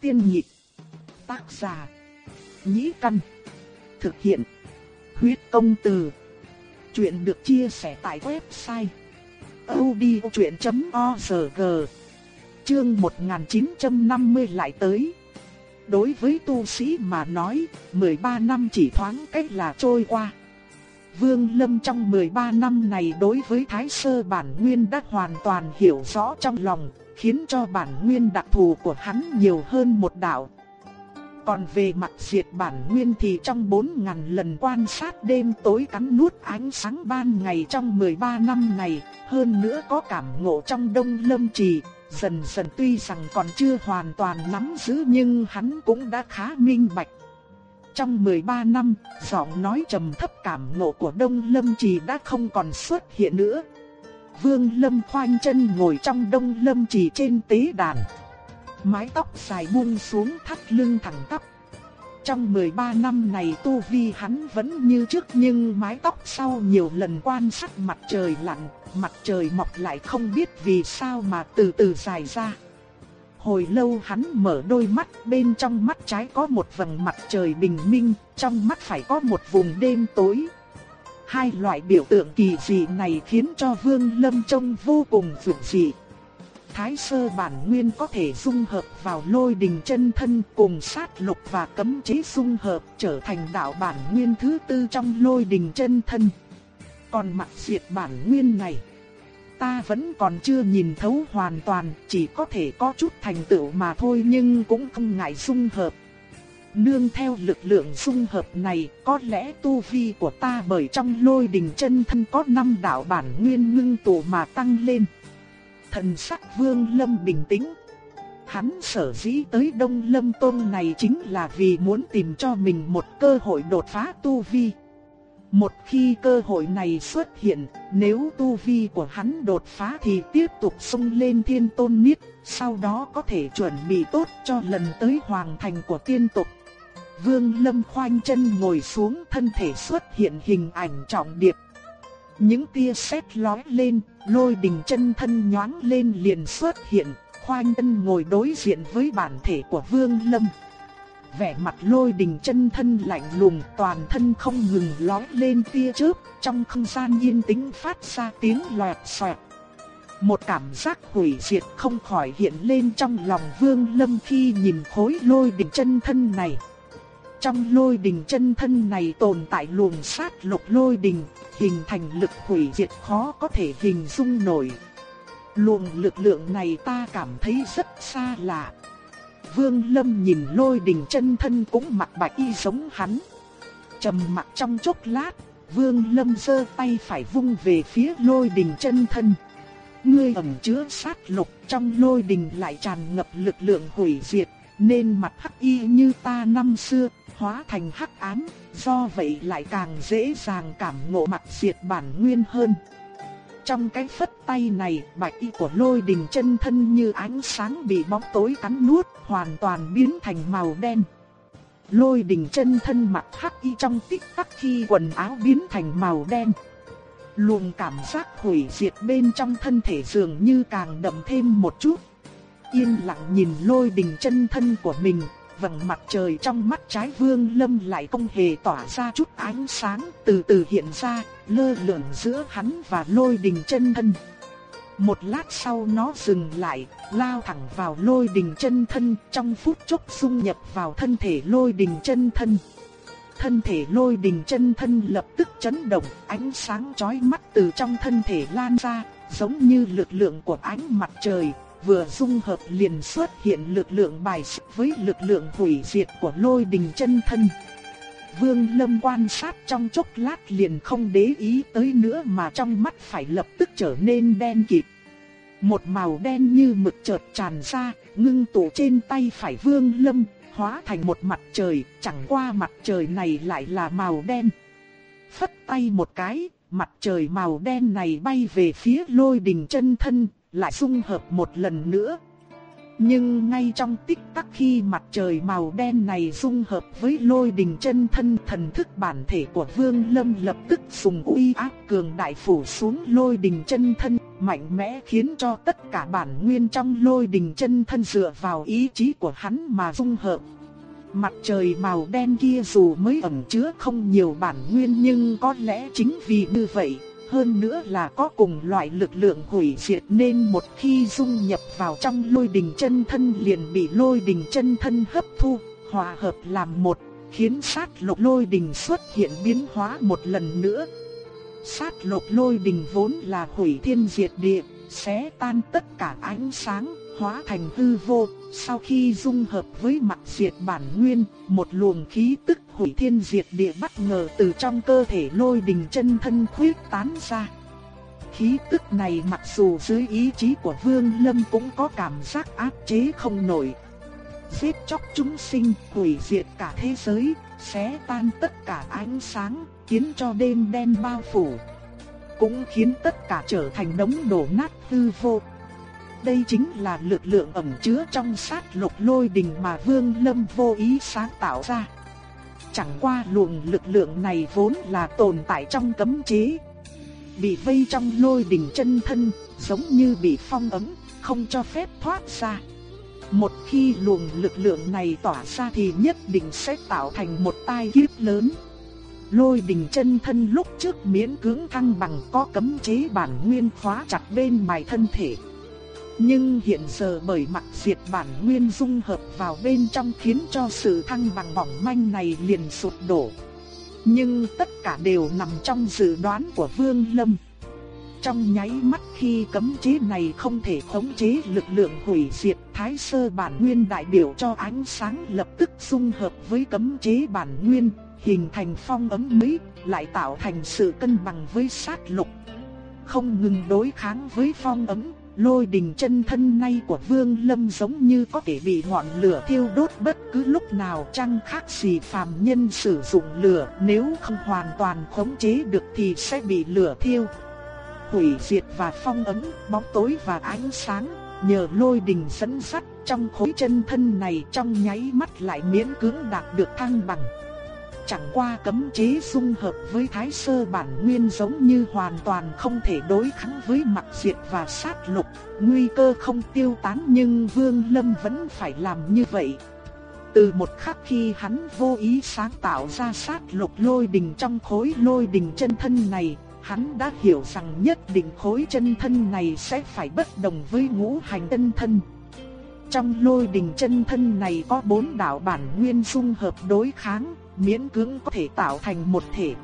tiên nhị Tác giả. Nhĩ căn. Thực hiện. Huyết công từ. Chuyện được chia sẻ tại website. odchuyện.org Chương 1950 lại tới. Đối với tu sĩ mà nói, 13 năm chỉ thoáng cách là trôi qua. Vương Lâm trong 13 năm này đối với Thái Sơ Bản Nguyên đã hoàn toàn hiểu rõ trong lòng, khiến cho bản nguyên đặc thù của hắn nhiều hơn một đạo. Còn về mặt diệt bản nguyên thì trong 4.000 lần quan sát đêm tối cắn nuốt ánh sáng ban ngày trong 13 năm này, hơn nữa có cảm ngộ trong đông lâm trì, dần dần tuy rằng còn chưa hoàn toàn nắm giữ nhưng hắn cũng đã khá minh bạch. Trong 13 năm, giọng nói trầm thấp cảm ngộ của Đông Lâm Trì đã không còn xuất hiện nữa. Vương Lâm khoanh chân ngồi trong Đông Lâm chỉ trên tế đàn. Mái tóc dài buông xuống thắt lưng thẳng tắp. Trong 13 năm này tu vi hắn vẫn như trước nhưng mái tóc sau nhiều lần quan sát mặt trời lặn, mặt trời mọc lại không biết vì sao mà từ từ dài ra. Hồi lâu hắn mở đôi mắt, bên trong mắt trái có một vầng mặt trời bình minh, trong mắt phải có một vùng đêm tối. Hai loại biểu tượng kỳ dị này khiến cho Vương Lâm trông vô cùng dữ dị. Thái sơ bản nguyên có thể dung hợp vào lôi đình chân thân cùng sát lục và cấm chế dung hợp trở thành đạo bản nguyên thứ tư trong lôi đình chân thân. Còn mặt diệt bản nguyên này, ta vẫn còn chưa nhìn thấu hoàn toàn, chỉ có thể có chút thành tựu mà thôi nhưng cũng không ngại dung hợp. Nương theo lực lượng dung hợp này, có lẽ tu vi của ta bởi trong lôi đình chân thân có năm đạo bản nguyên ngưng tụ mà tăng lên. Thần sắc Vương Lâm bình tĩnh. Hắn sở dĩ tới Đông Lâm Tôn này chính là vì muốn tìm cho mình một cơ hội đột phá tu vi. Một khi cơ hội này xuất hiện, nếu tu vi của hắn đột phá thì tiếp tục xông lên thiên tôn niết, sau đó có thể chuẩn bị tốt cho lần tới hoàng thành của tiên tộc. Vương Lâm khoanh chân ngồi xuống thân thể xuất hiện hình ảnh trọng điệp những tia sét lói lên, lôi đình chân thân nhoáng lên liền xuất hiện, khoanh chân ngồi đối diện với bản thể của Vương Lâm. Vẻ mặt lôi đình chân thân lạnh lùng, toàn thân không ngừng lói lên tia chớp, trong không gian yên tĩnh phát ra tiếng loẹt xoẹt. Một cảm giác hủy diệt không khỏi hiện lên trong lòng Vương Lâm khi nhìn khối lôi đình chân thân này. Trong lôi đình chân thân này tồn tại luồng sát lục lôi đình, hình thành lực hủy diệt khó có thể hình dung nổi. Luồng lực lượng này ta cảm thấy rất xa lạ. Vương Lâm nhìn lôi đình chân thân cũng mặt bạch y giống hắn. trầm mặc trong chốc lát, Vương Lâm giơ tay phải vung về phía lôi đình chân thân. Ngươi ẩn chứa sát lục trong lôi đình lại tràn ngập lực lượng hủy diệt, nên mặt hắc y như ta năm xưa hóa thành hắc ám, do vậy lại càng dễ dàng cảm ngộ mặt diệt bản nguyên hơn. Trong cái phất tay này, bạch y của lôi đình chân thân như ánh sáng bị bóng tối cắn nuốt, hoàn toàn biến thành màu đen. Lôi đình chân thân mặc hắc y trong tích tắc khi quần áo biến thành màu đen. Luồng cảm giác hủy diệt bên trong thân thể dường như càng đậm thêm một chút. Yên lặng nhìn lôi đình chân thân của mình, vầng mặt trời trong mắt trái vương lâm lại không hề tỏa ra chút ánh sáng từ từ hiện ra, lơ lửng giữa hắn và lôi đình chân thân. Một lát sau nó dừng lại, lao thẳng vào lôi đình chân thân, trong phút chốc xung nhập vào thân thể lôi đình chân thân. Thân thể lôi đình chân thân lập tức chấn động, ánh sáng chói mắt từ trong thân thể lan ra, giống như lực lượng của ánh mặt trời, vừa dung hợp liền xuất hiện lực lượng bài xích với lực lượng hủy diệt của lôi đình chân thân. Vương Lâm quan sát trong chốc lát liền không để ý tới nữa mà trong mắt phải lập tức trở nên đen kịt. Một màu đen như mực chợt tràn ra, ngưng tụ trên tay phải Vương Lâm, hóa thành một mặt trời, chẳng qua mặt trời này lại là màu đen. Phất tay một cái, mặt trời màu đen này bay về phía lôi đình chân thân, lại dung hợp một lần nữa. Nhưng ngay trong tích tắc khi mặt trời màu đen này dung hợp với lôi đình chân thân thần thức bản thể của Vương Lâm lập tức dùng uy áp cường đại phủ xuống lôi đình chân thân, mạnh mẽ khiến cho tất cả bản nguyên trong lôi đình chân thân dựa vào ý chí của hắn mà dung hợp. Mặt trời màu đen kia dù mới ẩn chứa không nhiều bản nguyên nhưng có lẽ chính vì như vậy hơn nữa là có cùng loại lực lượng hủy diệt nên một khi dung nhập vào trong lôi đình chân thân liền bị lôi đình chân thân hấp thu, hòa hợp làm một, khiến sát lục lôi đình xuất hiện biến hóa một lần nữa. Sát lục lôi đình vốn là hủy thiên diệt địa, xé tan tất cả ánh sáng, hóa thành hư vô, sau khi dung hợp với mặt diệt bản nguyên, một luồng khí tức hủy thiên diệt địa bất ngờ từ trong cơ thể lôi đình chân thân khuyết tán ra. Khí tức này mặc dù dưới ý chí của Vương Lâm cũng có cảm giác áp chế không nổi. Giết chóc chúng sinh, hủy diệt cả thế giới, xé tan tất cả ánh sáng, khiến cho đêm đen bao phủ. Cũng khiến tất cả trở thành đống đổ nát hư vô. Đây chính là lực lượng ẩn chứa trong sát lục lôi đình mà Vương Lâm vô ý sáng tạo ra. Chẳng qua luồng lực lượng này vốn là tồn tại trong cấm chế. Bị vây trong lôi đình chân thân, giống như bị phong ấm, không cho phép thoát ra. Một khi luồng lực lượng này tỏa ra thì nhất định sẽ tạo thành một tai kiếp lớn. Lôi đình chân thân lúc trước miễn cưỡng thăng bằng có cấm chế bản nguyên khóa chặt bên mài thân thể. Nhưng hiện giờ bởi mặt diệt bản nguyên dung hợp vào bên trong khiến cho sự thăng bằng mỏng manh này liền sụp đổ. Nhưng tất cả đều nằm trong dự đoán của Vương Lâm. Trong nháy mắt khi cấm chế này không thể khống chế lực lượng hủy diệt Thái Sơ bản nguyên đại biểu cho ánh sáng lập tức dung hợp với cấm chế bản nguyên, hình thành phong ấm mới, lại tạo thành sự cân bằng với sát lục. Không ngừng đối kháng với phong ấm, Lôi đình chân thân nay của Vương Lâm giống như có thể bị ngọn lửa thiêu đốt bất cứ lúc nào chăng khác gì phàm nhân sử dụng lửa nếu không hoàn toàn khống chế được thì sẽ bị lửa thiêu. Hủy diệt và phong ấn, bóng tối và ánh sáng, nhờ lôi đình dẫn sắt trong khối chân thân này trong nháy mắt lại miễn cưỡng đạt được thăng bằng. Chẳng qua cấm chế dung hợp với thái sơ bản nguyên giống như hoàn toàn không thể đối kháng với mặt diệt và sát lục, nguy cơ không tiêu tán nhưng Vương Lâm vẫn phải làm như vậy. Từ một khắc khi hắn vô ý sáng tạo ra sát lục lôi đình trong khối lôi đình chân thân này, hắn đã hiểu rằng nhất định khối chân thân này sẽ phải bất đồng với ngũ hành chân thân. Trong lôi đình chân thân này có bốn đạo bản nguyên dung hợp đối kháng, miễn cưỡng có thể tạo thành một thể.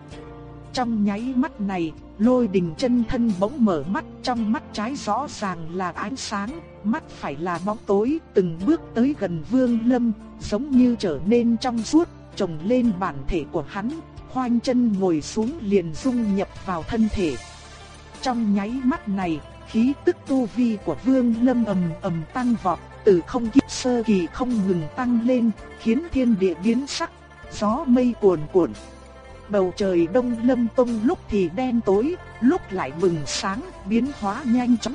Trong nháy mắt này, lôi đình chân thân bỗng mở mắt trong mắt trái rõ ràng là ánh sáng, mắt phải là bóng tối, từng bước tới gần vương lâm, giống như trở nên trong suốt, trồng lên bản thể của hắn, khoanh chân ngồi xuống liền dung nhập vào thân thể. Trong nháy mắt này, khí tức tu vi của vương lâm ầm ầm tăng vọt, từ không kiếp sơ kỳ không ngừng tăng lên, khiến thiên địa biến sắc, gió mây cuồn cuộn. Bầu trời đông lâm tông lúc thì đen tối, lúc lại bừng sáng, biến hóa nhanh chóng.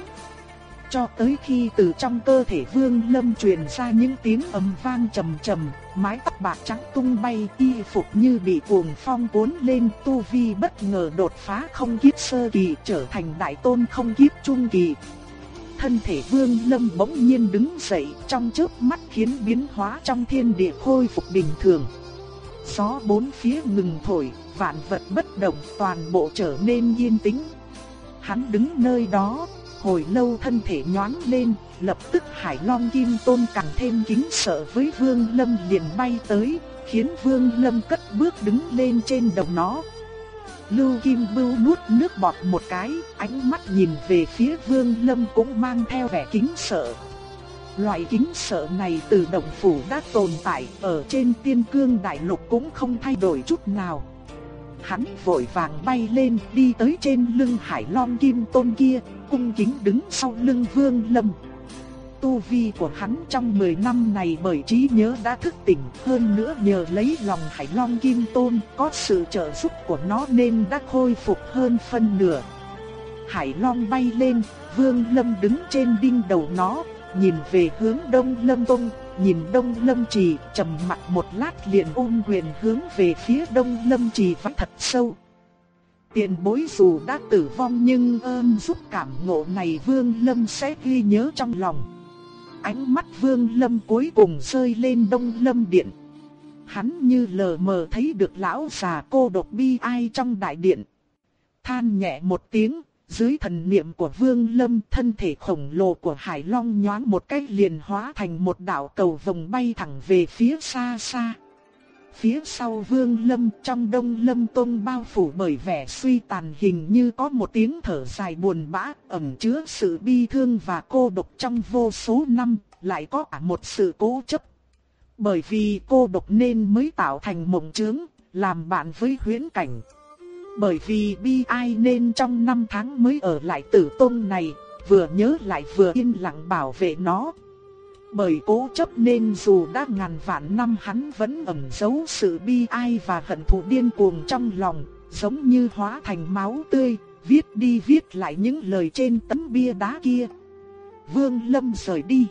Cho tới khi từ trong cơ thể vương lâm truyền ra những tiếng ầm vang trầm trầm, mái tóc bạc trắng tung bay y phục như bị cuồng phong cuốn lên tu vi bất ngờ đột phá không kiếp sơ kỳ trở thành đại tôn không kiếp trung kỳ. Thân thể vương lâm bỗng nhiên đứng dậy trong chớp mắt khiến biến hóa trong thiên địa khôi phục bình thường gió bốn phía ngừng thổi, vạn vật bất động, toàn bộ trở nên yên tĩnh. Hắn đứng nơi đó, hồi lâu thân thể nhoáng lên, lập tức Hải Long Kim Tôn càng thêm kính sợ với Vương Lâm liền bay tới, khiến Vương Lâm cất bước đứng lên trên đầu nó. Lưu Kim Bưu nuốt nước bọt một cái, ánh mắt nhìn về phía Vương Lâm cũng mang theo vẻ kính sợ. Loại kính sợ này từ động phủ đã tồn tại ở trên tiên cương đại lục cũng không thay đổi chút nào. Hắn vội vàng bay lên đi tới trên lưng hải long kim tôn kia, cung kính đứng sau lưng vương lâm. Tu vi của hắn trong 10 năm này bởi trí nhớ đã thức tỉnh hơn nữa nhờ lấy lòng hải long kim tôn có sự trợ giúp của nó nên đã khôi phục hơn phân nửa. Hải long bay lên, vương lâm đứng trên đinh đầu nó, nhìn về hướng Đông Lâm Tông, nhìn Đông Lâm Trì, trầm mặt một lát liền ôm quyền hướng về phía Đông Lâm Trì vắt thật sâu. Tiền bối dù đã tử vong nhưng ơn giúp cảm ngộ này Vương Lâm sẽ ghi nhớ trong lòng. Ánh mắt Vương Lâm cuối cùng rơi lên Đông Lâm Điện. Hắn như lờ mờ thấy được lão già cô độc bi ai trong đại điện. Than nhẹ một tiếng, dưới thần niệm của Vương Lâm thân thể khổng lồ của Hải Long nhoáng một cách liền hóa thành một đạo cầu vòng bay thẳng về phía xa xa. Phía sau Vương Lâm trong đông Lâm Tông bao phủ bởi vẻ suy tàn hình như có một tiếng thở dài buồn bã ẩn chứa sự bi thương và cô độc trong vô số năm, lại có cả một sự cố chấp. Bởi vì cô độc nên mới tạo thành mộng chướng, làm bạn với huyễn cảnh. Bởi vì bi ai nên trong năm tháng mới ở lại tử tôn này, vừa nhớ lại vừa yên lặng bảo vệ nó. Bởi cố chấp nên dù đã ngàn vạn năm hắn vẫn ẩn giấu sự bi ai và hận thù điên cuồng trong lòng, giống như hóa thành máu tươi, viết đi viết lại những lời trên tấm bia đá kia. Vương Lâm rời đi.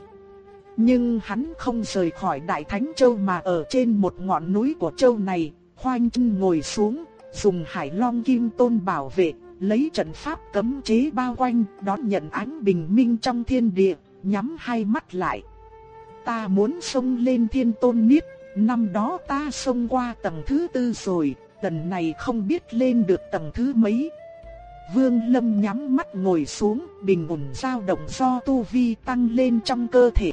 Nhưng hắn không rời khỏi Đại Thánh Châu mà ở trên một ngọn núi của châu này, khoanh chân ngồi xuống, dùng hải long kim tôn bảo vệ, lấy trận pháp cấm chế bao quanh, đón nhận ánh bình minh trong thiên địa, nhắm hai mắt lại. Ta muốn xông lên thiên tôn niết, năm đó ta xông qua tầng thứ tư rồi, lần này không biết lên được tầng thứ mấy. Vương Lâm nhắm mắt ngồi xuống, bình ổn dao động do tu vi tăng lên trong cơ thể.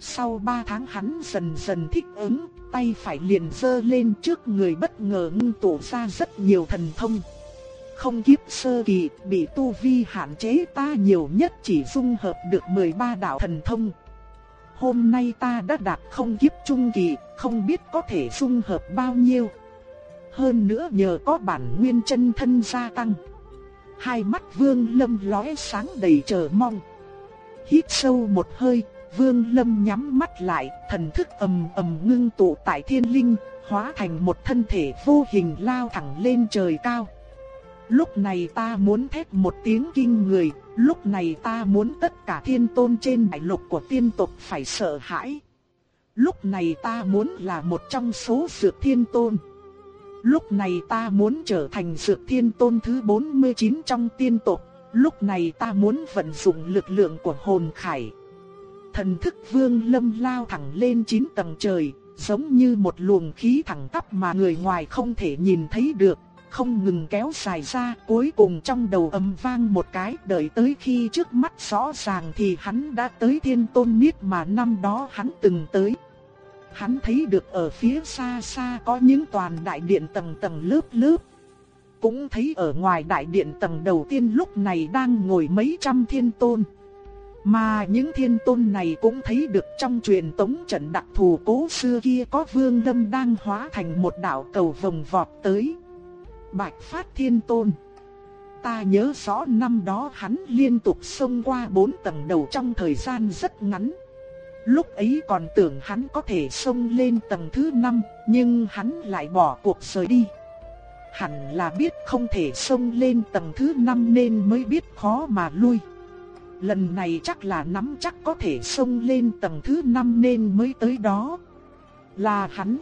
Sau 3 tháng hắn dần dần thích ứng, tay phải liền giơ lên trước người bất ngờ ngưng tụ ra rất nhiều thần thông. Không kiếp sơ kỳ, bị tu vi hạn chế ta nhiều nhất chỉ dung hợp được 13 đạo thần thông. Hôm nay ta đã đạt không kiếp trung kỳ, không biết có thể dung hợp bao nhiêu. Hơn nữa nhờ có bản nguyên chân thân gia tăng. Hai mắt vương lâm lóe sáng đầy chờ mong. Hít sâu một hơi, Vương Lâm nhắm mắt lại, thần thức ầm ầm ngưng tụ tại thiên linh, hóa thành một thân thể vô hình lao thẳng lên trời cao. Lúc này ta muốn thét một tiếng kinh người, lúc này ta muốn tất cả thiên tôn trên đại lục của tiên tộc phải sợ hãi. Lúc này ta muốn là một trong số dược thiên tôn. Lúc này ta muốn trở thành dược thiên tôn thứ 49 trong tiên tộc. Lúc này ta muốn vận dụng lực lượng của hồn khải. Thần thức vương lâm lao thẳng lên 9 tầng trời, giống như một luồng khí thẳng tắp mà người ngoài không thể nhìn thấy được, không ngừng kéo dài ra, cuối cùng trong đầu âm vang một cái, đợi tới khi trước mắt rõ ràng thì hắn đã tới thiên tôn niết mà năm đó hắn từng tới. Hắn thấy được ở phía xa xa có những toàn đại điện tầng tầng lớp lớp. Cũng thấy ở ngoài đại điện tầng đầu tiên lúc này đang ngồi mấy trăm thiên tôn. Mà những thiên tôn này cũng thấy được trong truyền tống trận đặc thù cố xưa kia có vương lâm đang hóa thành một đạo cầu vòng vọt tới. Bạch phát thiên tôn. Ta nhớ rõ năm đó hắn liên tục xông qua bốn tầng đầu trong thời gian rất ngắn. Lúc ấy còn tưởng hắn có thể xông lên tầng thứ năm, nhưng hắn lại bỏ cuộc rời đi. Hẳn là biết không thể xông lên tầng thứ năm nên mới biết khó mà lui. Lần này chắc là nắm chắc có thể xông lên tầng thứ 5 nên mới tới đó. Là hắn.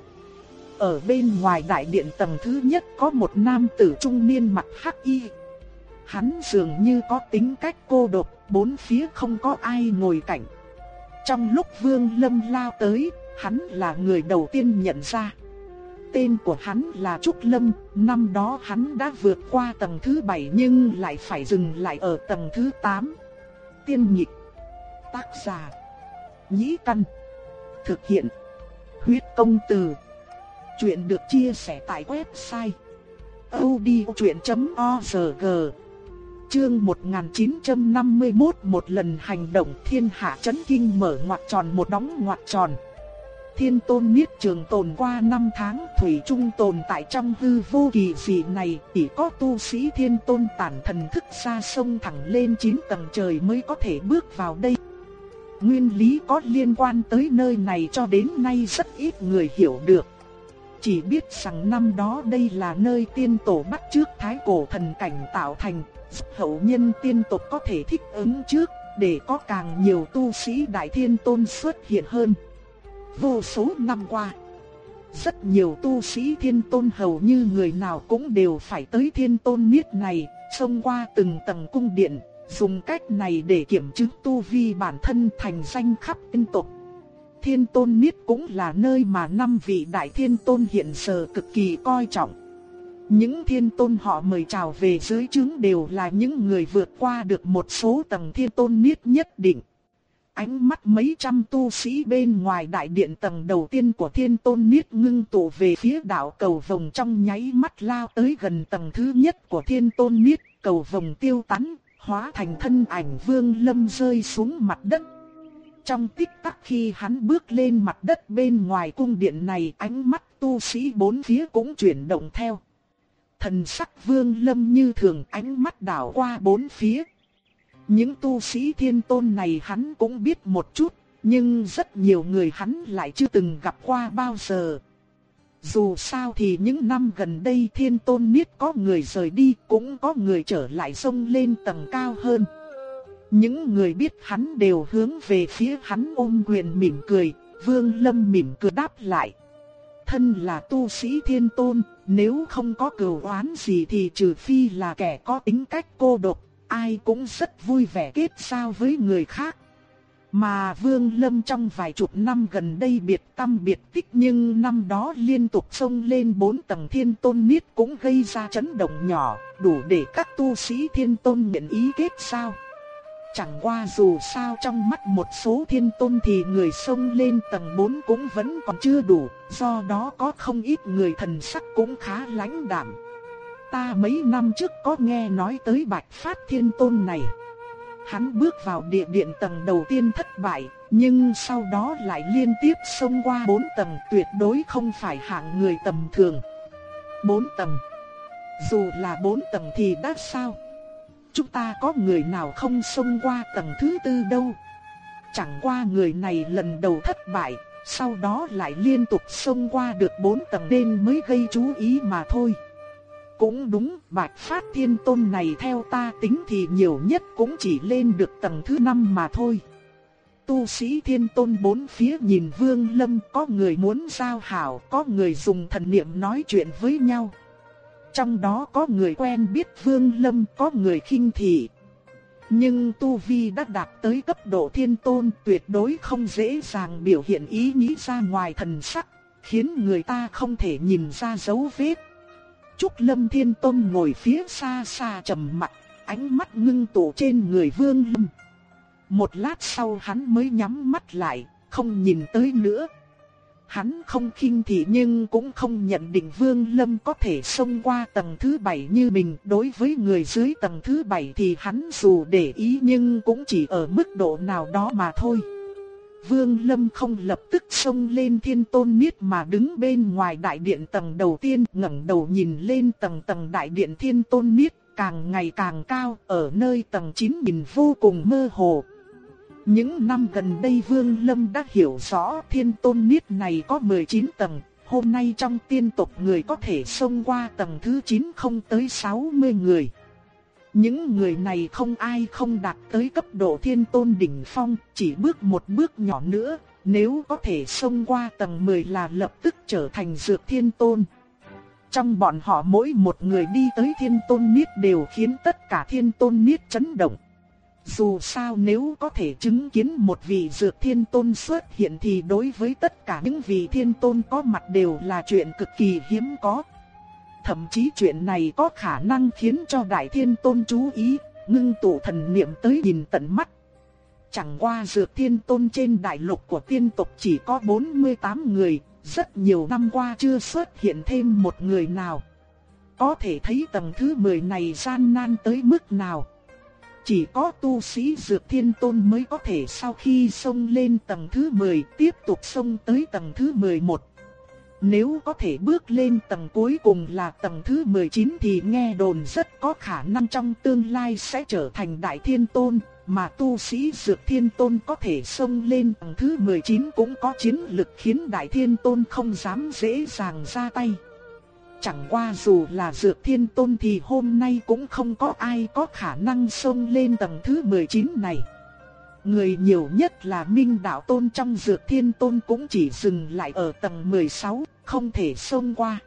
Ở bên ngoài đại điện tầng thứ nhất có một nam tử trung niên mặt hắc y. Hắn dường như có tính cách cô độc, bốn phía không có ai ngồi cạnh. Trong lúc Vương Lâm lao tới, hắn là người đầu tiên nhận ra. Tên của hắn là Trúc Lâm, năm đó hắn đã vượt qua tầng thứ 7 nhưng lại phải dừng lại ở tầng thứ 8 tiên nhịp. Tác giả. Nhĩ Căn. Thực hiện. Huyết công từ. Chuyện được chia sẻ tại website. odchuyện.org Chương 1951 Một lần hành động thiên hạ chấn kinh mở ngoặt tròn, một đóng ngoặt tròn thiên tôn niết trường tồn qua năm tháng thủy trung tồn tại trong hư vô kỳ dị này, chỉ có tu sĩ thiên tôn tản thần thức xa sông thẳng lên 9 tầng trời mới có thể bước vào đây. Nguyên lý có liên quan tới nơi này cho đến nay rất ít người hiểu được. Chỉ biết rằng năm đó đây là nơi tiên tổ bắt trước thái cổ thần cảnh tạo thành, hậu nhân tiên tộc có thể thích ứng trước, để có càng nhiều tu sĩ Đại Thiên Tôn xuất hiện hơn. Vô số năm qua, rất nhiều tu sĩ Thiên Tôn hầu như người nào cũng đều phải tới Thiên Tôn Niết này, xông qua từng tầng cung điện, dùng cách này để kiểm chứng tu vi bản thân thành danh khắp tinh tộc. Thiên Tôn Niết cũng là nơi mà năm vị Đại Thiên Tôn hiện giờ cực kỳ coi trọng. Những thiên tôn họ mời chào về dưới chứng đều là những người vượt qua được một số tầng thiên tôn niết nhất định. Ánh mắt mấy trăm tu sĩ bên ngoài đại điện tầng đầu tiên của thiên tôn niết ngưng tụ về phía đảo cầu vòng trong nháy mắt lao tới gần tầng thứ nhất của thiên tôn niết, cầu vòng tiêu tán, hóa thành thân ảnh vương lâm rơi xuống mặt đất. Trong tích tắc khi hắn bước lên mặt đất bên ngoài cung điện này ánh mắt tu sĩ bốn phía cũng chuyển động theo. Thần sắc vương lâm như thường ánh mắt đảo qua bốn phía. Những tu sĩ thiên tôn này hắn cũng biết một chút, nhưng rất nhiều người hắn lại chưa từng gặp qua bao giờ. Dù sao thì những năm gần đây thiên tôn niết có người rời đi cũng có người trở lại sông lên tầng cao hơn. Những người biết hắn đều hướng về phía hắn ôm quyền mỉm cười, vương lâm mỉm cười đáp lại. Thân là tu sĩ thiên tôn, nếu không có cừu oán gì thì trừ phi là kẻ có tính cách cô độc, ai cũng rất vui vẻ kết giao với người khác. Mà Vương Lâm trong vài chục năm gần đây biệt tâm biệt tích nhưng năm đó liên tục xông lên bốn tầng thiên tôn niết cũng gây ra chấn động nhỏ, đủ để các tu sĩ thiên tôn nhận ý kết sao. Chẳng qua dù sao trong mắt một số thiên tôn thì người xông lên tầng 4 cũng vẫn còn chưa đủ, do đó có không ít người thần sắc cũng khá lãnh đạm. Ta mấy năm trước có nghe nói tới bạch phát thiên tôn này. Hắn bước vào địa điện tầng đầu tiên thất bại, nhưng sau đó lại liên tiếp xông qua 4 tầng tuyệt đối không phải hạng người tầm thường. 4 tầng Dù là 4 tầng thì đã sao? Chúng ta có người nào không xông qua tầng thứ tư đâu. Chẳng qua người này lần đầu thất bại, sau đó lại liên tục xông qua được bốn tầng nên mới gây chú ý mà thôi. Cũng đúng, bạch phát thiên tôn này theo ta tính thì nhiều nhất cũng chỉ lên được tầng thứ năm mà thôi. Tu sĩ thiên tôn bốn phía nhìn vương lâm có người muốn giao hảo, có người dùng thần niệm nói chuyện với nhau. Trong đó có người quen biết Vương Lâm, có người khinh thị. Nhưng Tu Vi đã đạt tới cấp độ thiên tôn tuyệt đối không dễ dàng biểu hiện ý nghĩ ra ngoài thần sắc, khiến người ta không thể nhìn ra dấu vết. Trúc Lâm Thiên Tôn ngồi phía xa xa trầm mặt, ánh mắt ngưng tụ trên người Vương Lâm. Một lát sau hắn mới nhắm mắt lại, không nhìn tới nữa, Hắn không khinh thị nhưng cũng không nhận định Vương Lâm có thể xông qua tầng thứ bảy như mình. Đối với người dưới tầng thứ bảy thì hắn dù để ý nhưng cũng chỉ ở mức độ nào đó mà thôi. Vương Lâm không lập tức xông lên thiên tôn niết mà đứng bên ngoài đại điện tầng đầu tiên ngẩng đầu nhìn lên tầng tầng đại điện thiên tôn niết càng ngày càng cao ở nơi tầng 9 nhìn vô cùng mơ hồ. Những năm gần đây Vương Lâm đã hiểu rõ thiên tôn niết này có 19 tầng, hôm nay trong tiên tộc người có thể xông qua tầng thứ 9 không tới 60 người. Những người này không ai không đạt tới cấp độ thiên tôn đỉnh phong, chỉ bước một bước nhỏ nữa, nếu có thể xông qua tầng 10 là lập tức trở thành dược thiên tôn. Trong bọn họ mỗi một người đi tới thiên tôn niết đều khiến tất cả thiên tôn niết chấn động. Dù sao nếu có thể chứng kiến một vị dược thiên tôn xuất hiện thì đối với tất cả những vị thiên tôn có mặt đều là chuyện cực kỳ hiếm có. Thậm chí chuyện này có khả năng khiến cho đại thiên tôn chú ý, ngưng tụ thần niệm tới nhìn tận mắt. Chẳng qua dược thiên tôn trên đại lục của tiên tộc chỉ có 48 người, rất nhiều năm qua chưa xuất hiện thêm một người nào. Có thể thấy tầng thứ 10 này gian nan tới mức nào. Chỉ có tu sĩ Dược Thiên Tôn mới có thể sau khi xông lên tầng thứ 10 tiếp tục xông tới tầng thứ 11. Nếu có thể bước lên tầng cuối cùng là tầng thứ 19 thì nghe đồn rất có khả năng trong tương lai sẽ trở thành Đại Thiên Tôn, mà tu sĩ Dược Thiên Tôn có thể xông lên tầng thứ 19 cũng có chiến lực khiến Đại Thiên Tôn không dám dễ dàng ra tay. Chẳng qua dù là dược thiên tôn thì hôm nay cũng không có ai có khả năng xông lên tầng thứ 19 này. Người nhiều nhất là Minh Đạo Tôn trong Dược Thiên Tôn cũng chỉ dừng lại ở tầng 16, không thể xông qua.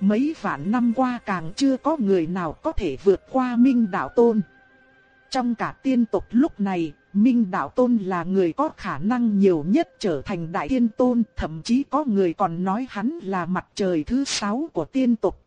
Mấy vạn năm qua càng chưa có người nào có thể vượt qua Minh Đạo Tôn. Trong cả tiên tộc lúc này, Minh Đạo Tôn là người có khả năng nhiều nhất trở thành Đại Tiên Tôn, thậm chí có người còn nói hắn là mặt trời thứ sáu của tiên tộc.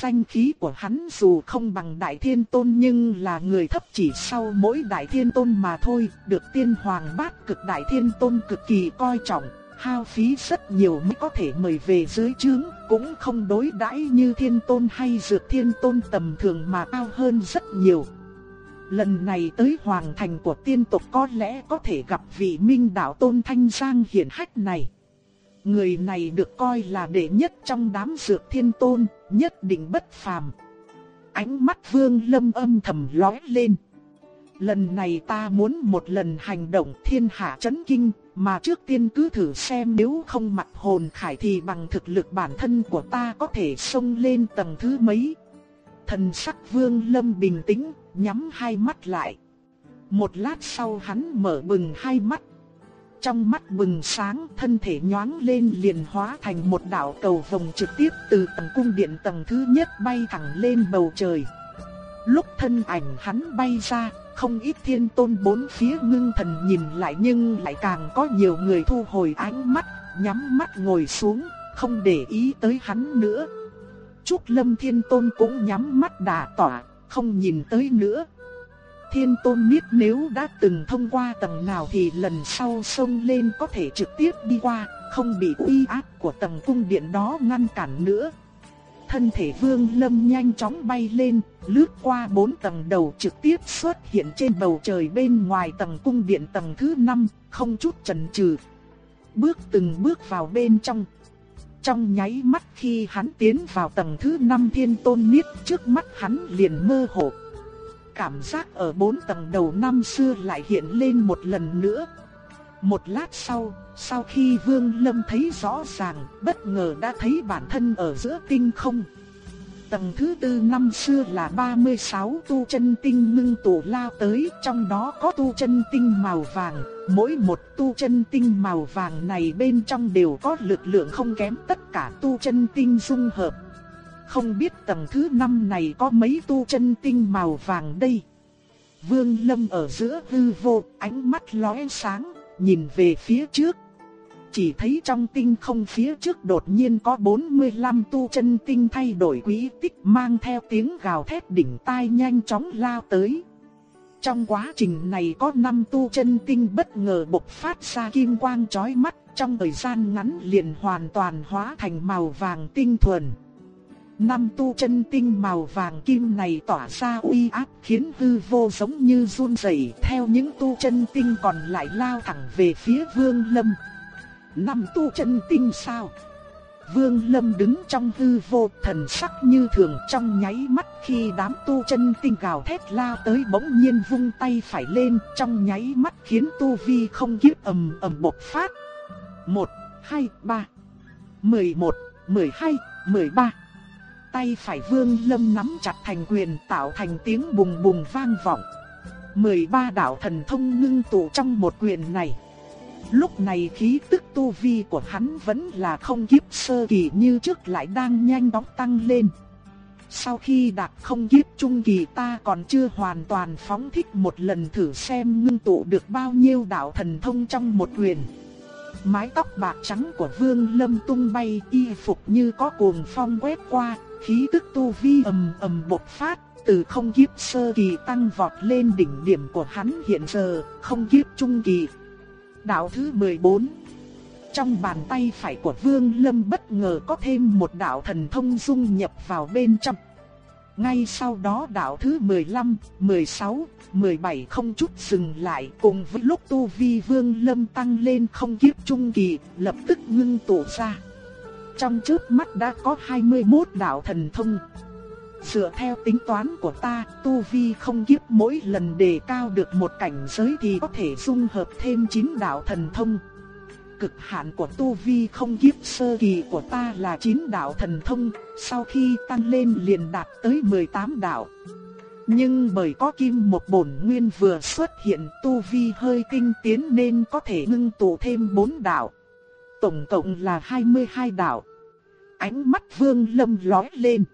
Danh khí của hắn dù không bằng Đại Thiên Tôn nhưng là người thấp chỉ sau mỗi Đại Thiên Tôn mà thôi, được tiên hoàng bát cực Đại Thiên Tôn cực kỳ coi trọng, hao phí rất nhiều mới có thể mời về dưới trướng, cũng không đối đãi như Thiên Tôn hay Dược Thiên Tôn tầm thường mà cao hơn rất nhiều. Lần này tới hoàng thành của tiên tộc có lẽ có thể gặp vị minh đạo tôn thanh giang hiển hách này. Người này được coi là đệ nhất trong đám dược thiên tôn, nhất định bất phàm. Ánh mắt vương lâm âm thầm lóe lên. Lần này ta muốn một lần hành động thiên hạ chấn kinh, mà trước tiên cứ thử xem nếu không mặt hồn khải thì bằng thực lực bản thân của ta có thể xông lên tầng thứ mấy. Thần sắc vương lâm bình tĩnh, nhắm hai mắt lại. Một lát sau hắn mở bừng hai mắt. Trong mắt bừng sáng thân thể nhoáng lên liền hóa thành một đạo cầu vồng trực tiếp từ tầng cung điện tầng thứ nhất bay thẳng lên bầu trời. Lúc thân ảnh hắn bay ra, không ít thiên tôn bốn phía ngưng thần nhìn lại nhưng lại càng có nhiều người thu hồi ánh mắt, nhắm mắt ngồi xuống, không để ý tới hắn nữa. Trúc Lâm Thiên Tôn cũng nhắm mắt đà tỏa, không nhìn tới nữa. Thiên Tôn biết nếu đã từng thông qua tầng nào thì lần sau sông lên có thể trực tiếp đi qua, không bị uy áp của tầng cung điện đó ngăn cản nữa. Thân thể Vương Lâm nhanh chóng bay lên, lướt qua bốn tầng đầu trực tiếp xuất hiện trên bầu trời bên ngoài tầng cung điện tầng thứ 5, không chút chần chừ. Bước từng bước vào bên trong. Trong nháy mắt khi hắn tiến vào tầng thứ 5 thiên tôn niết trước mắt hắn liền mơ hồ. Cảm giác ở bốn tầng đầu năm xưa lại hiện lên một lần nữa. Một lát sau, sau khi Vương Lâm thấy rõ ràng, bất ngờ đã thấy bản thân ở giữa tinh không. Tầng thứ tư năm xưa là 36 tu chân tinh ngưng tụ lao tới, trong đó có tu chân tinh màu vàng, mỗi một tu chân tinh màu vàng này bên trong đều có lực lượng không kém tất cả tu chân tinh dung hợp. Không biết tầng thứ năm này có mấy tu chân tinh màu vàng đây. Vương Lâm ở giữa hư vô, ánh mắt lóe sáng, nhìn về phía trước, chỉ thấy trong tinh không phía trước đột nhiên có 45 tu chân tinh thay đổi quý tích mang theo tiếng gào thét đỉnh tai nhanh chóng lao tới. Trong quá trình này có 5 tu chân tinh bất ngờ bộc phát ra kim quang chói mắt, trong thời gian ngắn liền hoàn toàn hóa thành màu vàng tinh thuần. Năm tu chân tinh màu vàng kim này tỏa ra uy áp khiến hư vô giống như run rẩy theo những tu chân tinh còn lại lao thẳng về phía vương lâm năm tu chân tinh sao? Vương Lâm đứng trong hư vô thần sắc như thường trong nháy mắt khi đám tu chân tinh gào thét lao tới bỗng nhiên vung tay phải lên trong nháy mắt khiến tu vi không kiếp ầm ầm bộc phát. 1, 2, 3, 11, 12, 13 Tay phải vương lâm nắm chặt thành quyền tạo thành tiếng bùng bùng vang vọng. 13 đạo thần thông ngưng tụ trong một quyền này. Lúc này khí tức tu vi của hắn vẫn là không kiếp sơ kỳ như trước lại đang nhanh chóng tăng lên. Sau khi đạt không kiếp trung kỳ ta còn chưa hoàn toàn phóng thích một lần thử xem ngưng tụ được bao nhiêu đạo thần thông trong một quyền. Mái tóc bạc trắng của Vương Lâm tung bay y phục như có cuồng phong quét qua, khí tức tu vi ầm ầm bộc phát, từ không kiếp sơ kỳ tăng vọt lên đỉnh điểm của hắn hiện giờ, không kiếp trung kỳ. Đạo thứ 14 Trong bàn tay phải của Vương Lâm bất ngờ có thêm một đạo thần thông dung nhập vào bên trong. Ngay sau đó đạo thứ 15, 16, 17 không chút dừng lại cùng với lúc tu vi Vương Lâm tăng lên không kiếp trung kỳ, lập tức ngưng tụ ra. Trong trước mắt đã có 21 đạo thần thông. Dựa theo tính toán của ta, tu vi không kiếp mỗi lần đề cao được một cảnh giới thì có thể dung hợp thêm 9 đạo thần thông. Cực hạn của tu vi không kiếp sơ kỳ của ta là 9 đạo thần thông, sau khi tăng lên liền đạt tới 18 đạo. Nhưng bởi có kim một bổn nguyên vừa xuất hiện tu vi hơi kinh tiến nên có thể ngưng tụ thêm bốn đạo. Tổng cộng là 22 đạo. Ánh mắt vương lâm lói lên.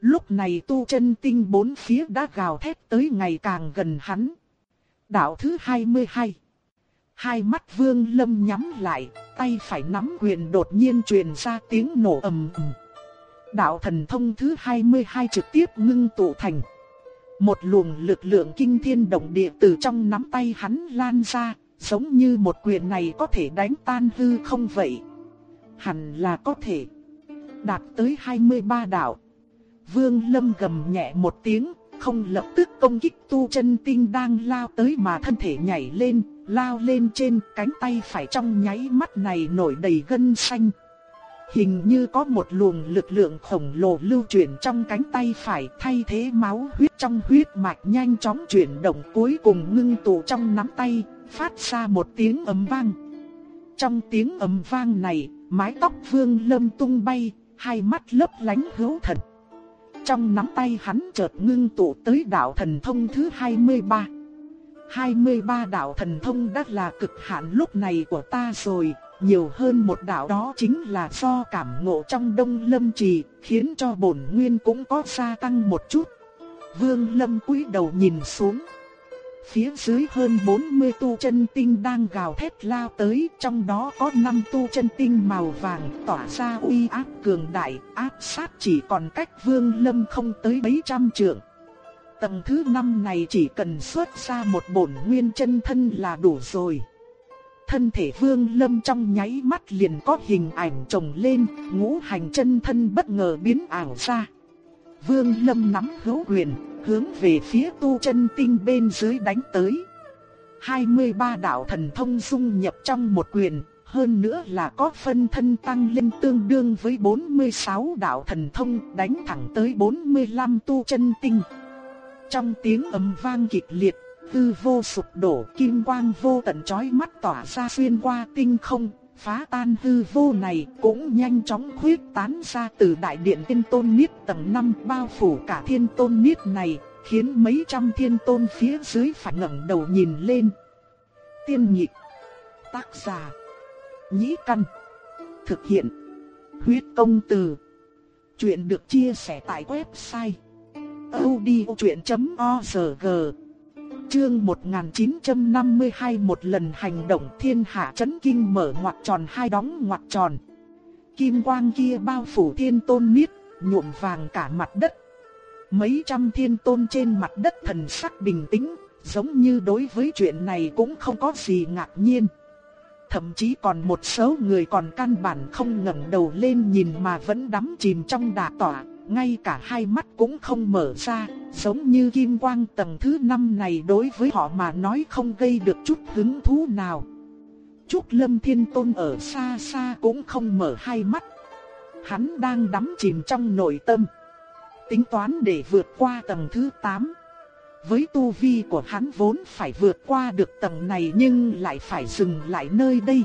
Lúc này tu chân tinh bốn phía đã gào thét tới ngày càng gần hắn. Đạo thứ 22. Hai mắt vương lâm nhắm lại, tay phải nắm quyền đột nhiên truyền ra tiếng nổ ầm ầm. Đạo thần thông thứ 22 trực tiếp ngưng tụ thành. Một luồng lực lượng kinh thiên động địa từ trong nắm tay hắn lan ra, giống như một quyền này có thể đánh tan hư không vậy. Hẳn là có thể. Đạt tới 23 đạo. Vương Lâm gầm nhẹ một tiếng, không lập tức công kích tu chân tinh đang lao tới mà thân thể nhảy lên, lao lên trên cánh tay phải trong nháy mắt này nổi đầy gân xanh. Hình như có một luồng lực lượng khổng lồ lưu chuyển trong cánh tay phải thay thế máu huyết trong huyết mạch nhanh chóng chuyển động cuối cùng ngưng tụ trong nắm tay, phát ra một tiếng ầm vang. Trong tiếng ầm vang này, mái tóc vương lâm tung bay, hai mắt lấp lánh hữu thần. Trong nắm tay hắn chợt ngưng tụ tới đạo thần thông thứ 23. 23 đạo thần thông đã là cực hạn lúc này của ta rồi, nhiều hơn một đạo đó chính là do cảm ngộ trong đông lâm trì, khiến cho bổn nguyên cũng có gia tăng một chút. Vương lâm cúi đầu nhìn xuống. Phía dưới hơn 40 tu chân tinh đang gào thét lao tới, trong đó có 5 tu chân tinh màu vàng tỏa ra uy áp cường đại, áp sát chỉ còn cách vương lâm không tới mấy trăm trượng. Tầng thứ 5 này chỉ cần xuất ra một bổn nguyên chân thân là đủ rồi. Thân thể vương lâm trong nháy mắt liền có hình ảnh trồng lên, ngũ hành chân thân bất ngờ biến ảo ra. Vương lâm nắm hữu quyền, hướng về phía tu chân tinh bên dưới đánh tới. 23 đạo thần thông dung nhập trong một quyền, hơn nữa là có phân thân tăng lên tương đương với 46 đạo thần thông đánh thẳng tới 45 tu chân tinh. Trong tiếng ầm vang kịch liệt, hư vô sụp đổ kim quang vô tận chói mắt tỏa ra xuyên qua tinh không, phá tan hư vô này cũng nhanh chóng khuyết tán ra từ đại điện thiên tôn niết tầng 5 bao phủ cả thiên tôn niết này, khiến mấy trăm thiên tôn phía dưới phải ngẩng đầu nhìn lên. Tiên nhị tác giả, nhĩ căn, thực hiện, huyết công từ. Chuyện được chia sẻ tại website audiochuyện.org Chương 1952 một lần hành động thiên hạ chấn kinh mở ngoặc tròn hai đóng ngoặc tròn. Kim quang kia bao phủ thiên tôn miết, nhuộm vàng cả mặt đất. Mấy trăm thiên tôn trên mặt đất thần sắc bình tĩnh, giống như đối với chuyện này cũng không có gì ngạc nhiên. Thậm chí còn một số người còn căn bản không ngẩng đầu lên nhìn mà vẫn đắm chìm trong đà tỏa ngay cả hai mắt cũng không mở ra, giống như kim quang tầng thứ năm này đối với họ mà nói không gây được chút hứng thú nào. Trúc Lâm Thiên Tôn ở xa xa cũng không mở hai mắt. Hắn đang đắm chìm trong nội tâm. Tính toán để vượt qua tầng thứ 8. Với tu vi của hắn vốn phải vượt qua được tầng này nhưng lại phải dừng lại nơi đây.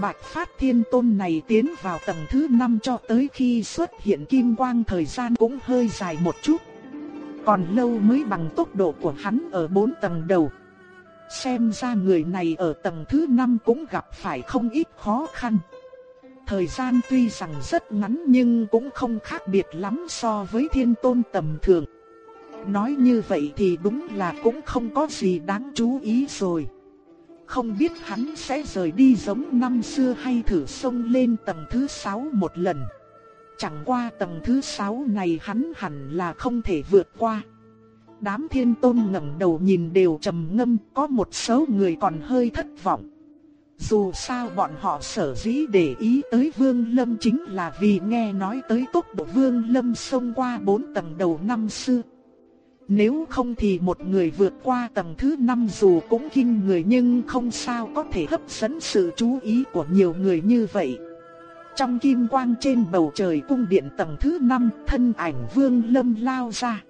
Bạch Phát Thiên Tôn này tiến vào tầng thứ 5 cho tới khi xuất hiện kim quang thời gian cũng hơi dài một chút. Còn lâu mới bằng tốc độ của hắn ở 4 tầng đầu. Xem ra người này ở tầng thứ 5 cũng gặp phải không ít khó khăn. Thời gian tuy rằng rất ngắn nhưng cũng không khác biệt lắm so với thiên tôn tầm thường. Nói như vậy thì đúng là cũng không có gì đáng chú ý rồi. Không biết hắn sẽ rời đi giống năm xưa hay thử xông lên tầng thứ 6 một lần. Chẳng qua tầng thứ 6 này hắn hẳn là không thể vượt qua. Đám thiên tôn ngẩng đầu nhìn đều trầm ngâm, có một số người còn hơi thất vọng. Dù sao bọn họ sở dĩ để ý tới Vương Lâm chính là vì nghe nói tới tốc độ Vương Lâm xông qua bốn tầng đầu năm xưa. Nếu không thì một người vượt qua tầng thứ 5 dù cũng kinh người nhưng không sao có thể hấp dẫn sự chú ý của nhiều người như vậy. Trong kim quang trên bầu trời cung điện tầng thứ 5, thân ảnh Vương Lâm lao ra.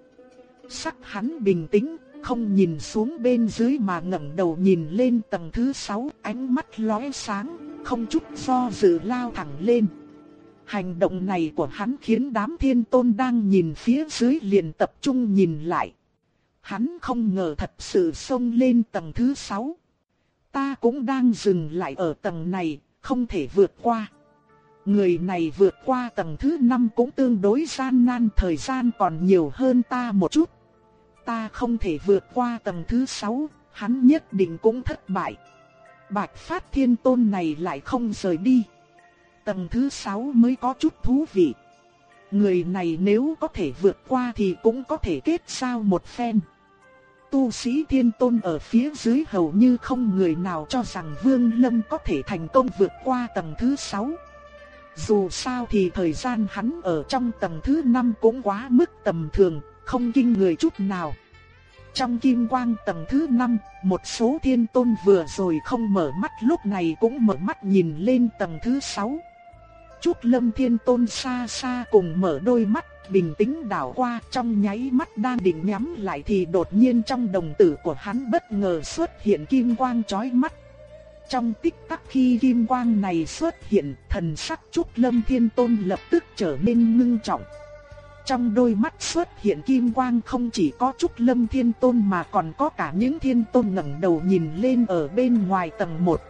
Sắc hắn bình tĩnh, không nhìn xuống bên dưới mà ngẩng đầu nhìn lên tầng thứ 6, ánh mắt lóe sáng, không chút do dự lao thẳng lên. Hành động này của hắn khiến đám thiên tôn đang nhìn phía dưới liền tập trung nhìn lại. Hắn không ngờ thật sự xông lên tầng thứ 6. Ta cũng đang dừng lại ở tầng này, không thể vượt qua. Người này vượt qua tầng thứ 5 cũng tương đối gian nan thời gian còn nhiều hơn ta một chút. Ta không thể vượt qua tầng thứ 6, hắn nhất định cũng thất bại. Bạch Phát Thiên Tôn này lại không rời đi. Tầng thứ 6 mới có chút thú vị. Người này nếu có thể vượt qua thì cũng có thể kết sao một phen. Tu sĩ thiên tôn ở phía dưới hầu như không người nào cho rằng Vương Lâm có thể thành công vượt qua tầng thứ 6. Dù sao thì thời gian hắn ở trong tầng thứ 5 cũng quá mức tầm thường, không kinh người chút nào. Trong kim quang tầng thứ 5, một số thiên tôn vừa rồi không mở mắt lúc này cũng mở mắt nhìn lên tầng thứ 6 chút Lâm Thiên Tôn xa xa cùng mở đôi mắt, bình tĩnh đảo qua trong nháy mắt đang định nhắm lại thì đột nhiên trong đồng tử của hắn bất ngờ xuất hiện kim quang chói mắt. Trong tích tắc khi kim quang này xuất hiện, thần sắc Trúc Lâm Thiên Tôn lập tức trở nên ngưng trọng. Trong đôi mắt xuất hiện kim quang không chỉ có Trúc Lâm Thiên Tôn mà còn có cả những thiên tôn ngẩng đầu nhìn lên ở bên ngoài tầng 1.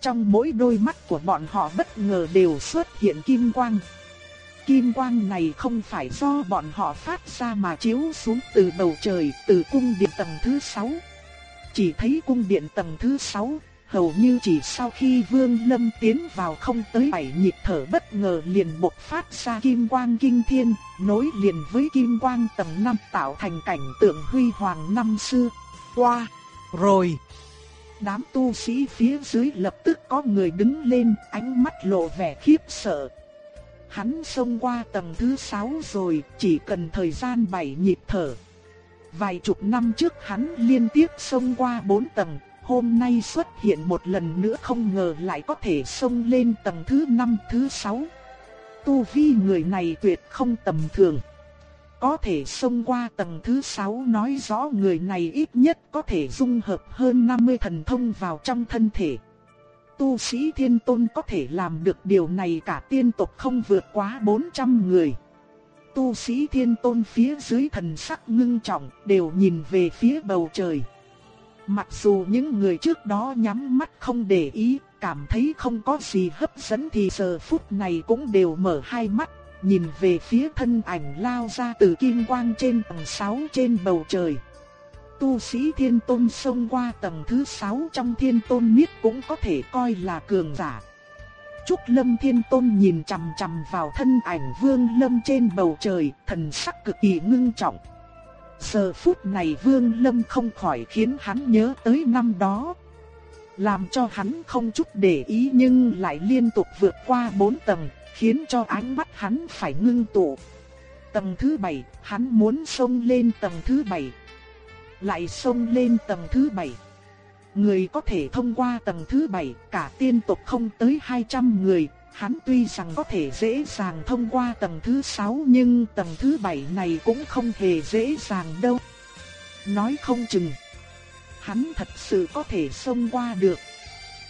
Trong mỗi đôi mắt của bọn họ bất ngờ đều xuất hiện kim quang. Kim quang này không phải do bọn họ phát ra mà chiếu xuống từ bầu trời, từ cung điện tầng thứ 6. Chỉ thấy cung điện tầng thứ 6, hầu như chỉ sau khi Vương Lâm tiến vào không tới bảy nhịp thở bất ngờ liền bộc phát ra kim quang kinh thiên, nối liền với kim quang tầng 5 tạo thành cảnh tượng huy hoàng năm xưa. Qua, rồi. Đám tu sĩ phía dưới lập tức có người đứng lên, ánh mắt lộ vẻ khiếp sợ. Hắn xông qua tầng thứ 6 rồi, chỉ cần thời gian 7 nhịp thở. Vài chục năm trước hắn liên tiếp xông qua 4 tầng, hôm nay xuất hiện một lần nữa không ngờ lại có thể xông lên tầng thứ 5, thứ 6. Tu vi người này tuyệt không tầm thường. Có thể xông qua tầng thứ 6 nói rõ người này ít nhất có thể dung hợp hơn 50 thần thông vào trong thân thể. Tu sĩ thiên tôn có thể làm được điều này cả tiên tộc không vượt quá 400 người. Tu sĩ thiên tôn phía dưới thần sắc ngưng trọng đều nhìn về phía bầu trời. Mặc dù những người trước đó nhắm mắt không để ý, cảm thấy không có gì hấp dẫn thì giờ phút này cũng đều mở hai mắt, nhìn về phía thân ảnh lao ra từ kim quang trên tầng 6 trên bầu trời. Tu sĩ thiên tôn xông qua tầng thứ 6 trong thiên tôn miết cũng có thể coi là cường giả. Trúc Lâm Thiên Tôn nhìn chằm chằm vào thân ảnh Vương Lâm trên bầu trời, thần sắc cực kỳ ngưng trọng. Giờ phút này Vương Lâm không khỏi khiến hắn nhớ tới năm đó. Làm cho hắn không chút để ý nhưng lại liên tục vượt qua bốn tầng, khiến cho ánh mắt hắn phải ngưng tụ. Tầng thứ bảy, hắn muốn xông lên tầng thứ bảy. Lại xông lên tầng thứ bảy. Người có thể thông qua tầng thứ bảy, cả tiên tộc không tới 200 người, hắn tuy rằng có thể dễ dàng thông qua tầng thứ 6 nhưng tầng thứ 7 này cũng không hề dễ dàng đâu. Nói không chừng, hắn thật sự có thể xông qua được.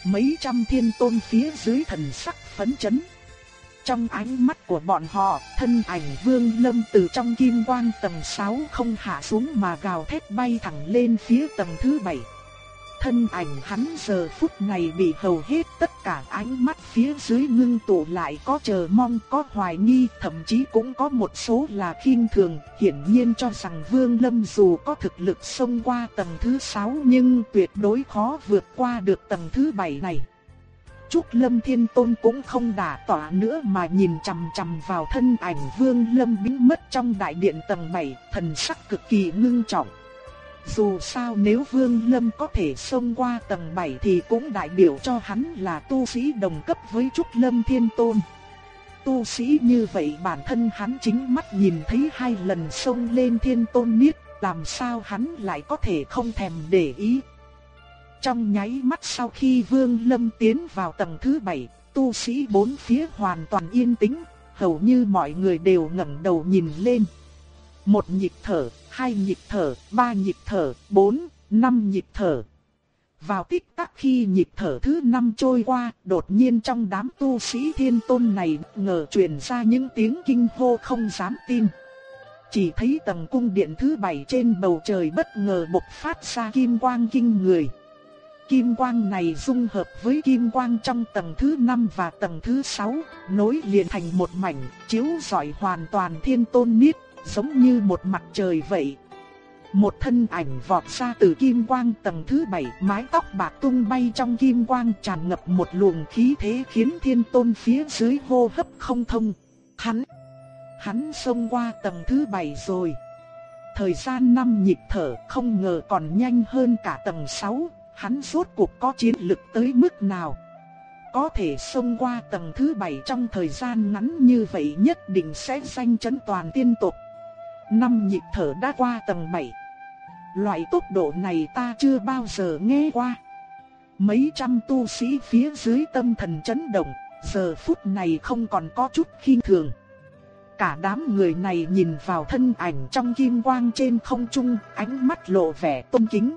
Mấy trăm thiên tôn phía dưới thần sắc phấn chấn. Trong ánh mắt của bọn họ, thân ảnh vương lâm từ trong kim quang tầng 6 không hạ xuống mà gào thét bay thẳng lên phía tầng thứ 7. Thân ảnh hắn giờ phút này bị hầu hết tất cả ánh mắt phía dưới ngưng tụ lại có chờ mong có hoài nghi thậm chí cũng có một số là khinh thường hiển nhiên cho rằng Vương Lâm dù có thực lực xông qua tầng thứ 6 nhưng tuyệt đối khó vượt qua được tầng thứ 7 này. Trúc Lâm Thiên Tôn cũng không đả tỏa nữa mà nhìn chằm chằm vào thân ảnh Vương Lâm biến mất trong đại điện tầng 7, thần sắc cực kỳ ngưng trọng. Dù sao nếu Vương Lâm có thể xông qua tầng 7 thì cũng đại biểu cho hắn là tu sĩ đồng cấp với Trúc Lâm Thiên Tôn. Tu sĩ như vậy bản thân hắn chính mắt nhìn thấy hai lần xông lên Thiên Tôn Niết, làm sao hắn lại có thể không thèm để ý. Trong nháy mắt sau khi Vương Lâm tiến vào tầng thứ 7, tu sĩ bốn phía hoàn toàn yên tĩnh, hầu như mọi người đều ngẩng đầu nhìn lên. Một nhịp thở, hai nhịp thở, ba nhịp thở, bốn, năm nhịp thở. Vào tích tắc khi nhịp thở thứ năm trôi qua, đột nhiên trong đám tu sĩ thiên tôn này ngờ truyền ra những tiếng kinh hô không dám tin. chỉ thấy tầng cung điện thứ bảy trên bầu trời bất ngờ bộc phát ra kim quang kinh người. Kim quang này dung hợp với kim quang trong tầng thứ 5 và tầng thứ 6, nối liền thành một mảnh, chiếu rọi hoàn toàn thiên tôn niết, giống như một mặt trời vậy. Một thân ảnh vọt ra từ kim quang tầng thứ 7, mái tóc bạc tung bay trong kim quang tràn ngập một luồng khí thế khiến thiên tôn phía dưới hô hấp không thông. Hắn, hắn xông qua tầng thứ 7 rồi. Thời gian năm nhịp thở không ngờ còn nhanh hơn cả tầng 6, hắn rốt cuộc có chiến lực tới mức nào. Có thể xông qua tầng thứ 7 trong thời gian ngắn như vậy nhất định sẽ danh chấn toàn tiên tộc. Năm nhịp thở đã qua tầng 7. Loại tốc độ này ta chưa bao giờ nghe qua. Mấy trăm tu sĩ phía dưới tâm thần chấn động, giờ phút này không còn có chút khinh thường. Cả đám người này nhìn vào thân ảnh trong kim quang trên không trung, ánh mắt lộ vẻ tôn kính.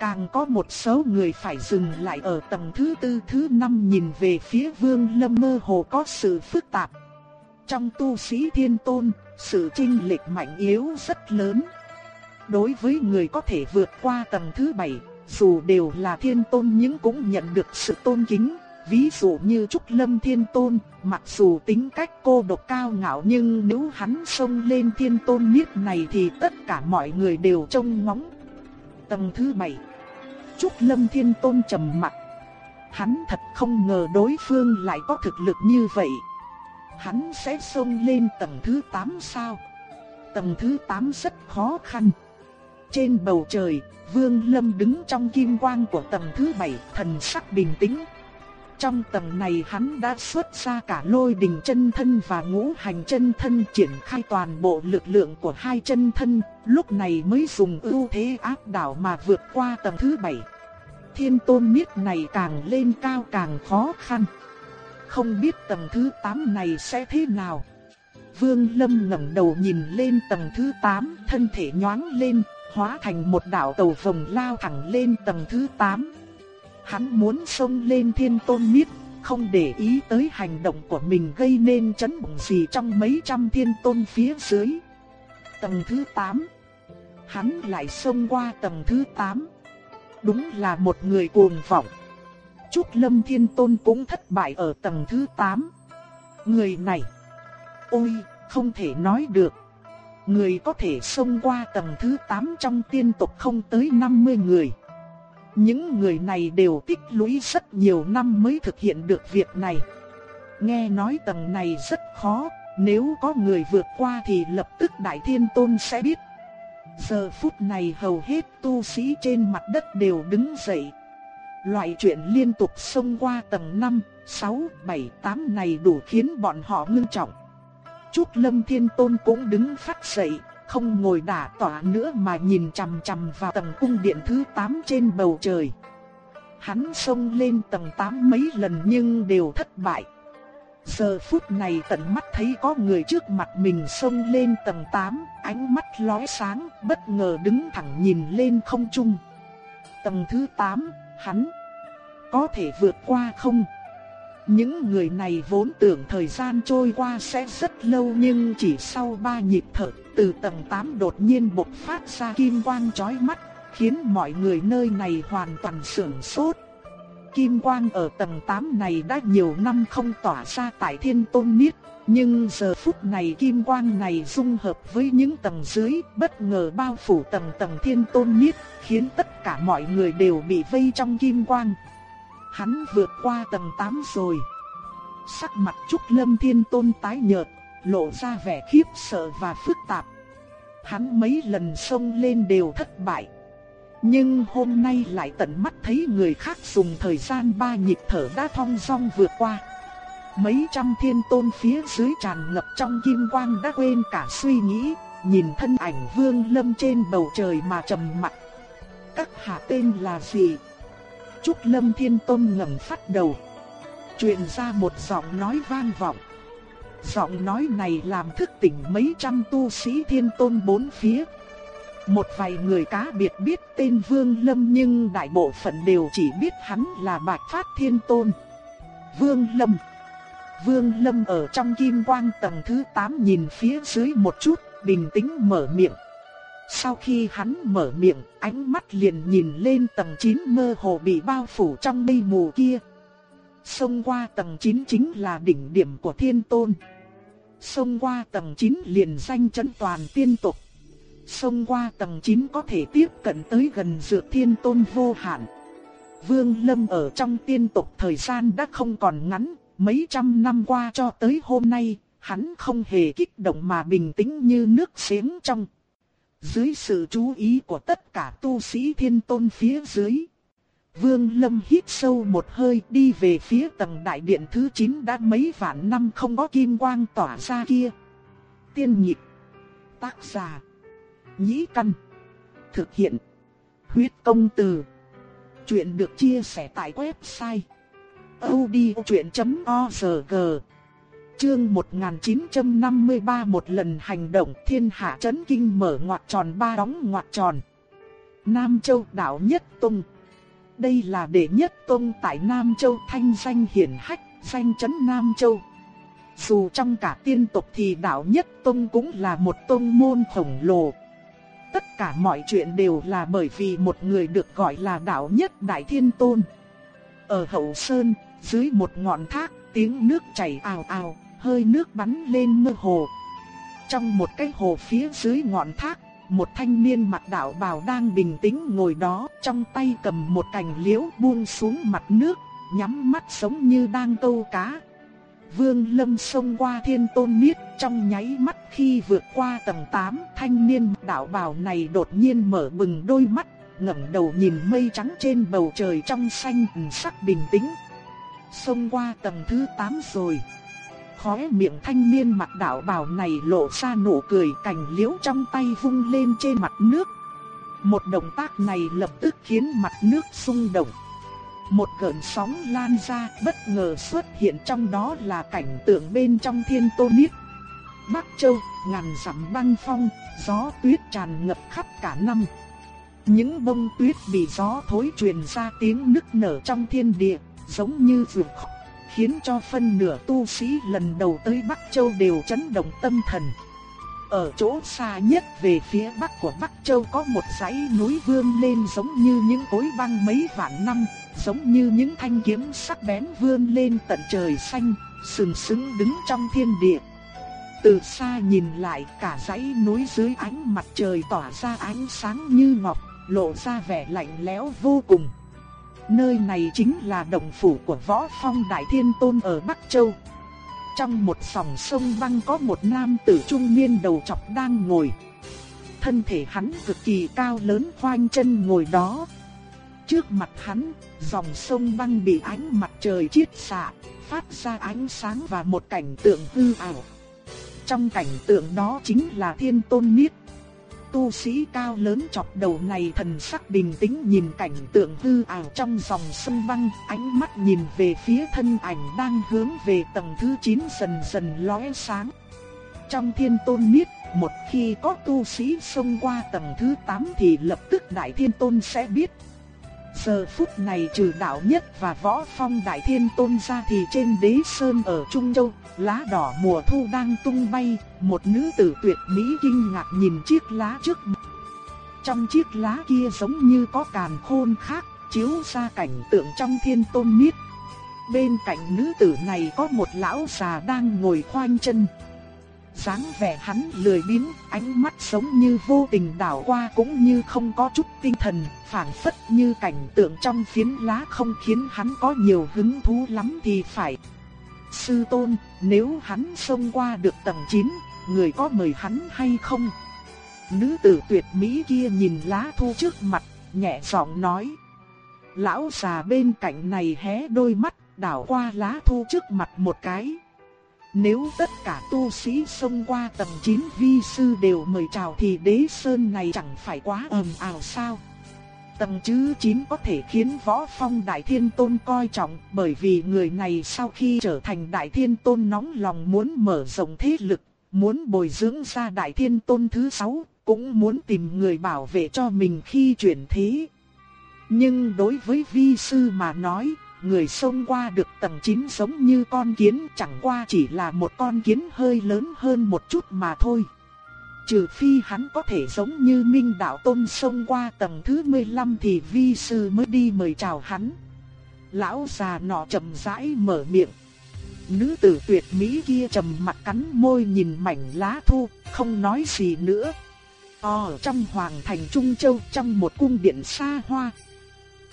Càng có một số người phải dừng lại ở tầng thứ tư thứ năm nhìn về phía vương lâm mơ hồ có sự phức tạp. Trong tu sĩ thiên tôn, sự trinh lệch mạnh yếu rất lớn. Đối với người có thể vượt qua tầng thứ bảy, dù đều là thiên tôn nhưng cũng nhận được sự tôn kính. Ví dụ như Trúc Lâm Thiên Tôn, mặc dù tính cách cô độc cao ngạo nhưng nếu hắn xông lên Thiên Tôn miết này thì tất cả mọi người đều trông ngóng. Tầng thứ 7 chút Lâm Thiên Tôn trầm mặt Hắn thật không ngờ đối phương lại có thực lực như vậy. Hắn sẽ xông lên tầng thứ 8 sao? Tầng thứ 8 rất khó khăn. Trên bầu trời, Vương Lâm đứng trong kim quang của tầng thứ 7, thần sắc bình tĩnh, trong tầng này hắn đã xuất ra cả lôi đình chân thân và ngũ hành chân thân triển khai toàn bộ lực lượng của hai chân thân, lúc này mới dùng ưu thế áp đảo mà vượt qua tầng thứ bảy Thiên tôn miết này càng lên cao càng khó khăn. Không biết tầng thứ 8 này sẽ thế nào. Vương Lâm ngẩng đầu nhìn lên tầng thứ 8, thân thể nhoáng lên, hóa thành một đạo tàu vòng lao thẳng lên tầng thứ 8. Hắn muốn xông lên thiên tôn miết, không để ý tới hành động của mình gây nên chấn động gì trong mấy trăm thiên tôn phía dưới. Tầng thứ 8 Hắn lại xông qua tầng thứ 8 Đúng là một người cuồng vọng. Trúc Lâm Thiên Tôn cũng thất bại ở tầng thứ 8 Người này Ôi, không thể nói được. Người có thể xông qua tầng thứ 8 trong tiên tộc không tới 50 người những người này đều tích lũy rất nhiều năm mới thực hiện được việc này. Nghe nói tầng này rất khó, nếu có người vượt qua thì lập tức Đại Thiên Tôn sẽ biết. Giờ phút này hầu hết tu sĩ trên mặt đất đều đứng dậy. Loại chuyện liên tục xông qua tầng 5, 6, 7, 8 này đủ khiến bọn họ ngưng trọng. Chút Lâm Thiên Tôn cũng đứng phát dậy, không ngồi đả tỏa nữa mà nhìn chằm chằm vào tầng cung điện thứ 8 trên bầu trời. Hắn xông lên tầng 8 mấy lần nhưng đều thất bại. Giờ phút này tận mắt thấy có người trước mặt mình xông lên tầng 8, ánh mắt lóe sáng, bất ngờ đứng thẳng nhìn lên không trung. Tầng thứ 8, hắn có thể vượt qua không? Những người này vốn tưởng thời gian trôi qua sẽ rất lâu nhưng chỉ sau ba nhịp thở, từ tầng 8 đột nhiên bộc phát ra kim quang chói mắt, khiến mọi người nơi này hoàn toàn sửng sốt. Kim quang ở tầng 8 này đã nhiều năm không tỏa ra tại thiên tôn niết, nhưng giờ phút này kim quang này dung hợp với những tầng dưới, bất ngờ bao phủ tầng tầng thiên tôn niết, khiến tất cả mọi người đều bị vây trong kim quang. Hắn vượt qua tầng 8 rồi. Sắc mặt Trúc Lâm Thiên Tôn tái nhợt, lộ ra vẻ khiếp sợ và phức tạp. Hắn mấy lần xông lên đều thất bại. Nhưng hôm nay lại tận mắt thấy người khác dùng thời gian ba nhịp thở đã thong dong vượt qua. Mấy trăm thiên tôn phía dưới tràn ngập trong kim quang đã quên cả suy nghĩ, nhìn thân ảnh vương lâm trên bầu trời mà trầm mặt. Các hạ tên là gì? Trúc Lâm Thiên Tôn ngẩng phát đầu. Truyền ra một giọng nói vang vọng. Giọng nói này làm thức tỉnh mấy trăm tu sĩ thiên tôn bốn phía. Một vài người cá biệt biết tên Vương Lâm nhưng đại bộ phận đều chỉ biết hắn là Bạch Phát Thiên Tôn. Vương Lâm Vương Lâm ở trong kim quang tầng thứ 8 nhìn phía dưới một chút, bình tĩnh mở miệng. Sau khi hắn mở miệng, ánh mắt liền nhìn lên tầng 9 mơ hồ bị bao phủ trong mây mù kia. Xông qua tầng 9 chính là đỉnh điểm của thiên tôn. Xông qua tầng 9 liền danh chấn toàn tiên tộc. Xông qua tầng 9 có thể tiếp cận tới gần dược thiên tôn vô hạn. Vương Lâm ở trong tiên tộc thời gian đã không còn ngắn, mấy trăm năm qua cho tới hôm nay, hắn không hề kích động mà bình tĩnh như nước xiếng trong. Dưới sự chú ý của tất cả tu sĩ thiên tôn phía dưới. Vương Lâm hít sâu một hơi đi về phía tầng đại điện thứ 9 đã mấy vạn năm không có kim quang tỏa ra kia. Tiên nhịp. Tác giả. Nhĩ căn. Thực hiện. Huyết công từ. Chuyện được chia sẻ tại website. odchuyện.org Chương 1953 một lần hành động thiên hạ chấn kinh mở ngoặt tròn ba đóng ngoặt tròn. Nam Châu đảo nhất tung. Đây là đệ nhất tông tại Nam Châu thanh danh hiển hách, danh chấn Nam Châu. Dù trong cả tiên tộc thì đạo nhất tông cũng là một tông môn khổng lồ. Tất cả mọi chuyện đều là bởi vì một người được gọi là đạo nhất Đại Thiên Tôn. Ở hậu sơn, dưới một ngọn thác, tiếng nước chảy ào ào, hơi nước bắn lên mơ hồ. Trong một cái hồ phía dưới ngọn thác, một thanh niên mặc đạo bào đang bình tĩnh ngồi đó, trong tay cầm một cành liễu buông xuống mặt nước, nhắm mắt sống như đang câu cá. Vương Lâm xông qua thiên tôn miết, trong nháy mắt khi vượt qua tầng 8, thanh niên đạo bào này đột nhiên mở bừng đôi mắt, ngẩng đầu nhìn mây trắng trên bầu trời trong xanh sắc bình tĩnh. Xông qua tầng thứ 8 rồi. Khóe miệng thanh niên mặt đạo bào này lộ ra nụ cười cành liễu trong tay vung lên trên mặt nước. Một động tác này lập tức khiến mặt nước sung động. Một cơn sóng lan ra bất ngờ xuất hiện trong đó là cảnh tượng bên trong thiên tô niết. Bắc Châu, ngàn dặm băng phong, gió tuyết tràn ngập khắp cả năm. Những bông tuyết bị gió thối truyền ra tiếng nức nở trong thiên địa, giống như vượt khóc khiến cho phân nửa tu sĩ lần đầu tới Bắc Châu đều chấn động tâm thần. Ở chỗ xa nhất về phía bắc của Bắc Châu có một dãy núi vươn lên giống như những cối băng mấy vạn năm, giống như những thanh kiếm sắc bén vươn lên tận trời xanh, sừng sững đứng trong thiên địa. Từ xa nhìn lại cả dãy núi dưới ánh mặt trời tỏa ra ánh sáng như ngọc, lộ ra vẻ lạnh lẽo vô cùng. Nơi này chính là động phủ của võ phong đại thiên tôn ở Bắc Châu. Trong một sòng sông băng có một nam tử trung niên đầu trọc đang ngồi. Thân thể hắn cực kỳ cao lớn khoanh chân ngồi đó. Trước mặt hắn, dòng sông băng bị ánh mặt trời chiết xạ, phát ra ánh sáng và một cảnh tượng hư ảo. Trong cảnh tượng đó chính là thiên tôn niết tu sĩ cao lớn chọc đầu này thần sắc bình tĩnh nhìn cảnh tượng hư ảo trong dòng sông băng, ánh mắt nhìn về phía thân ảnh đang hướng về tầng thứ 9 dần dần lóe sáng. Trong thiên tôn biết một khi có tu sĩ xông qua tầng thứ 8 thì lập tức đại thiên tôn sẽ biết. Giờ phút này trừ đạo nhất và võ phong đại thiên tôn ra thì trên đế sơn ở Trung Châu, lá đỏ mùa thu đang tung bay, một nữ tử tuyệt mỹ kinh ngạc nhìn chiếc lá trước mặt. Trong chiếc lá kia giống như có càn khôn khác, chiếu ra cảnh tượng trong thiên tôn miết. Bên cạnh nữ tử này có một lão già đang ngồi khoanh chân dáng vẻ hắn lười biếng, ánh mắt giống như vô tình đảo qua cũng như không có chút tinh thần, phảng phất như cảnh tượng trong phiến lá không khiến hắn có nhiều hứng thú lắm thì phải. Sư tôn, nếu hắn xông qua được tầng 9, người có mời hắn hay không? Nữ tử tuyệt mỹ kia nhìn lá thu trước mặt, nhẹ giọng nói. Lão già bên cạnh này hé đôi mắt, đảo qua lá thu trước mặt một cái. Nếu tất cả tu sĩ xông qua tầng 9 vi sư đều mời chào thì đế sơn này chẳng phải quá ầm ào sao? Tầng chứ 9 có thể khiến võ phong đại thiên tôn coi trọng bởi vì người này sau khi trở thành đại thiên tôn nóng lòng muốn mở rộng thế lực, muốn bồi dưỡng ra đại thiên tôn thứ 6, cũng muốn tìm người bảo vệ cho mình khi chuyển thế. Nhưng đối với vi sư mà nói, người xông qua được tầng 9 giống như con kiến chẳng qua chỉ là một con kiến hơi lớn hơn một chút mà thôi. trừ phi hắn có thể giống như Minh Đạo Tôn xông qua tầng thứ 15 thì vi sư mới đi mời chào hắn. Lão già nọ chậm rãi mở miệng. Nữ tử tuyệt mỹ kia trầm mặt cắn môi nhìn mảnh lá thu, không nói gì nữa. Ở trong hoàng thành Trung Châu trong một cung điện xa hoa.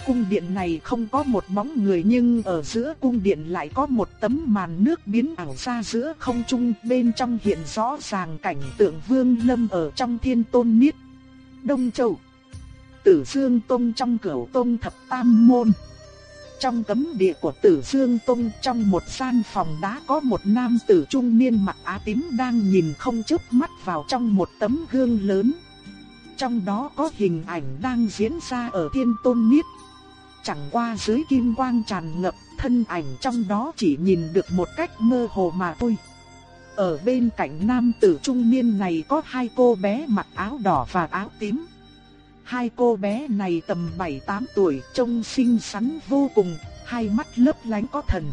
Cung điện này không có một bóng người nhưng ở giữa cung điện lại có một tấm màn nước biến ảo ra giữa không trung bên trong hiện rõ ràng cảnh tượng vương lâm ở trong thiên tôn niết. Đông Châu, Tử Dương Tông trong cửu Tông thập tam môn trong cấm địa của Tử Dương Tông trong một gian phòng đá có một nam tử trung niên mặc áo tím đang nhìn không chớp mắt vào trong một tấm gương lớn. Trong đó có hình ảnh đang diễn ra ở Thiên Tôn Niết. Chẳng qua dưới kim quang tràn ngập, thân ảnh trong đó chỉ nhìn được một cách mơ hồ mà thôi. Ở bên cạnh nam tử trung niên này có hai cô bé mặc áo đỏ và áo tím. Hai cô bé này tầm 7-8 tuổi, trông xinh xắn vô cùng, hai mắt lấp lánh có thần.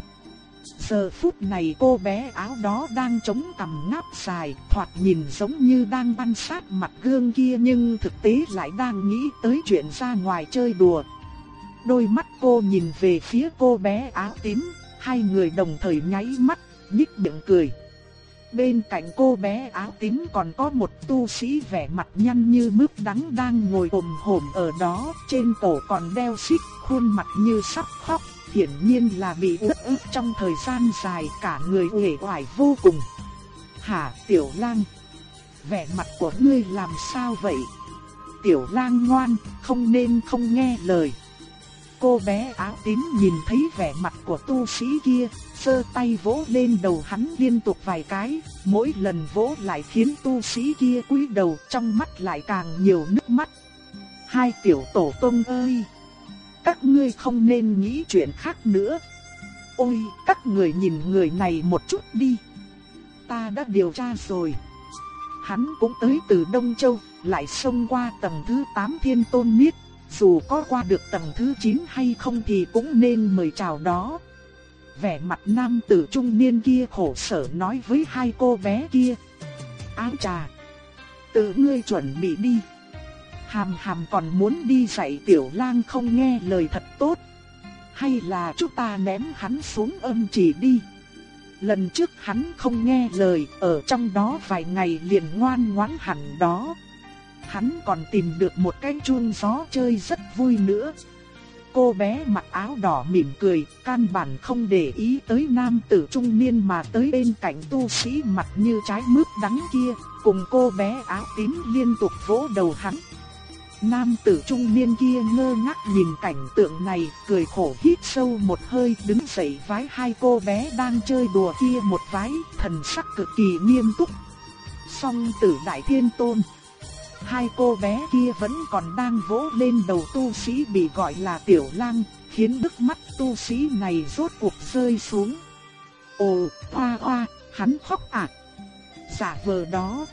Giờ phút này cô bé áo đó đang chống cằm ngáp dài, thoạt nhìn giống như đang quan sát mặt gương kia nhưng thực tế lại đang nghĩ tới chuyện ra ngoài chơi đùa. Đôi mắt cô nhìn về phía cô bé áo tím, hai người đồng thời nháy mắt, nhích miệng cười. Bên cạnh cô bé áo tím còn có một tu sĩ vẻ mặt nhăn như mướp đắng đang ngồi ồm hổm ở đó, trên cổ còn đeo xích, khuôn mặt như sắp khóc, hiển nhiên là bị uất ức trong thời gian dài, cả người uể oải vô cùng. Hả, Tiểu Lang? Vẻ mặt của ngươi làm sao vậy? Tiểu Lang ngoan, không nên không nghe lời. Cô bé áo tím nhìn thấy vẻ mặt của tu sĩ kia, sơ tay vỗ lên đầu hắn liên tục vài cái, mỗi lần vỗ lại khiến tu sĩ kia cúi đầu trong mắt lại càng nhiều nước mắt. Hai tiểu tổ tông ơi! Các ngươi không nên nghĩ chuyện khác nữa. Ôi, các người nhìn người này một chút đi. Ta đã điều tra rồi. Hắn cũng tới từ Đông Châu, lại xông qua tầng thứ 8 thiên tôn miết. Dù có qua được tầng thứ 9 hay không thì cũng nên mời chào đó vẻ mặt nam tử trung niên kia khổ sở nói với hai cô bé kia. Áo trà, tự ngươi chuẩn bị đi. Hàm hàm còn muốn đi dạy tiểu lang không nghe lời thật tốt. Hay là chúng ta ném hắn xuống âm chỉ đi. Lần trước hắn không nghe lời, ở trong đó vài ngày liền ngoan ngoãn hẳn đó. Hắn còn tìm được một cái chuông gió chơi rất vui nữa. Cô bé mặc áo đỏ mỉm cười, căn bản không để ý tới nam tử trung niên mà tới bên cạnh tu sĩ mặt như trái mướp đắng kia, cùng cô bé áo tím liên tục vỗ đầu hắn. Nam tử trung niên kia ngơ ngác nhìn cảnh tượng này, cười khổ hít sâu một hơi đứng dậy vái hai cô bé đang chơi đùa kia một vái, thần sắc cực kỳ nghiêm túc. Song tử đại thiên tôn hai cô bé kia vẫn còn đang vỗ lên đầu tu sĩ bị gọi là tiểu lang, khiến nước mắt tu sĩ này rốt cuộc rơi xuống. Ồ, hoa hoa, hắn khóc à? Giả vờ đó.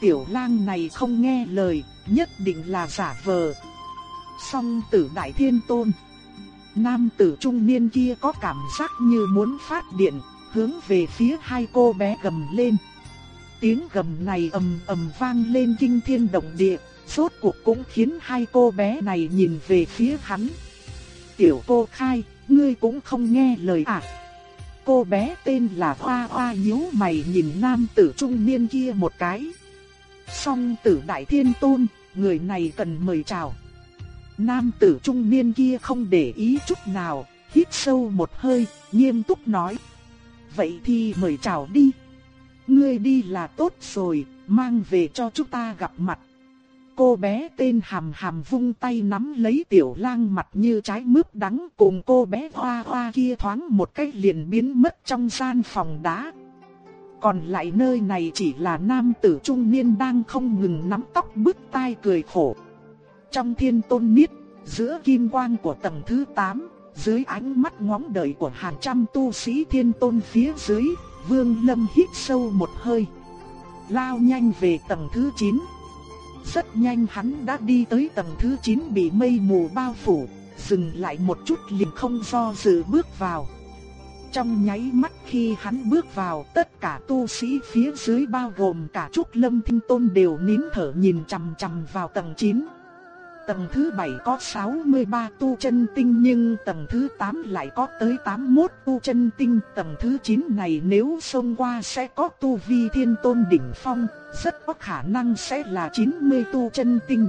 Tiểu lang này không nghe lời, nhất định là giả vờ. Song tử đại thiên tôn. Nam tử trung niên kia có cảm giác như muốn phát điện, hướng về phía hai cô bé gầm lên. Tiếng gầm này ầm ầm vang lên kinh thiên động địa, rốt cuộc cũng khiến hai cô bé này nhìn về phía hắn. Tiểu cô khai, ngươi cũng không nghe lời à? Cô bé tên là Hoa Hoa nhíu mày nhìn nam tử trung niên kia một cái. Song tử đại thiên tôn, người này cần mời chào. Nam tử trung niên kia không để ý chút nào, hít sâu một hơi, nghiêm túc nói. Vậy thì mời chào đi. Ngươi đi là tốt rồi, mang về cho chúng ta gặp mặt. Cô bé tên Hàm Hàm vung tay nắm lấy tiểu lang mặt như trái mướp đắng cùng cô bé hoa hoa kia thoáng một cái liền biến mất trong gian phòng đá. Còn lại nơi này chỉ là nam tử trung niên đang không ngừng nắm tóc bứt tai cười khổ. Trong thiên tôn niết, giữa kim quang của tầng thứ 8, dưới ánh mắt ngóng đợi của hàng trăm tu sĩ thiên tôn phía dưới, Vương Lâm hít sâu một hơi. Lao nhanh về tầng thứ 9. Rất nhanh hắn đã đi tới tầng thứ 9 bị mây mù bao phủ, dừng lại một chút liền không do dự bước vào. Trong nháy mắt khi hắn bước vào, tất cả tu sĩ phía dưới bao gồm cả Trúc Lâm Thinh Tôn đều nín thở nhìn chằm chằm vào tầng 9. Tầng thứ 7 có 63 tu chân tinh nhưng tầng thứ 8 lại có tới 81 tu chân tinh. Tầng thứ 9 này nếu xông qua sẽ có tu vi thiên tôn đỉnh phong, rất có khả năng sẽ là 90 tu chân tinh.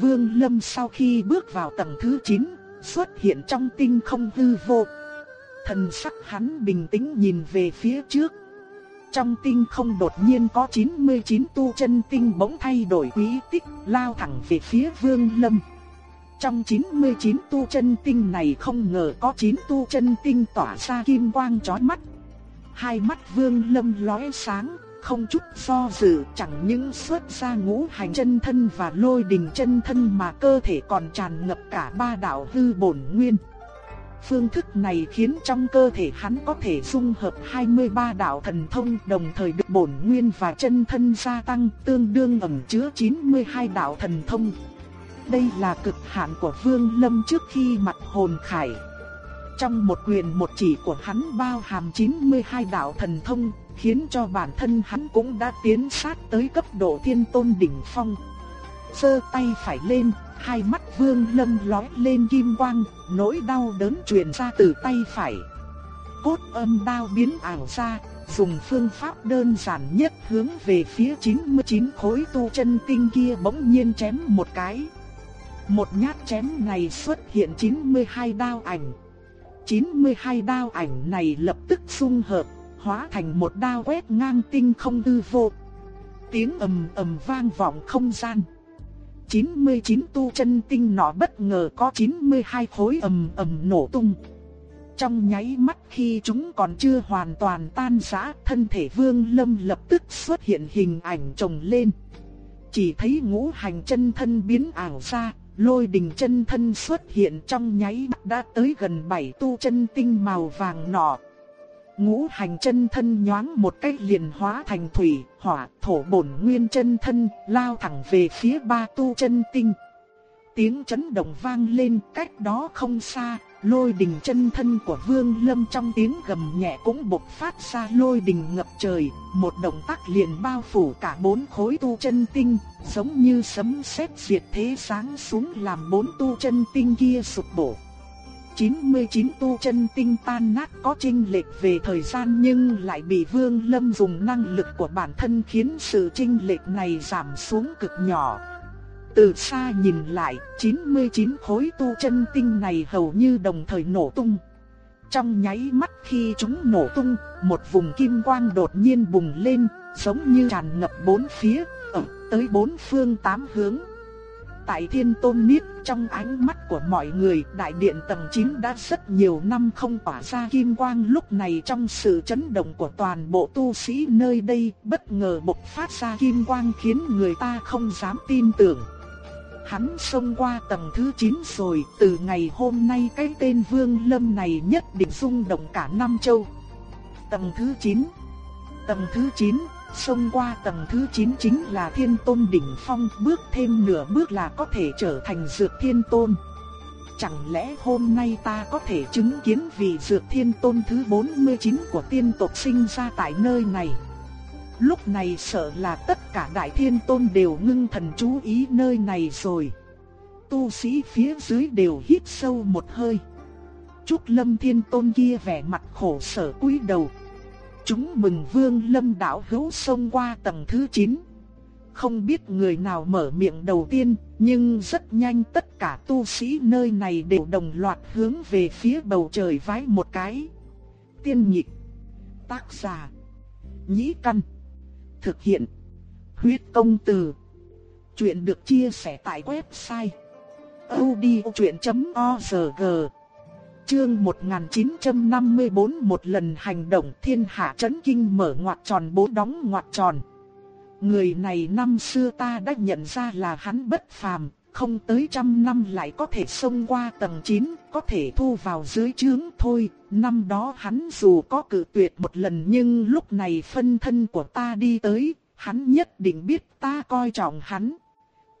Vương Lâm sau khi bước vào tầng thứ 9, xuất hiện trong tinh không hư vô. Thần sắc hắn bình tĩnh nhìn về phía trước. Trong tinh không đột nhiên có 99 tu chân tinh bỗng thay đổi quý tích, lao thẳng về phía Vương Lâm. Trong 99 tu chân tinh này không ngờ có 9 tu chân tinh tỏa ra kim quang chói mắt. Hai mắt Vương Lâm lóe sáng, không chút do dự, chẳng những xuất ra ngũ hành chân thân và lôi đình chân thân mà cơ thể còn tràn ngập cả ba đạo hư bổn nguyên. Phương thức này khiến trong cơ thể hắn có thể dung hợp 23 đạo thần thông đồng thời được bổn nguyên và chân thân gia tăng tương đương ẩn chứa 92 đạo thần thông. Đây là cực hạn của Vương Lâm trước khi mặt hồn khải. Trong một quyền một chỉ của hắn bao hàm 92 đạo thần thông, khiến cho bản thân hắn cũng đã tiến sát tới cấp độ thiên tôn đỉnh phong. Sơ tay phải lên, hai mắt vương lâm lóe lên kim quang, nỗi đau đớn truyền ra từ tay phải. Cốt âm đao biến ảo ra, dùng phương pháp đơn giản nhất hướng về phía 99 khối tu chân tinh kia bỗng nhiên chém một cái. Một nhát chém này xuất hiện 92 đao ảnh. 92 đao ảnh này lập tức xung hợp, hóa thành một đao quét ngang tinh không hư vô. Tiếng ầm ầm vang vọng không gian. 99 tu chân tinh nọ bất ngờ có 92 khối ầm ầm nổ tung. Trong nháy mắt khi chúng còn chưa hoàn toàn tan rã, thân thể Vương Lâm lập tức xuất hiện hình ảnh chồng lên. Chỉ thấy ngũ hành chân thân biến ảo ra, lôi đình chân thân xuất hiện trong nháy mắt đã tới gần bảy tu chân tinh màu vàng nọ. Ngũ hành chân thân nhoáng một cách liền hóa thành thủy, hỏa, thổ bổn nguyên chân thân, lao thẳng về phía ba tu chân tinh. Tiếng chấn động vang lên cách đó không xa, lôi đình chân thân của Vương Lâm trong tiếng gầm nhẹ cũng bộc phát ra lôi đình ngập trời, một động tác liền bao phủ cả bốn khối tu chân tinh, giống như sấm sét diệt thế sáng xuống làm bốn tu chân tinh kia sụp đổ. 99 tu chân tinh tan nát có chênh lệch về thời gian nhưng lại bị Vương Lâm dùng năng lực của bản thân khiến sự chênh lệch này giảm xuống cực nhỏ. Từ xa nhìn lại, 99 khối tu chân tinh này hầu như đồng thời nổ tung. Trong nháy mắt khi chúng nổ tung, một vùng kim quang đột nhiên bùng lên, giống như tràn ngập bốn phía, ở tới bốn phương tám hướng. Tại thiên tôn niết trong ánh mắt của mọi người đại điện tầng 9 đã rất nhiều năm không tỏa ra kim quang lúc này trong sự chấn động của toàn bộ tu sĩ nơi đây bất ngờ bộc phát ra kim quang khiến người ta không dám tin tưởng. Hắn xông qua tầng thứ 9 rồi, từ ngày hôm nay cái tên Vương Lâm này nhất định rung động cả năm châu. Tầng thứ 9 Tầng thứ 9 Xông qua tầng thứ 9 chính là thiên tôn đỉnh phong, bước thêm nửa bước là có thể trở thành dược thiên tôn. Chẳng lẽ hôm nay ta có thể chứng kiến vị dược thiên tôn thứ 49 của tiên tộc sinh ra tại nơi này? Lúc này sợ là tất cả đại thiên tôn đều ngưng thần chú ý nơi này rồi. Tu sĩ phía dưới đều hít sâu một hơi. Trúc lâm thiên tôn kia vẻ mặt khổ sở cúi đầu. Chúng mừng vương lâm đảo hữu xông qua tầng thứ 9. Không biết người nào mở miệng đầu tiên, nhưng rất nhanh tất cả tu sĩ nơi này đều đồng loạt hướng về phía bầu trời vái một cái. Tiên nhịp, tác giả, nhĩ căn, thực hiện, huyết công từ. Chuyện được chia sẻ tại website odchuyện.org Chương 1954 một lần hành động thiên hạ chấn kinh mở ngoặt tròn bố đóng ngoặt tròn. Người này năm xưa ta đã nhận ra là hắn bất phàm, không tới trăm năm lại có thể xông qua tầng 9, có thể thu vào dưới trướng thôi. Năm đó hắn dù có cự tuyệt một lần nhưng lúc này phân thân của ta đi tới, hắn nhất định biết ta coi trọng hắn.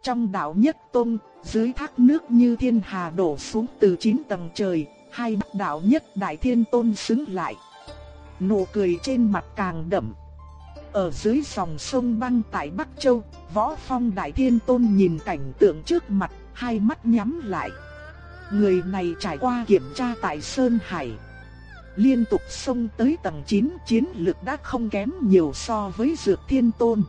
Trong đạo nhất tôn, dưới thác nước như thiên hà đổ xuống từ chín tầng trời, hai bác đạo nhất đại thiên tôn xứng lại. Nụ cười trên mặt càng đậm. Ở dưới dòng sông băng tại Bắc Châu, võ phong đại thiên tôn nhìn cảnh tượng trước mặt, hai mắt nhắm lại. Người này trải qua kiểm tra tại Sơn Hải. Liên tục xông tới tầng 9 chiến lực đã không kém nhiều so với Dược Thiên Tôn.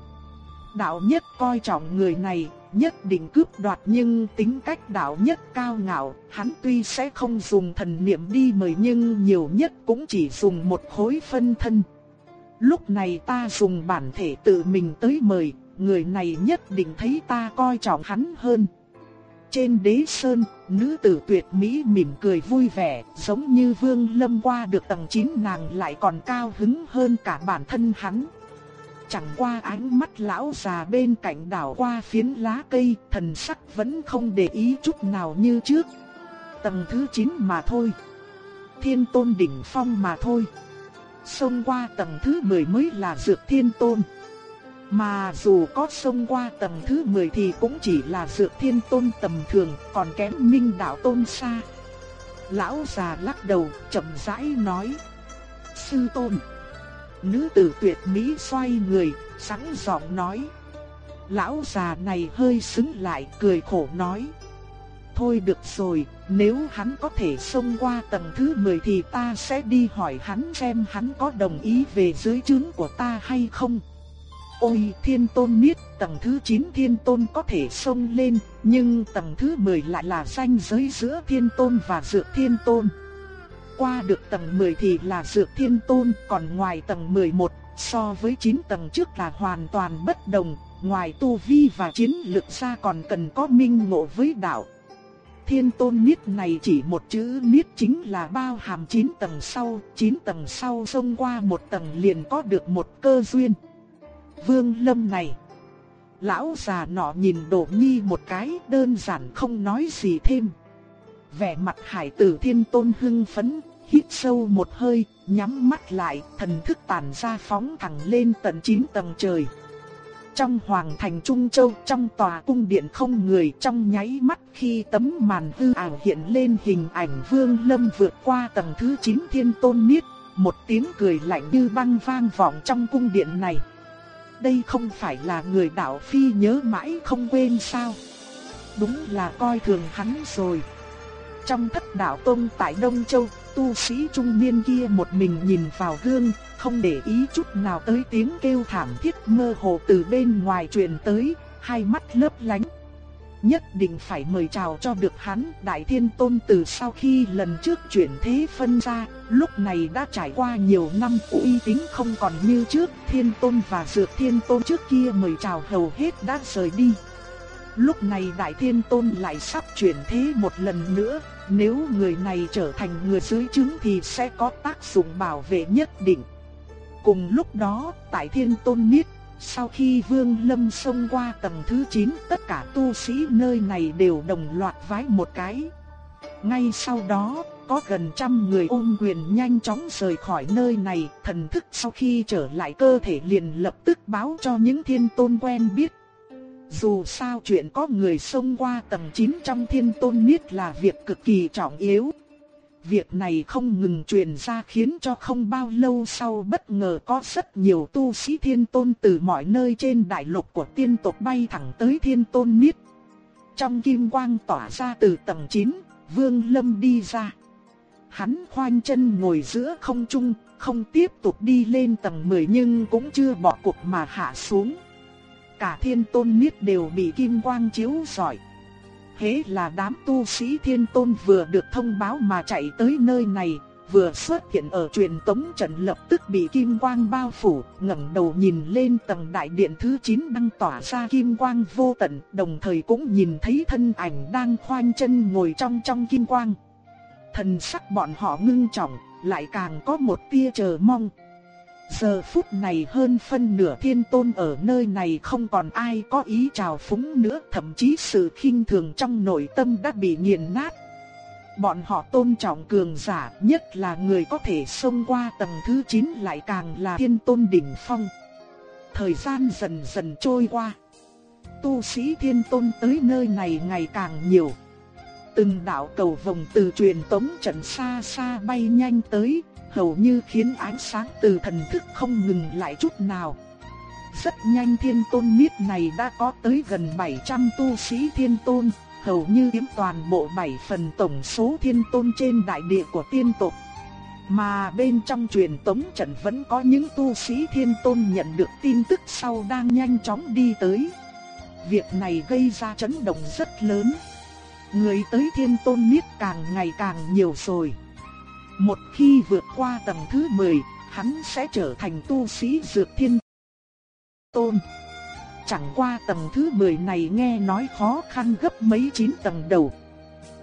Đạo nhất coi trọng người này, nhất định cướp đoạt nhưng tính cách đạo nhất cao ngạo, hắn tuy sẽ không dùng thần niệm đi mời nhưng nhiều nhất cũng chỉ dùng một khối phân thân. Lúc này ta dùng bản thể tự mình tới mời, người này nhất định thấy ta coi trọng hắn hơn. Trên đế sơn, nữ tử tuyệt mỹ mỉm cười vui vẻ, giống như vương lâm qua được tầng 9 nàng lại còn cao hứng hơn cả bản thân hắn. Chẳng qua ánh mắt lão già bên cạnh đảo qua phiến lá cây, thần sắc vẫn không để ý chút nào như trước. Tầng thứ 9 mà thôi. Thiên tôn đỉnh phong mà thôi. Xông qua tầng thứ 10 mới là dược thiên tôn. Mà dù có xông qua tầng thứ 10 thì cũng chỉ là dược thiên tôn tầm thường, còn kém minh đạo tôn xa. Lão già lắc đầu, chậm rãi nói. Sư tôn. Nữ tử tuyệt mỹ xoay người, sẵn giọng nói. Lão già này hơi sững lại, cười khổ nói. Thôi được rồi, nếu hắn có thể xông qua tầng thứ 10 thì ta sẽ đi hỏi hắn xem hắn có đồng ý về dưới trướng của ta hay không. Ôi thiên tôn niết, tầng thứ 9 thiên tôn có thể xông lên, nhưng tầng thứ 10 lại là ranh giới giữa thiên tôn và dược thiên tôn. Qua được tầng 10 thì là dược thiên tôn, còn ngoài tầng 11, so với 9 tầng trước là hoàn toàn bất đồng, ngoài tu vi và chiến lực ra còn cần có minh ngộ với đạo. Thiên tôn niết này chỉ một chữ niết chính là bao hàm 9 tầng sau, 9 tầng sau xông qua một tầng liền có được một cơ duyên. Vương Lâm này. Lão già nọ nhìn Đỗ Nhi một cái đơn giản không nói gì thêm. Vẻ mặt hải tử thiên tôn hưng phấn, hít sâu một hơi, nhắm mắt lại, thần thức tản ra phóng thẳng lên tận 9 tầng trời. Trong hoàng thành Trung Châu, trong tòa cung điện không người trong nháy mắt khi tấm màn hư ảo hiện lên hình ảnh vương lâm vượt qua tầng thứ 9 thiên tôn niết, một tiếng cười lạnh như băng vang vọng trong cung điện này đây không phải là người đạo phi nhớ mãi không quên sao. Đúng là coi thường hắn rồi. Trong thất đạo tông tại Đông Châu, tu sĩ trung niên kia một mình nhìn vào gương, không để ý chút nào tới tiếng kêu thảm thiết mơ hồ từ bên ngoài truyền tới, hai mắt lấp lánh nhất định phải mời chào cho được hắn. Đại Thiên Tôn từ sau khi lần trước chuyển thế phân ra, lúc này đã trải qua nhiều năm uy tín không còn như trước. Thiên Tôn và Dược Thiên Tôn trước kia mời chào hầu hết đã rời đi. Lúc này Đại Thiên Tôn lại sắp chuyển thế một lần nữa, nếu người này trở thành người dưới chứng thì sẽ có tác dụng bảo vệ nhất định. Cùng lúc đó, tại Thiên Tôn Niết sau khi Vương Lâm xông qua tầng thứ 9, tất cả tu sĩ nơi này đều đồng loạt vái một cái. Ngay sau đó, có gần trăm người ôm quyền nhanh chóng rời khỏi nơi này, thần thức sau khi trở lại cơ thể liền lập tức báo cho những thiên tôn quen biết. Dù sao chuyện có người xông qua tầng 9 trong thiên tôn niết là việc cực kỳ trọng yếu, Việc này không ngừng truyền ra khiến cho không bao lâu sau bất ngờ có rất nhiều tu sĩ thiên tôn từ mọi nơi trên đại lục của tiên tộc bay thẳng tới thiên tôn niết. Trong kim quang tỏa ra từ tầng 9, Vương Lâm đi ra. Hắn khoanh chân ngồi giữa không trung, không tiếp tục đi lên tầng 10 nhưng cũng chưa bỏ cuộc mà hạ xuống. Cả thiên tôn niết đều bị kim quang chiếu rọi. Hế là đám tu sĩ thiên tôn vừa được thông báo mà chạy tới nơi này, vừa xuất hiện ở truyền tống trận lập tức bị kim quang bao phủ, ngẩng đầu nhìn lên tầng đại điện thứ 9 đang tỏa ra kim quang vô tận, đồng thời cũng nhìn thấy thân ảnh đang khoanh chân ngồi trong trong kim quang. Thần sắc bọn họ ngưng trọng, lại càng có một tia chờ mong. Giờ phút này hơn phân nửa thiên tôn ở nơi này không còn ai có ý chào phúng nữa, thậm chí sự khinh thường trong nội tâm đã bị nghiền nát. Bọn họ tôn trọng cường giả, nhất là người có thể xông qua tầng thứ 9 lại càng là thiên tôn đỉnh phong. Thời gian dần dần trôi qua. Tu sĩ thiên tôn tới nơi này ngày càng nhiều. Từng đạo cầu vòng từ truyền tống trận xa xa bay nhanh tới, hầu như khiến ánh sáng từ thần thức không ngừng lại chút nào. Rất nhanh thiên tôn miết này đã có tới gần 700 tu sĩ thiên tôn, hầu như chiếm toàn bộ 7 phần tổng số thiên tôn trên đại địa của tiên tộc. Mà bên trong truyền tống trận vẫn có những tu sĩ thiên tôn nhận được tin tức sau đang nhanh chóng đi tới. Việc này gây ra chấn động rất lớn. Người tới thiên tôn miết càng ngày càng nhiều rồi. Một khi vượt qua tầng thứ 10, hắn sẽ trở thành tu sĩ dược thiên tôn. Chẳng qua tầng thứ 10 này nghe nói khó khăn gấp mấy chín tầng đầu.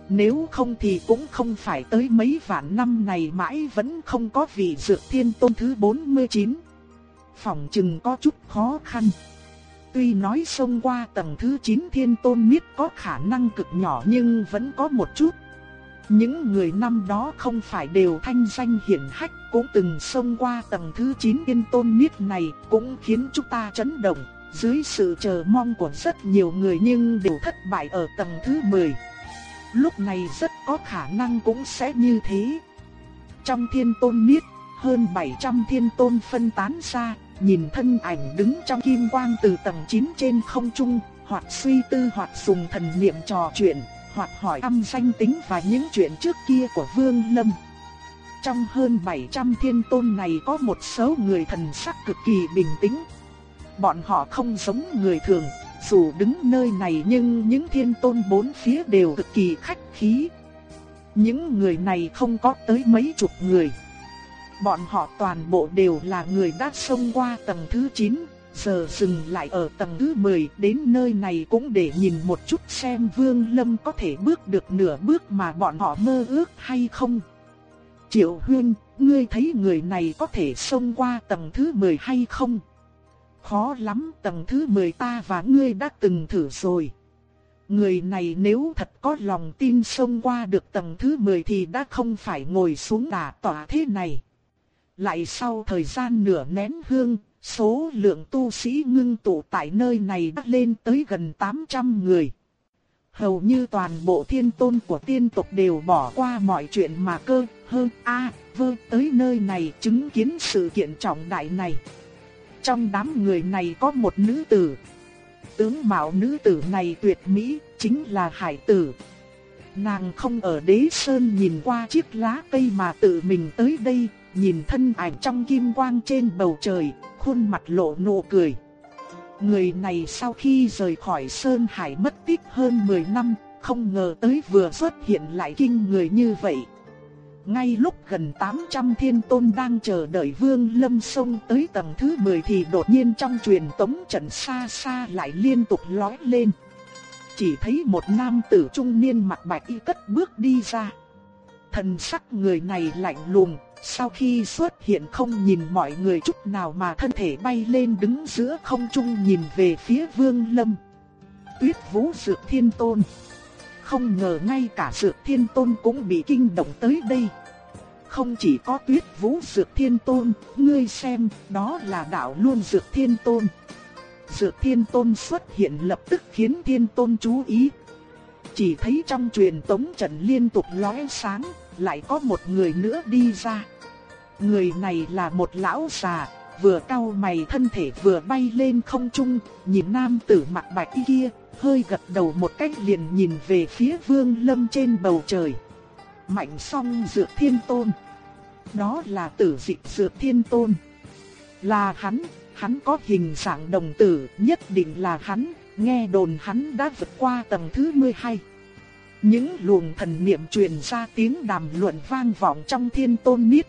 Nếu không thì cũng không phải tới mấy vạn năm này mãi vẫn không có vị dược thiên tôn thứ 49. Phòng chừng có chút khó khăn. Tuy nói xông qua tầng thứ 9 thiên tôn miết có khả năng cực nhỏ nhưng vẫn có một chút. Những người năm đó không phải đều thanh danh hiển hách cũng từng xông qua tầng thứ 9 thiên tôn niết này cũng khiến chúng ta chấn động. Dưới sự chờ mong của rất nhiều người nhưng đều thất bại ở tầng thứ 10. Lúc này rất có khả năng cũng sẽ như thế. Trong thiên tôn niết hơn 700 thiên tôn phân tán ra, nhìn thân ảnh đứng trong kim quang từ tầng 9 trên không trung, hoặc suy tư hoặc dùng thần niệm trò chuyện, hoặc hỏi âm danh tính và những chuyện trước kia của Vương Lâm. Trong hơn 700 thiên tôn này có một số người thần sắc cực kỳ bình tĩnh. Bọn họ không giống người thường, dù đứng nơi này nhưng những thiên tôn bốn phía đều cực kỳ khách khí. Những người này không có tới mấy chục người. Bọn họ toàn bộ đều là người đã xông qua tầng thứ 9, giờ dừng lại ở tầng thứ 10, đến nơi này cũng để nhìn một chút xem Vương Lâm có thể bước được nửa bước mà bọn họ mơ ước hay không. Triệu Huyên, ngươi thấy người này có thể xông qua tầng thứ 10 hay không? Khó lắm, tầng thứ 10 ta và ngươi đã từng thử rồi. Người này nếu thật có lòng tin xông qua được tầng thứ 10 thì đã không phải ngồi xuống đả tỏa thế này. Lại sau thời gian nửa nén hương, số lượng tu sĩ ngưng tụ tại nơi này đã lên tới gần 800 người. Hầu như toàn bộ thiên tôn của tiên tộc đều bỏ qua mọi chuyện mà cơ, hơn, a, à, vơ tới nơi này chứng kiến sự kiện trọng đại này. Trong đám người này có một nữ tử. Tướng mạo nữ tử này tuyệt mỹ, chính là Hải tử. Nàng không ở đế sơn nhìn qua chiếc lá cây mà tự mình tới đây, nhìn thân ảnh trong kim quang trên bầu trời, khuôn mặt lộ nụ cười. Người này sau khi rời khỏi Sơn Hải mất tích hơn 10 năm, không ngờ tới vừa xuất hiện lại kinh người như vậy. Ngay lúc gần 800 thiên tôn đang chờ đợi Vương Lâm Sông tới tầng thứ 10 thì đột nhiên trong truyền tống trận xa xa lại liên tục lói lên. Chỉ thấy một nam tử trung niên mặc bạch y cất bước đi ra. Thần sắc người này lạnh lùng, sau khi xuất hiện không nhìn mọi người chút nào mà thân thể bay lên đứng giữa không trung nhìn về phía Vương Lâm. Tuyết Vũ Dược Thiên Tôn không ngờ ngay cả Dược Thiên Tôn cũng bị kinh động tới đây. Không chỉ có Tuyết Vũ Dược Thiên Tôn, ngươi xem, đó là đạo luôn Dược Thiên Tôn. Dược Thiên Tôn xuất hiện lập tức khiến Thiên Tôn chú ý. Chỉ thấy trong truyền tống trận liên tục lóe sáng, lại có một người nữa đi ra. Người này là một lão già, vừa cau mày thân thể vừa bay lên không trung, nhìn nam tử mặt bạch kia, hơi gật đầu một cách liền nhìn về phía vương lâm trên bầu trời. Mạnh song dược thiên tôn. Đó là tử dị dược thiên tôn. Là hắn, hắn có hình dạng đồng tử, nhất định là hắn, nghe đồn hắn đã vượt qua tầng thứ 12. Những luồng thần niệm truyền ra tiếng đàm luận vang vọng trong thiên tôn miết.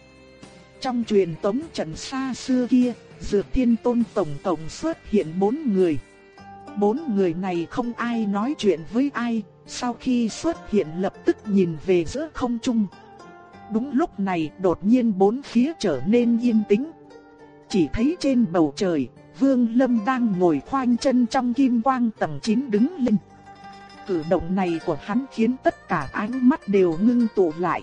Trong truyền tống trận xa xưa kia, Dược Thiên Tôn tổng tổng xuất hiện bốn người. Bốn người này không ai nói chuyện với ai, sau khi xuất hiện lập tức nhìn về giữa không trung. Đúng lúc này đột nhiên bốn phía trở nên yên tĩnh. Chỉ thấy trên bầu trời, Vương Lâm đang ngồi khoanh chân trong kim quang tầng 9 đứng lên. Cử động này của hắn khiến tất cả ánh mắt đều ngưng tụ lại.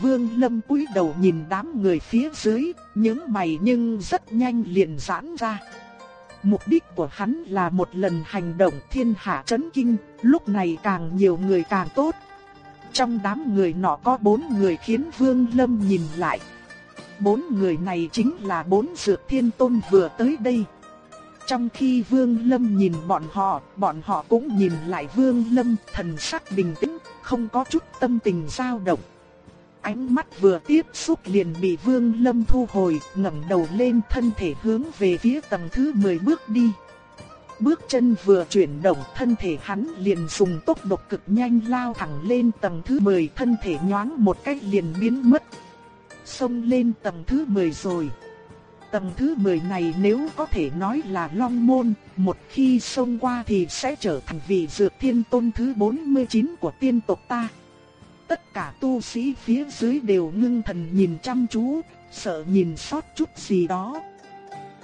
Vương Lâm cúi đầu nhìn đám người phía dưới, những mày nhưng rất nhanh liền giãn ra. Mục đích của hắn là một lần hành động thiên hạ chấn kinh, lúc này càng nhiều người càng tốt. Trong đám người nọ có bốn người khiến Vương Lâm nhìn lại. Bốn người này chính là bốn dược thiên tôn vừa tới đây. Trong khi Vương Lâm nhìn bọn họ, bọn họ cũng nhìn lại Vương Lâm, thần sắc bình tĩnh, không có chút tâm tình dao động. Ánh mắt vừa tiếp xúc liền bị Vương Lâm thu hồi, ngẩng đầu lên thân thể hướng về phía tầng thứ 10 bước đi. Bước chân vừa chuyển động thân thể hắn liền dùng tốc độ cực nhanh lao thẳng lên tầng thứ 10 thân thể nhoáng một cách liền biến mất. Xông lên tầng thứ 10 rồi. Tầng thứ 10 này nếu có thể nói là long môn, một khi xông qua thì sẽ trở thành vị dược thiên tôn thứ 49 của tiên tộc ta. Tất cả tu sĩ phía dưới đều ngưng thần nhìn chăm chú, sợ nhìn sót chút gì đó.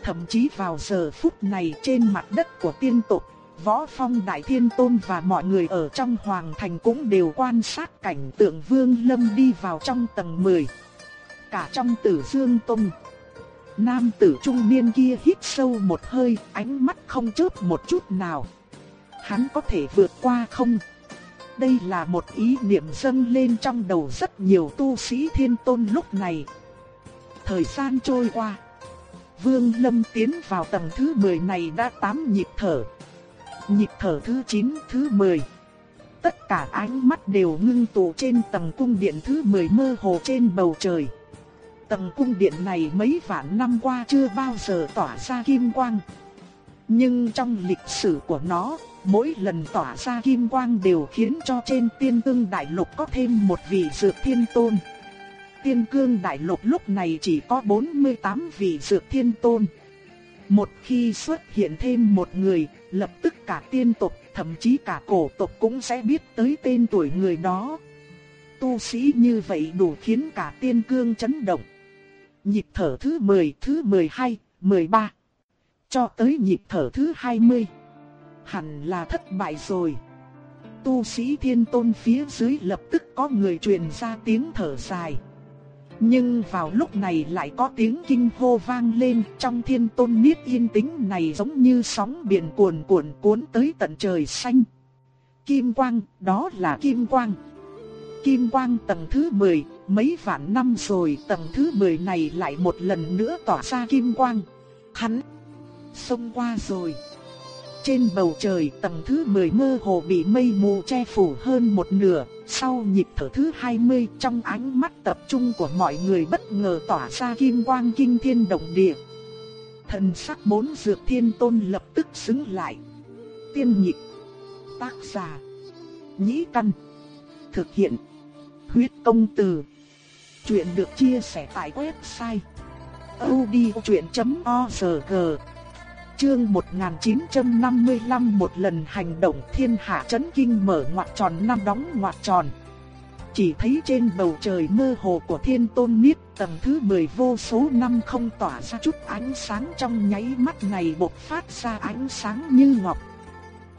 Thậm chí vào giờ phút này trên mặt đất của tiên tộc, Võ Phong Đại Thiên Tôn và mọi người ở trong Hoàng Thành cũng đều quan sát cảnh tượng Vương Lâm đi vào trong tầng 10. Cả trong tử Dương Tông. Nam tử trung niên kia hít sâu một hơi, ánh mắt không chớp một chút nào. Hắn có thể vượt qua không? Đây là một ý niệm dâng lên trong đầu rất nhiều tu sĩ thiên tôn lúc này. Thời gian trôi qua. Vương Lâm tiến vào tầng thứ 10 này đã 8 nhịp thở. Nhịp thở thứ 9, thứ 10. Tất cả ánh mắt đều ngưng tụ trên tầng cung điện thứ 10 mơ hồ trên bầu trời. Tầng cung điện này mấy vạn năm qua chưa bao giờ tỏa ra kim quang. Nhưng trong lịch sử của nó, mỗi lần tỏa ra kim quang đều khiến cho trên tiên cương đại lục có thêm một vị dược thiên tôn. Tiên cương đại lục lúc này chỉ có 48 vị dược thiên tôn. Một khi xuất hiện thêm một người, lập tức cả tiên tộc, thậm chí cả cổ tộc cũng sẽ biết tới tên tuổi người đó. Tu sĩ như vậy đủ khiến cả tiên cương chấn động nhịp thở thứ 10, thứ 12, 13. Cho tới nhịp thở thứ 20. Hẳn là thất bại rồi. Tu sĩ thiên tôn phía dưới lập tức có người truyền ra tiếng thở dài. Nhưng vào lúc này lại có tiếng kinh hô vang lên trong thiên tôn niết yên tĩnh này giống như sóng biển cuồn cuộn cuốn tới tận trời xanh. Kim quang, đó là kim quang. Kim quang tầng thứ 10, mấy vạn năm rồi tầng thứ 10 này lại một lần nữa tỏa ra kim quang. Hắn xông qua rồi. Trên bầu trời tầng thứ 10 mơ hồ bị mây mù che phủ hơn một nửa, sau nhịp thở thứ 20 trong ánh mắt tập trung của mọi người bất ngờ tỏa ra kim quang kinh thiên động địa. Thần sắc bốn dược thiên tôn lập tức xứng lại. Tiên nhịp Tác giả Nhĩ Căn Thực hiện Huyết công từ. Chuyện được chia sẻ tại website odchuyện.org Chương 1955 một lần hành động thiên hạ chấn kinh mở ngoặt tròn năm đóng ngoặt tròn. Chỉ thấy trên bầu trời mơ hồ của thiên tôn niết tầng thứ 10 vô số năm không tỏa ra chút ánh sáng trong nháy mắt này bộc phát ra ánh sáng như ngọc.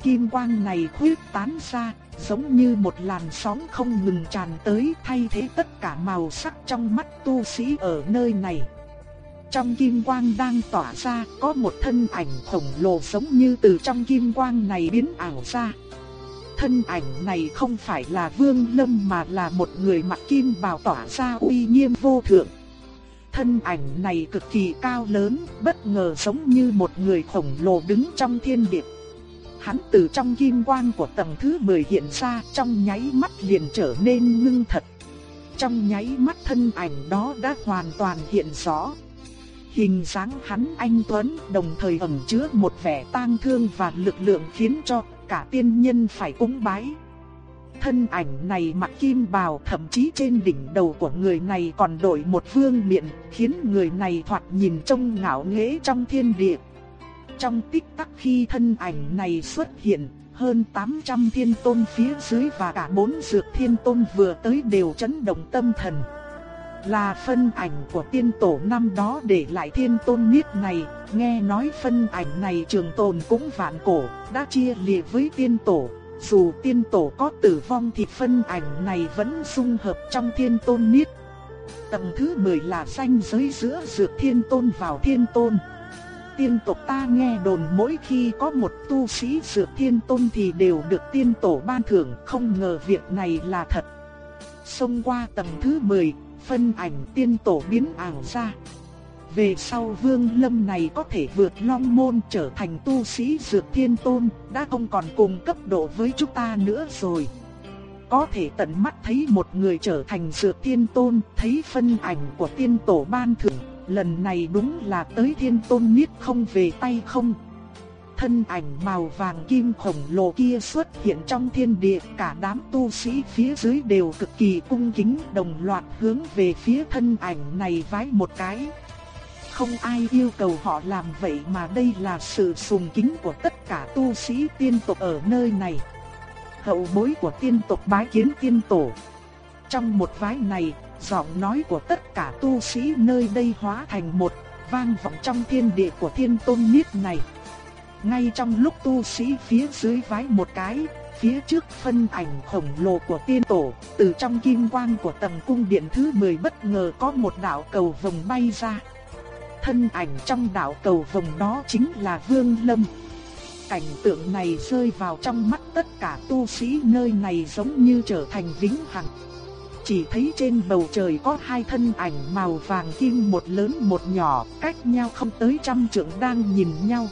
Kim quang này khuyết tán ra, giống như một làn sóng không ngừng tràn tới thay thế tất cả màu sắc trong mắt tu sĩ ở nơi này. Trong kim quang đang tỏa ra có một thân ảnh khổng lồ giống như từ trong kim quang này biến ảo ra. Thân ảnh này không phải là Vương Lâm mà là một người mặc kim bào tỏa ra uy nghiêm vô thượng. Thân ảnh này cực kỳ cao lớn, bất ngờ giống như một người khổng lồ đứng trong thiên địa hắn từ trong kim quang của tầng thứ 10 hiện ra trong nháy mắt liền trở nên ngưng thật. Trong nháy mắt thân ảnh đó đã hoàn toàn hiện rõ. Hình dáng hắn anh Tuấn đồng thời ẩn chứa một vẻ tang thương và lực lượng khiến cho cả tiên nhân phải cúng bái. Thân ảnh này mặc kim bào thậm chí trên đỉnh đầu của người này còn đội một vương miện khiến người này thoạt nhìn trông ngạo nghễ trong thiên địa. Trong tích tắc khi thân ảnh này xuất hiện, hơn 800 thiên tôn phía dưới và cả bốn dược thiên tôn vừa tới đều chấn động tâm thần. Là phân ảnh của tiên tổ năm đó để lại thiên tôn niết này, nghe nói phân ảnh này trường tồn cũng vạn cổ, đã chia lìa với tiên tổ. Dù tiên tổ có tử vong thì phân ảnh này vẫn dung hợp trong thiên tôn niết. Tầng thứ 10 là danh giới giữa dược thiên tôn vào thiên tôn tiên tộc ta nghe đồn mỗi khi có một tu sĩ dược thiên tôn thì đều được tiên tổ ban thưởng, không ngờ việc này là thật. xông qua tầng thứ 10, phân ảnh tiên tổ biến ảo ra. Về sau vương lâm này có thể vượt long môn trở thành tu sĩ dược thiên tôn, đã không còn cùng cấp độ với chúng ta nữa rồi. Có thể tận mắt thấy một người trở thành dược thiên tôn, thấy phân ảnh của tiên tổ ban thưởng, lần này đúng là tới thiên tôn niết không về tay không. Thân ảnh màu vàng kim khổng lồ kia xuất hiện trong thiên địa, cả đám tu sĩ phía dưới đều cực kỳ cung kính đồng loạt hướng về phía thân ảnh này vái một cái. Không ai yêu cầu họ làm vậy mà đây là sự sùng kính của tất cả tu sĩ tiên tộc ở nơi này. Hậu bối của tiên tộc bái kiến tiên tổ. Trong một vái này, giọng nói của tất cả tu sĩ nơi đây hóa thành một, vang vọng trong thiên địa của thiên tôn niết này. Ngay trong lúc tu sĩ phía dưới vái một cái, phía trước phân ảnh khổng lồ của tiên tổ, từ trong kim quang của tầng cung điện thứ 10 bất ngờ có một đạo cầu vồng bay ra. Thân ảnh trong đạo cầu vồng đó chính là Vương Lâm. Cảnh tượng này rơi vào trong mắt tất cả tu sĩ nơi này giống như trở thành vĩnh hằng. Chỉ thấy trên bầu trời có hai thân ảnh màu vàng kim một lớn một nhỏ, cách nhau không tới trăm trượng đang nhìn nhau.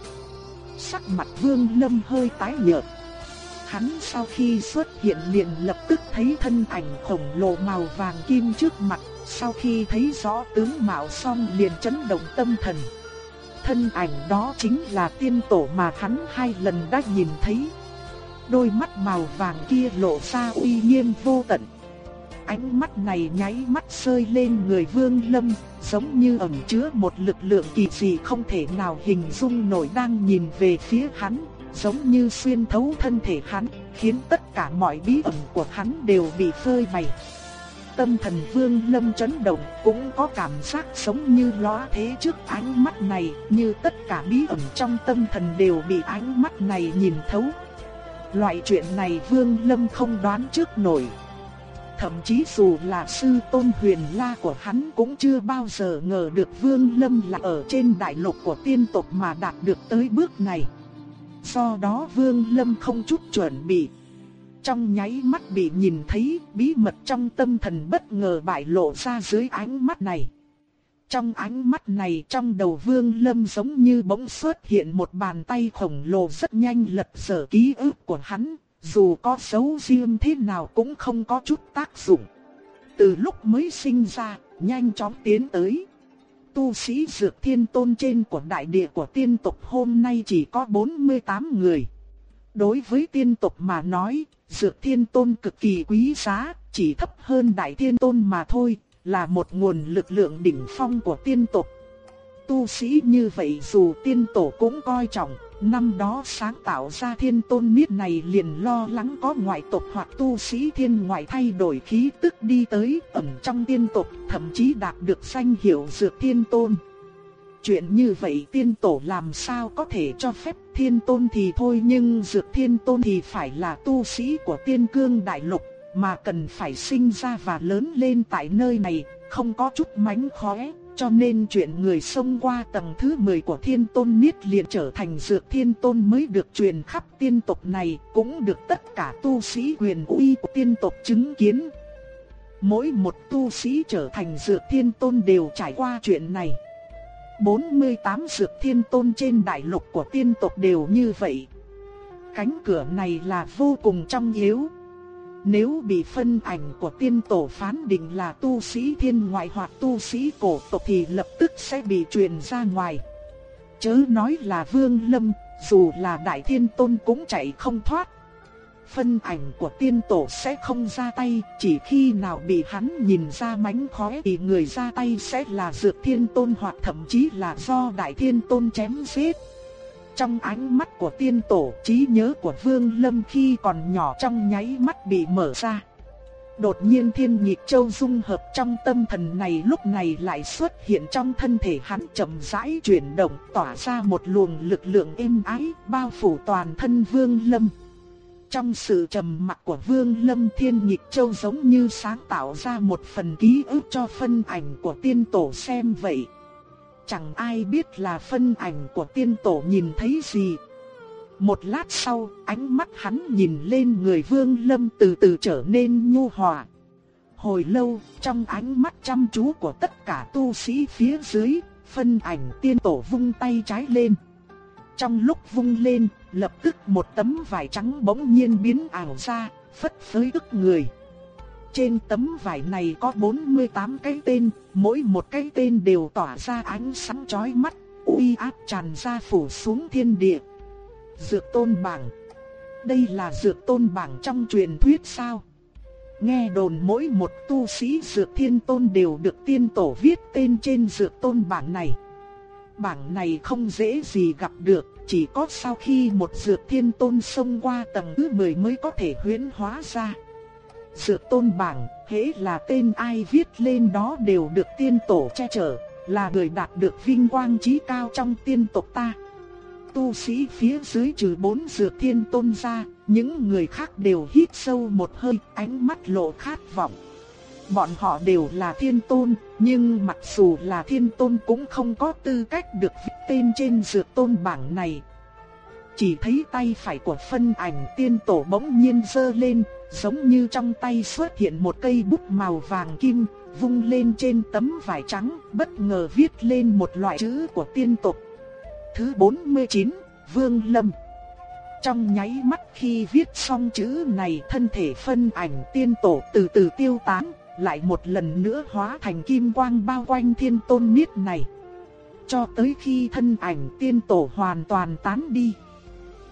Sắc mặt Vương Lâm hơi tái nhợt. Hắn sau khi xuất hiện liền lập tức thấy thân ảnh khổng lồ màu vàng kim trước mặt, sau khi thấy rõ tướng mạo xong liền chấn động tâm thần. Thân ảnh đó chính là tiên tổ mà hắn hai lần đã nhìn thấy. Đôi mắt màu vàng kia lộ ra uy nghiêm vô tận. Ánh mắt này nháy mắt rơi lên người Vương Lâm, giống như ẩn chứa một lực lượng kỳ dị không thể nào hình dung nổi đang nhìn về phía hắn, giống như xuyên thấu thân thể hắn, khiến tất cả mọi bí ẩn của hắn đều bị phơi bày. Tâm thần Vương Lâm chấn động, cũng có cảm giác giống như lóa thế trước ánh mắt này, như tất cả bí ẩn trong tâm thần đều bị ánh mắt này nhìn thấu. Loại chuyện này Vương Lâm không đoán trước nổi. Thậm chí dù là sư tôn huyền la của hắn cũng chưa bao giờ ngờ được Vương Lâm là ở trên đại lục của tiên tộc mà đạt được tới bước này. Do đó Vương Lâm không chút chuẩn bị. Trong nháy mắt bị nhìn thấy bí mật trong tâm thần bất ngờ bại lộ ra dưới ánh mắt này. Trong ánh mắt này trong đầu Vương Lâm giống như bỗng xuất hiện một bàn tay khổng lồ rất nhanh lật sở ký ức của hắn, dù có xấu riêng thế nào cũng không có chút tác dụng. Từ lúc mới sinh ra, nhanh chóng tiến tới. Tu sĩ dược thiên tôn trên của đại địa của tiên tộc hôm nay chỉ có 48 người. Đối với tiên tộc mà nói, dược thiên tôn cực kỳ quý giá, chỉ thấp hơn đại thiên tôn mà thôi, là một nguồn lực lượng đỉnh phong của tiên tộc. Tu sĩ như vậy dù tiên tổ cũng coi trọng, Năm đó sáng tạo ra thiên tôn miết này liền lo lắng có ngoại tộc hoặc tu sĩ thiên ngoại thay đổi khí tức đi tới ẩn trong tiên tộc, thậm chí đạt được danh hiệu dược thiên tôn. Chuyện như vậy tiên tổ làm sao có thể cho phép thiên tôn thì thôi nhưng dược thiên tôn thì phải là tu sĩ của tiên cương đại lục mà cần phải sinh ra và lớn lên tại nơi này, không có chút mánh khóe. Cho nên chuyện người xông qua tầng thứ 10 của thiên tôn niết liền trở thành dược thiên tôn mới được truyền khắp tiên tộc này, cũng được tất cả tu sĩ quyền uy của tiên tộc chứng kiến. Mỗi một tu sĩ trở thành dược thiên tôn đều trải qua chuyện này. 48 dược thiên tôn trên đại lục của tiên tộc đều như vậy. Cánh cửa này là vô cùng trong yếu. Nếu bị phân ảnh của tiên tổ phán định là tu sĩ thiên ngoại hoặc tu sĩ cổ tộc thì lập tức sẽ bị truyền ra ngoài. Chớ nói là vương lâm, dù là đại thiên tôn cũng chạy không thoát. Phân ảnh của tiên tổ sẽ không ra tay, chỉ khi nào bị hắn nhìn ra mánh khóe thì người ra tay sẽ là dược thiên tôn hoặc thậm chí là do đại thiên tôn chém giết. Trong ánh mắt của tiên tổ, trí nhớ của Vương Lâm khi còn nhỏ trong nháy mắt bị mở ra. Đột nhiên thiên nhịp châu dung hợp trong tâm thần này lúc này lại xuất hiện trong thân thể hắn chậm rãi chuyển động tỏa ra một luồng lực lượng êm ái bao phủ toàn thân Vương Lâm. Trong sự trầm mặc của Vương Lâm Thiên Nhịp Châu giống như sáng tạo ra một phần ký ức cho phân ảnh của tiên tổ xem vậy. Chẳng ai biết là phân ảnh của tiên tổ nhìn thấy gì. Một lát sau, ánh mắt hắn nhìn lên người Vương Lâm từ từ trở nên nhu hòa. Hồi lâu, trong ánh mắt chăm chú của tất cả tu sĩ phía dưới, phân ảnh tiên tổ vung tay trái lên. Trong lúc vung lên, lập tức một tấm vải trắng bỗng nhiên biến ảo ra, phất phới ức người. Trên tấm vải này có 48 cái tên, mỗi một cái tên đều tỏa ra ánh sáng chói mắt, uy áp tràn ra phủ xuống thiên địa. Dược tôn bảng Đây là dược tôn bảng trong truyền thuyết sao? Nghe đồn mỗi một tu sĩ dược thiên tôn đều được tiên tổ viết tên trên dược tôn bảng này. Bảng này không dễ gì gặp được, chỉ có sau khi một dược thiên tôn xông qua tầng thứ 10 mới có thể huyễn hóa ra. Sự tôn bảng, hễ là tên ai viết lên đó đều được tiên tổ che chở, là người đạt được vinh quang trí cao trong tiên tộc ta. Tu sĩ phía dưới trừ bốn dược thiên tôn ra, những người khác đều hít sâu một hơi, ánh mắt lộ khát vọng. Bọn họ đều là thiên tôn, nhưng mặc dù là thiên tôn cũng không có tư cách được viết tên trên dược tôn bảng này. Chỉ thấy tay phải của phân ảnh tiên tổ bỗng nhiên giơ lên, giống như trong tay xuất hiện một cây bút màu vàng kim, vung lên trên tấm vải trắng, bất ngờ viết lên một loại chữ của tiên tộc. Thứ 49, Vương Lâm. Trong nháy mắt khi viết xong chữ này thân thể phân ảnh tiên tổ từ từ tiêu tán, lại một lần nữa hóa thành kim quang bao quanh thiên tôn niết này. Cho tới khi thân ảnh tiên tổ hoàn toàn tán đi.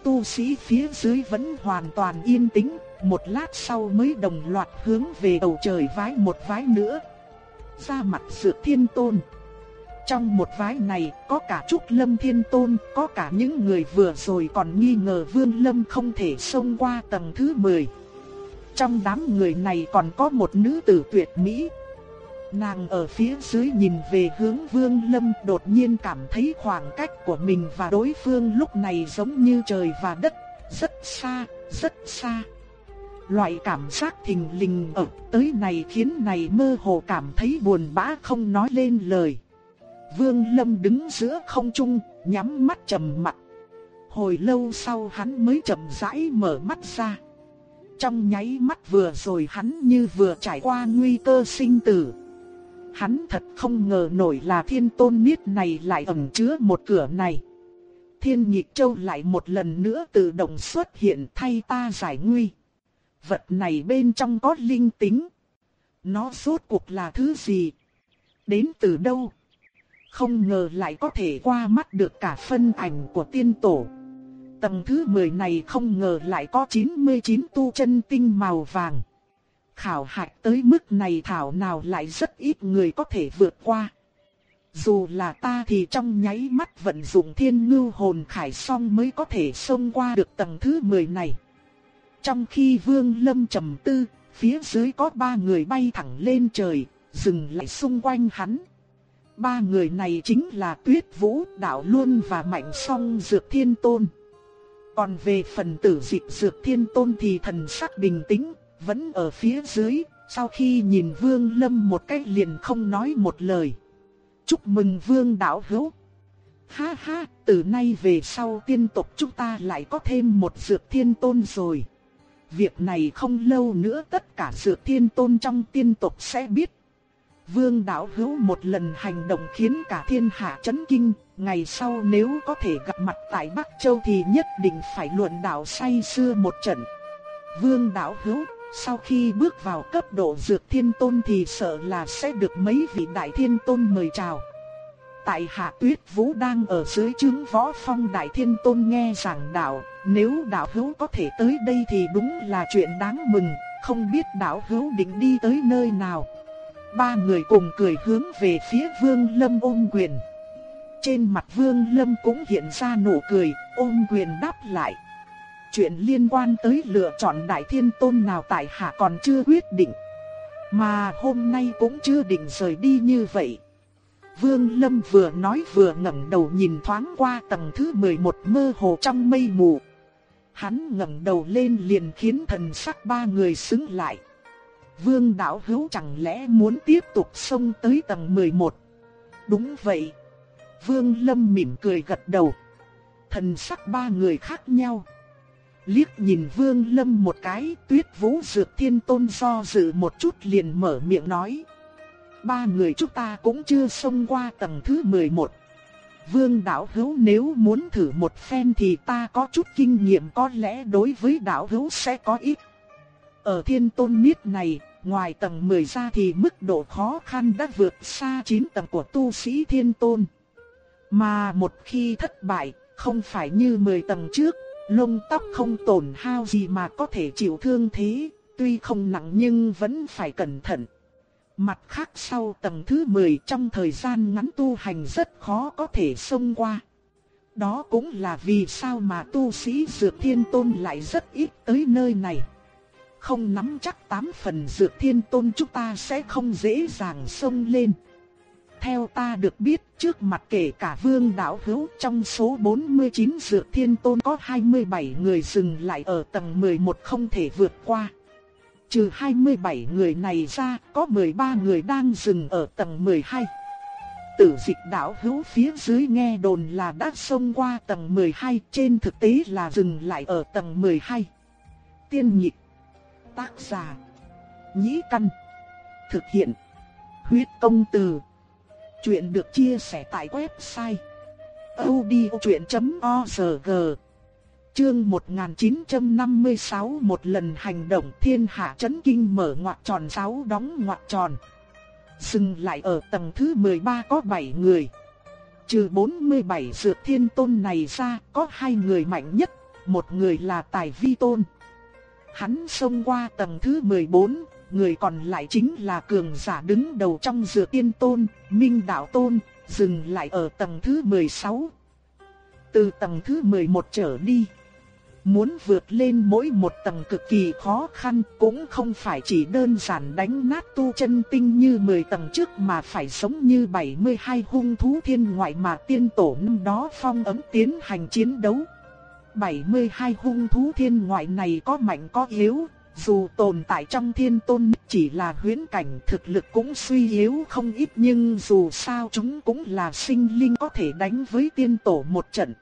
Tu sĩ phía dưới vẫn hoàn toàn yên tĩnh, một lát sau mới đồng loạt hướng về bầu trời vái một vái nữa. Ra mặt dược thiên tôn. Trong một vái này có cả Trúc Lâm Thiên Tôn, có cả những người vừa rồi còn nghi ngờ Vương Lâm không thể xông qua tầng thứ 10. Trong đám người này còn có một nữ tử tuyệt mỹ. Nàng ở phía dưới nhìn về hướng Vương Lâm đột nhiên cảm thấy khoảng cách của mình và đối phương lúc này giống như trời và đất, rất xa, rất xa. Loại cảm giác thình lình ở tới này khiến này mơ hồ cảm thấy buồn bã không nói lên lời. Vương Lâm đứng giữa không trung, nhắm mắt trầm mặt. Hồi lâu sau hắn mới chậm rãi mở mắt ra. Trong nháy mắt vừa rồi hắn như vừa trải qua nguy cơ sinh tử. Hắn thật không ngờ nổi là thiên tôn niết này lại ẩn chứa một cửa này. Thiên nhịp châu lại một lần nữa tự động xuất hiện thay ta giải nguy. Vật này bên trong có linh tính. Nó rốt cuộc là thứ gì? Đến từ đâu? Không ngờ lại có thể qua mắt được cả phân ảnh của tiên tổ. Tầng thứ 10 này không ngờ lại có 99 tu chân tinh màu vàng. Khảo hạch tới mức này thảo nào lại rất ít người có thể vượt qua. Dù là ta thì trong nháy mắt vận dụng thiên ngưu hồn khải xong mới có thể xông qua được tầng thứ 10 này. Trong khi Vương Lâm trầm tư, phía dưới có ba người bay thẳng lên trời, dừng lại xung quanh hắn. Ba người này chính là Tuyết Vũ, Đạo Luân và Mạnh Song Dược Thiên Tôn. Còn về phần tử dịch Dược Thiên Tôn thì thần sắc bình tĩnh, vẫn ở phía dưới, sau khi nhìn Vương Lâm một cách liền không nói một lời. Chúc mừng Vương Đạo Hữu. Ha ha, từ nay về sau tiên tộc chúng ta lại có thêm một Dược Thiên Tôn rồi. Việc này không lâu nữa tất cả Dược Thiên Tôn trong tiên tộc sẽ biết. Vương đạo hữu một lần hành động khiến cả thiên hạ chấn kinh, ngày sau nếu có thể gặp mặt tại Bắc Châu thì nhất định phải luận đạo say xưa một trận. Vương đạo hữu, sau khi bước vào cấp độ dược thiên tôn thì sợ là sẽ được mấy vị đại thiên tôn mời chào. Tại hạ tuyết vũ đang ở dưới chứng võ phong đại thiên tôn nghe giảng đạo, nếu đạo hữu có thể tới đây thì đúng là chuyện đáng mừng, không biết đạo hữu định đi tới nơi nào. Ba người cùng cười hướng về phía Vương Lâm ôm quyền. Trên mặt Vương Lâm cũng hiện ra nụ cười, ôm quyền đáp lại. Chuyện liên quan tới lựa chọn Đại Thiên Tôn nào tại hạ còn chưa quyết định. Mà hôm nay cũng chưa định rời đi như vậy. Vương Lâm vừa nói vừa ngẩng đầu nhìn thoáng qua tầng thứ 11 mơ hồ trong mây mù. Hắn ngẩng đầu lên liền khiến thần sắc ba người sững lại. Vương đạo hữu chẳng lẽ muốn tiếp tục xông tới tầng 11? Đúng vậy. Vương Lâm mỉm cười gật đầu. Thần sắc ba người khác nhau liếc nhìn Vương Lâm một cái, Tuyết Vũ Dược Thiên Tôn do dự một chút liền mở miệng nói. Ba người chúng ta cũng chưa xông qua tầng thứ 11. Vương đạo hữu nếu muốn thử một phen thì ta có chút kinh nghiệm có lẽ đối với đạo hữu sẽ có ít. Ở thiên tôn niết này, ngoài tầng 10 ra thì mức độ khó khăn đã vượt xa 9 tầng của tu sĩ thiên tôn. Mà một khi thất bại, không phải như 10 tầng trước, lông tóc không tổn hao gì mà có thể chịu thương thế, tuy không nặng nhưng vẫn phải cẩn thận. Mặt khác sau tầng thứ 10 trong thời gian ngắn tu hành rất khó có thể xông qua. Đó cũng là vì sao mà tu sĩ Dược Thiên Tôn lại rất ít tới nơi này. Không nắm chắc tám phần Dược Thiên Tôn chúng ta sẽ không dễ dàng xông lên. Theo ta được biết trước mặt kể cả vương đạo hữu trong số 49 Dược Thiên Tôn có 27 người dừng lại ở tầng 11 không thể vượt qua. Trừ 27 người này ra, có 13 người đang dừng ở tầng 12. Tử dịch đạo hữu phía dưới nghe đồn là đã xông qua tầng 12, trên thực tế là dừng lại ở tầng 12. Tiên nhịp, tác giả, nhĩ căn, thực hiện, huyết công từ. Chuyện được chia sẻ tại website audiochuyện.org Chương 1956 một lần hành động thiên hạ chấn kinh mở ngoặc tròn 6 đóng ngoặc tròn. Dừng lại ở tầng thứ 13 có 7 người. Trừ 47 dược thiên tôn này ra có hai người mạnh nhất, một người là tài vi tôn. Hắn xông qua tầng thứ 14, người còn lại chính là cường giả đứng đầu trong dựa tiên tôn, minh đạo tôn, dừng lại ở tầng thứ 16. Từ tầng thứ 11 trở đi. Muốn vượt lên mỗi một tầng cực kỳ khó khăn cũng không phải chỉ đơn giản đánh nát tu chân tinh như 10 tầng trước mà phải sống như 72 hung thú thiên ngoại mà tiên tổ năm đó phong ấm tiến hành chiến đấu. 72 hung thú thiên ngoại này có mạnh có yếu, dù tồn tại trong thiên tôn chỉ là huyễn cảnh thực lực cũng suy yếu không ít nhưng dù sao chúng cũng là sinh linh có thể đánh với tiên tổ một trận.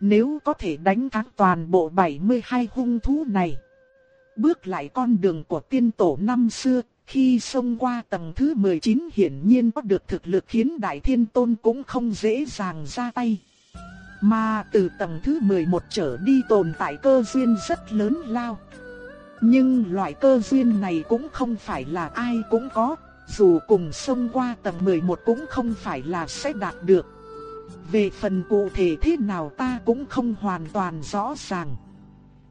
Nếu có thể đánh thắng toàn bộ 72 hung thú này. Bước lại con đường của tiên tổ năm xưa, khi xông qua tầng thứ 19 hiển nhiên có được thực lực khiến Đại Thiên Tôn cũng không dễ dàng ra tay. Mà từ tầng thứ 11 trở đi tồn tại cơ duyên rất lớn lao. Nhưng loại cơ duyên này cũng không phải là ai cũng có, dù cùng xông qua tầng 11 cũng không phải là sẽ đạt được. Về phần cụ thể thế nào ta cũng không hoàn toàn rõ ràng.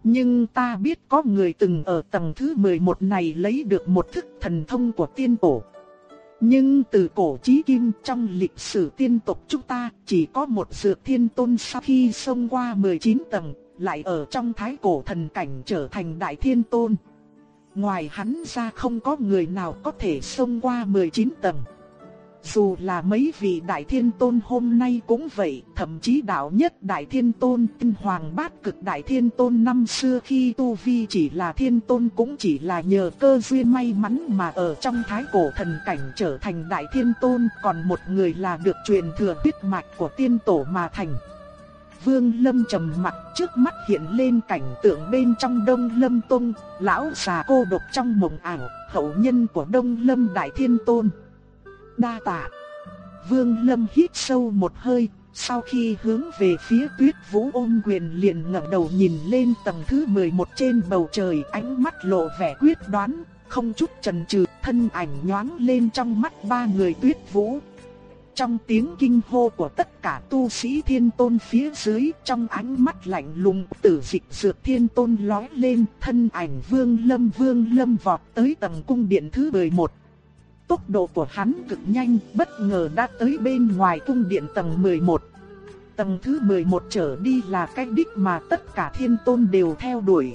Nhưng ta biết có người từng ở tầng thứ 11 này lấy được một thức thần thông của tiên tổ. Nhưng từ cổ chí kim trong lịch sử tiên tộc chúng ta chỉ có một dược thiên tôn sau khi xông qua 19 tầng, lại ở trong thái cổ thần cảnh trở thành đại thiên tôn. Ngoài hắn ra không có người nào có thể xông qua 19 tầng. Dù là mấy vị đại thiên tôn hôm nay cũng vậy, thậm chí đạo nhất đại thiên tôn, tinh hoàng bát cực đại thiên tôn năm xưa khi tu vi chỉ là thiên tôn cũng chỉ là nhờ cơ duyên may mắn mà ở trong thái cổ thần cảnh trở thành đại thiên tôn, còn một người là được truyền thừa huyết mạch của tiên tổ mà thành. Vương Lâm trầm mặt trước mắt hiện lên cảnh tượng bên trong Đông Lâm Tông, lão già cô độc trong mộng ảo, hậu nhân của Đông Lâm Đại Thiên Tôn đa tạ. Vương Lâm hít sâu một hơi, sau khi hướng về phía tuyết vũ ôm quyền liền ngẩng đầu nhìn lên tầng thứ 11 trên bầu trời ánh mắt lộ vẻ quyết đoán, không chút chần chừ thân ảnh nhoáng lên trong mắt ba người tuyết vũ. Trong tiếng kinh hô của tất cả tu sĩ thiên tôn phía dưới trong ánh mắt lạnh lùng tử dịch dược thiên tôn lói lên thân ảnh vương lâm vương lâm vọt tới tầng cung điện thứ 11 Tốc độ của hắn cực nhanh, bất ngờ đã tới bên ngoài cung điện tầng 11. Tầng thứ 11 trở đi là cái đích mà tất cả thiên tôn đều theo đuổi.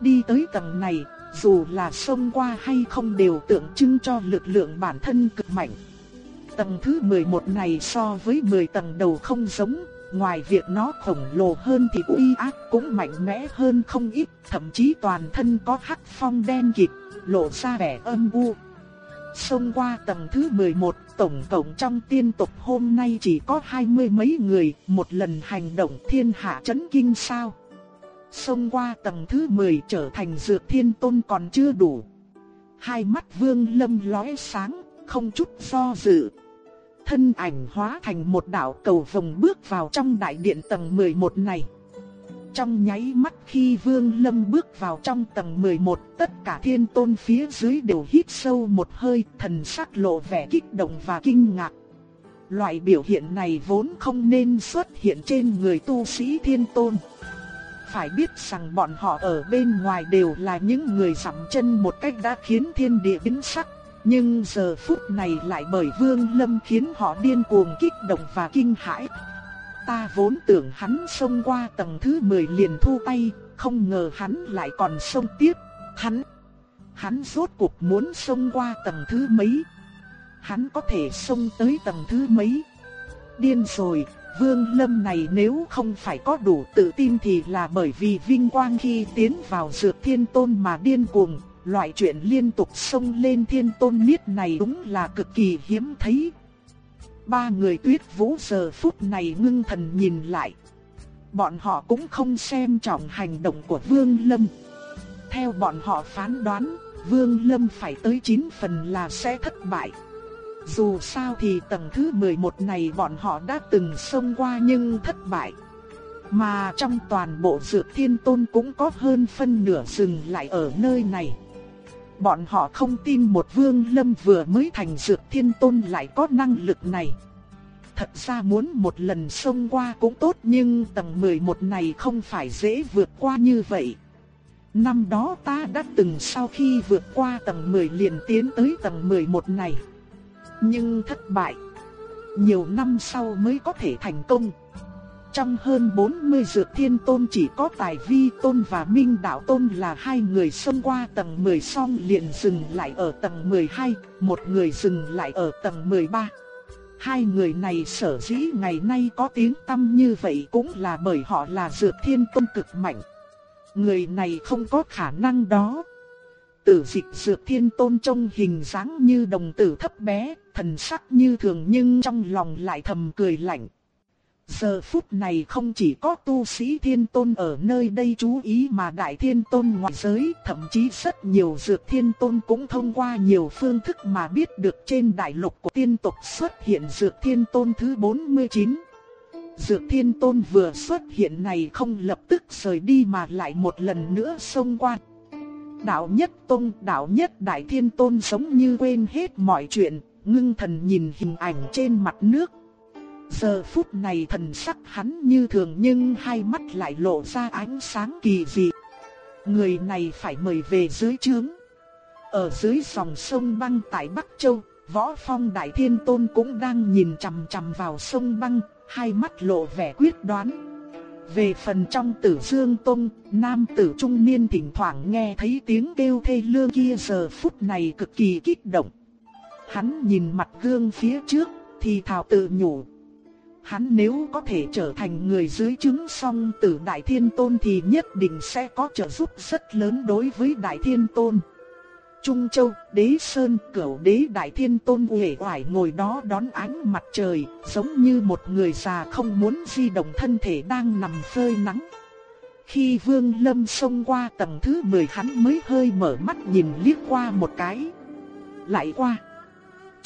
Đi tới tầng này, dù là xông qua hay không đều tượng trưng cho lực lượng bản thân cực mạnh. Tầng thứ 11 này so với 10 tầng đầu không giống, ngoài việc nó khổng lồ hơn thì uy ác cũng mạnh mẽ hơn không ít, thậm chí toàn thân có hắc phong đen kịt, lộ ra vẻ âm u. Xông qua tầng thứ 11, tổng cộng trong tiên tộc hôm nay chỉ có hai mươi mấy người, một lần hành động thiên hạ chấn kinh sao. xông qua tầng thứ 10 trở thành dược thiên tôn còn chưa đủ. Hai mắt vương lâm lóe sáng, không chút do dự. Thân ảnh hóa thành một đạo cầu vòng bước vào trong đại điện tầng 11 này. Trong nháy mắt khi Vương Lâm bước vào trong tầng 11, tất cả thiên tôn phía dưới đều hít sâu một hơi, thần sắc lộ vẻ kích động và kinh ngạc. Loại biểu hiện này vốn không nên xuất hiện trên người tu sĩ thiên tôn. Phải biết rằng bọn họ ở bên ngoài đều là những người sắm chân một cách đã khiến thiên địa biến sắc. Nhưng giờ phút này lại bởi Vương Lâm khiến họ điên cuồng kích động và kinh hãi. Ta vốn tưởng hắn xông qua tầng thứ 10 liền thu tay, không ngờ hắn lại còn xông tiếp. Hắn, hắn rốt cuộc muốn xông qua tầng thứ mấy? Hắn có thể xông tới tầng thứ mấy? Điên rồi, Vương Lâm này nếu không phải có đủ tự tin thì là bởi vì vinh quang khi tiến vào dược thiên tôn mà điên cuồng, loại chuyện liên tục xông lên thiên tôn miết này đúng là cực kỳ hiếm thấy. Ba người tuyết vũ giờ phút này ngưng thần nhìn lại. Bọn họ cũng không xem trọng hành động của Vương Lâm. Theo bọn họ phán đoán, Vương Lâm phải tới 9 phần là sẽ thất bại. Dù sao thì tầng thứ 11 này bọn họ đã từng xông qua nhưng thất bại. Mà trong toàn bộ dược thiên tôn cũng có hơn phân nửa dừng lại ở nơi này. Bọn họ không tin một vương lâm vừa mới thành dược thiên tôn lại có năng lực này. Thật ra muốn một lần xông qua cũng tốt nhưng tầng 11 này không phải dễ vượt qua như vậy. Năm đó ta đã từng sau khi vượt qua tầng 10 liền tiến tới tầng 11 này. Nhưng thất bại. Nhiều năm sau mới có thể thành công. Trong hơn 40 dược thiên tôn chỉ có tài vi tôn và minh đạo tôn là hai người xông qua tầng 10 xong liền dừng lại ở tầng 12, một người dừng lại ở tầng 13. Hai người này sở dĩ ngày nay có tiếng tăm như vậy cũng là bởi họ là dược thiên tôn cực mạnh. Người này không có khả năng đó. Tử dịch dược thiên tôn trông hình dáng như đồng tử thấp bé, thần sắc như thường nhưng trong lòng lại thầm cười lạnh. Giờ phút này không chỉ có tu sĩ thiên tôn ở nơi đây chú ý mà đại thiên tôn ngoại giới, thậm chí rất nhiều dược thiên tôn cũng thông qua nhiều phương thức mà biết được trên đại lục của tiên tộc xuất hiện dược thiên tôn thứ 49. Dược thiên tôn vừa xuất hiện này không lập tức rời đi mà lại một lần nữa xông qua. Đạo nhất tôn, đạo nhất đại thiên tôn sống như quên hết mọi chuyện, ngưng thần nhìn hình ảnh trên mặt nước Giờ phút này thần sắc hắn như thường nhưng hai mắt lại lộ ra ánh sáng kỳ dị. Người này phải mời về dưới trướng. Ở dưới dòng sông băng tại Bắc Châu, Võ Phong Đại Thiên Tôn cũng đang nhìn chằm chằm vào sông băng, hai mắt lộ vẻ quyết đoán. Về phần trong tử dương tôn, nam tử trung niên thỉnh thoảng nghe thấy tiếng kêu thê lương kia giờ phút này cực kỳ kích động. Hắn nhìn mặt gương phía trước, thì thào tự nhủ, Hắn nếu có thể trở thành người dưới chứng song tử Đại Thiên Tôn thì nhất định sẽ có trợ giúp rất lớn đối với Đại Thiên Tôn. Trung Châu, Đế Sơn, Cửu Đế Đại Thiên Tôn uể oải ngồi đó đón ánh mặt trời, giống như một người già không muốn di động thân thể đang nằm phơi nắng. Khi Vương Lâm xông qua tầng thứ 10 hắn mới hơi mở mắt nhìn liếc qua một cái. Lại qua.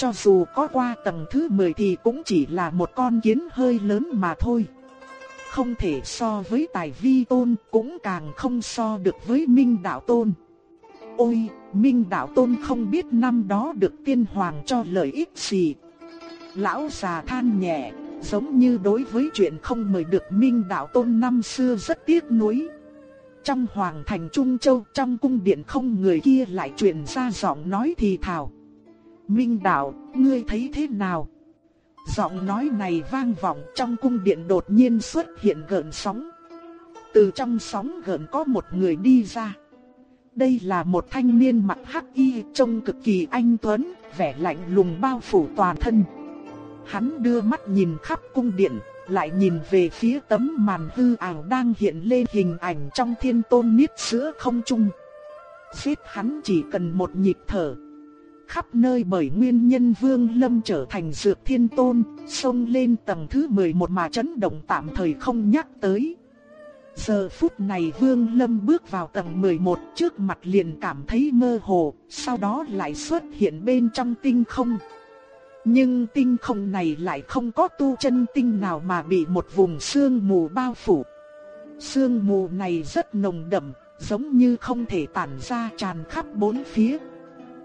Cho dù có qua tầng thứ 10 thì cũng chỉ là một con kiến hơi lớn mà thôi. Không thể so với tài vi tôn, cũng càng không so được với minh đạo tôn. Ôi, minh đạo tôn không biết năm đó được tiên hoàng cho lợi ích gì. Lão già than nhẹ, giống như đối với chuyện không mời được minh đạo tôn năm xưa rất tiếc nuối. Trong hoàng thành Trung Châu, trong cung điện không người kia lại truyền ra giọng nói thì thào. Minh đạo, ngươi thấy thế nào? Giọng nói này vang vọng trong cung điện đột nhiên xuất hiện gợn sóng. Từ trong sóng gợn có một người đi ra. Đây là một thanh niên mặc hắc y trông cực kỳ anh tuấn, vẻ lạnh lùng bao phủ toàn thân. Hắn đưa mắt nhìn khắp cung điện, lại nhìn về phía tấm màn hư ảo đang hiện lên hình ảnh trong thiên tôn niết sữa không trung. Giết hắn chỉ cần một nhịp thở, khắp nơi bởi nguyên nhân Vương Lâm trở thành dược thiên tôn, xông lên tầng thứ 11 mà chấn động tạm thời không nhắc tới. Giờ phút này Vương Lâm bước vào tầng 11 trước mặt liền cảm thấy mơ hồ, sau đó lại xuất hiện bên trong tinh không. Nhưng tinh không này lại không có tu chân tinh nào mà bị một vùng sương mù bao phủ. Sương mù này rất nồng đậm, giống như không thể tản ra tràn khắp bốn phía.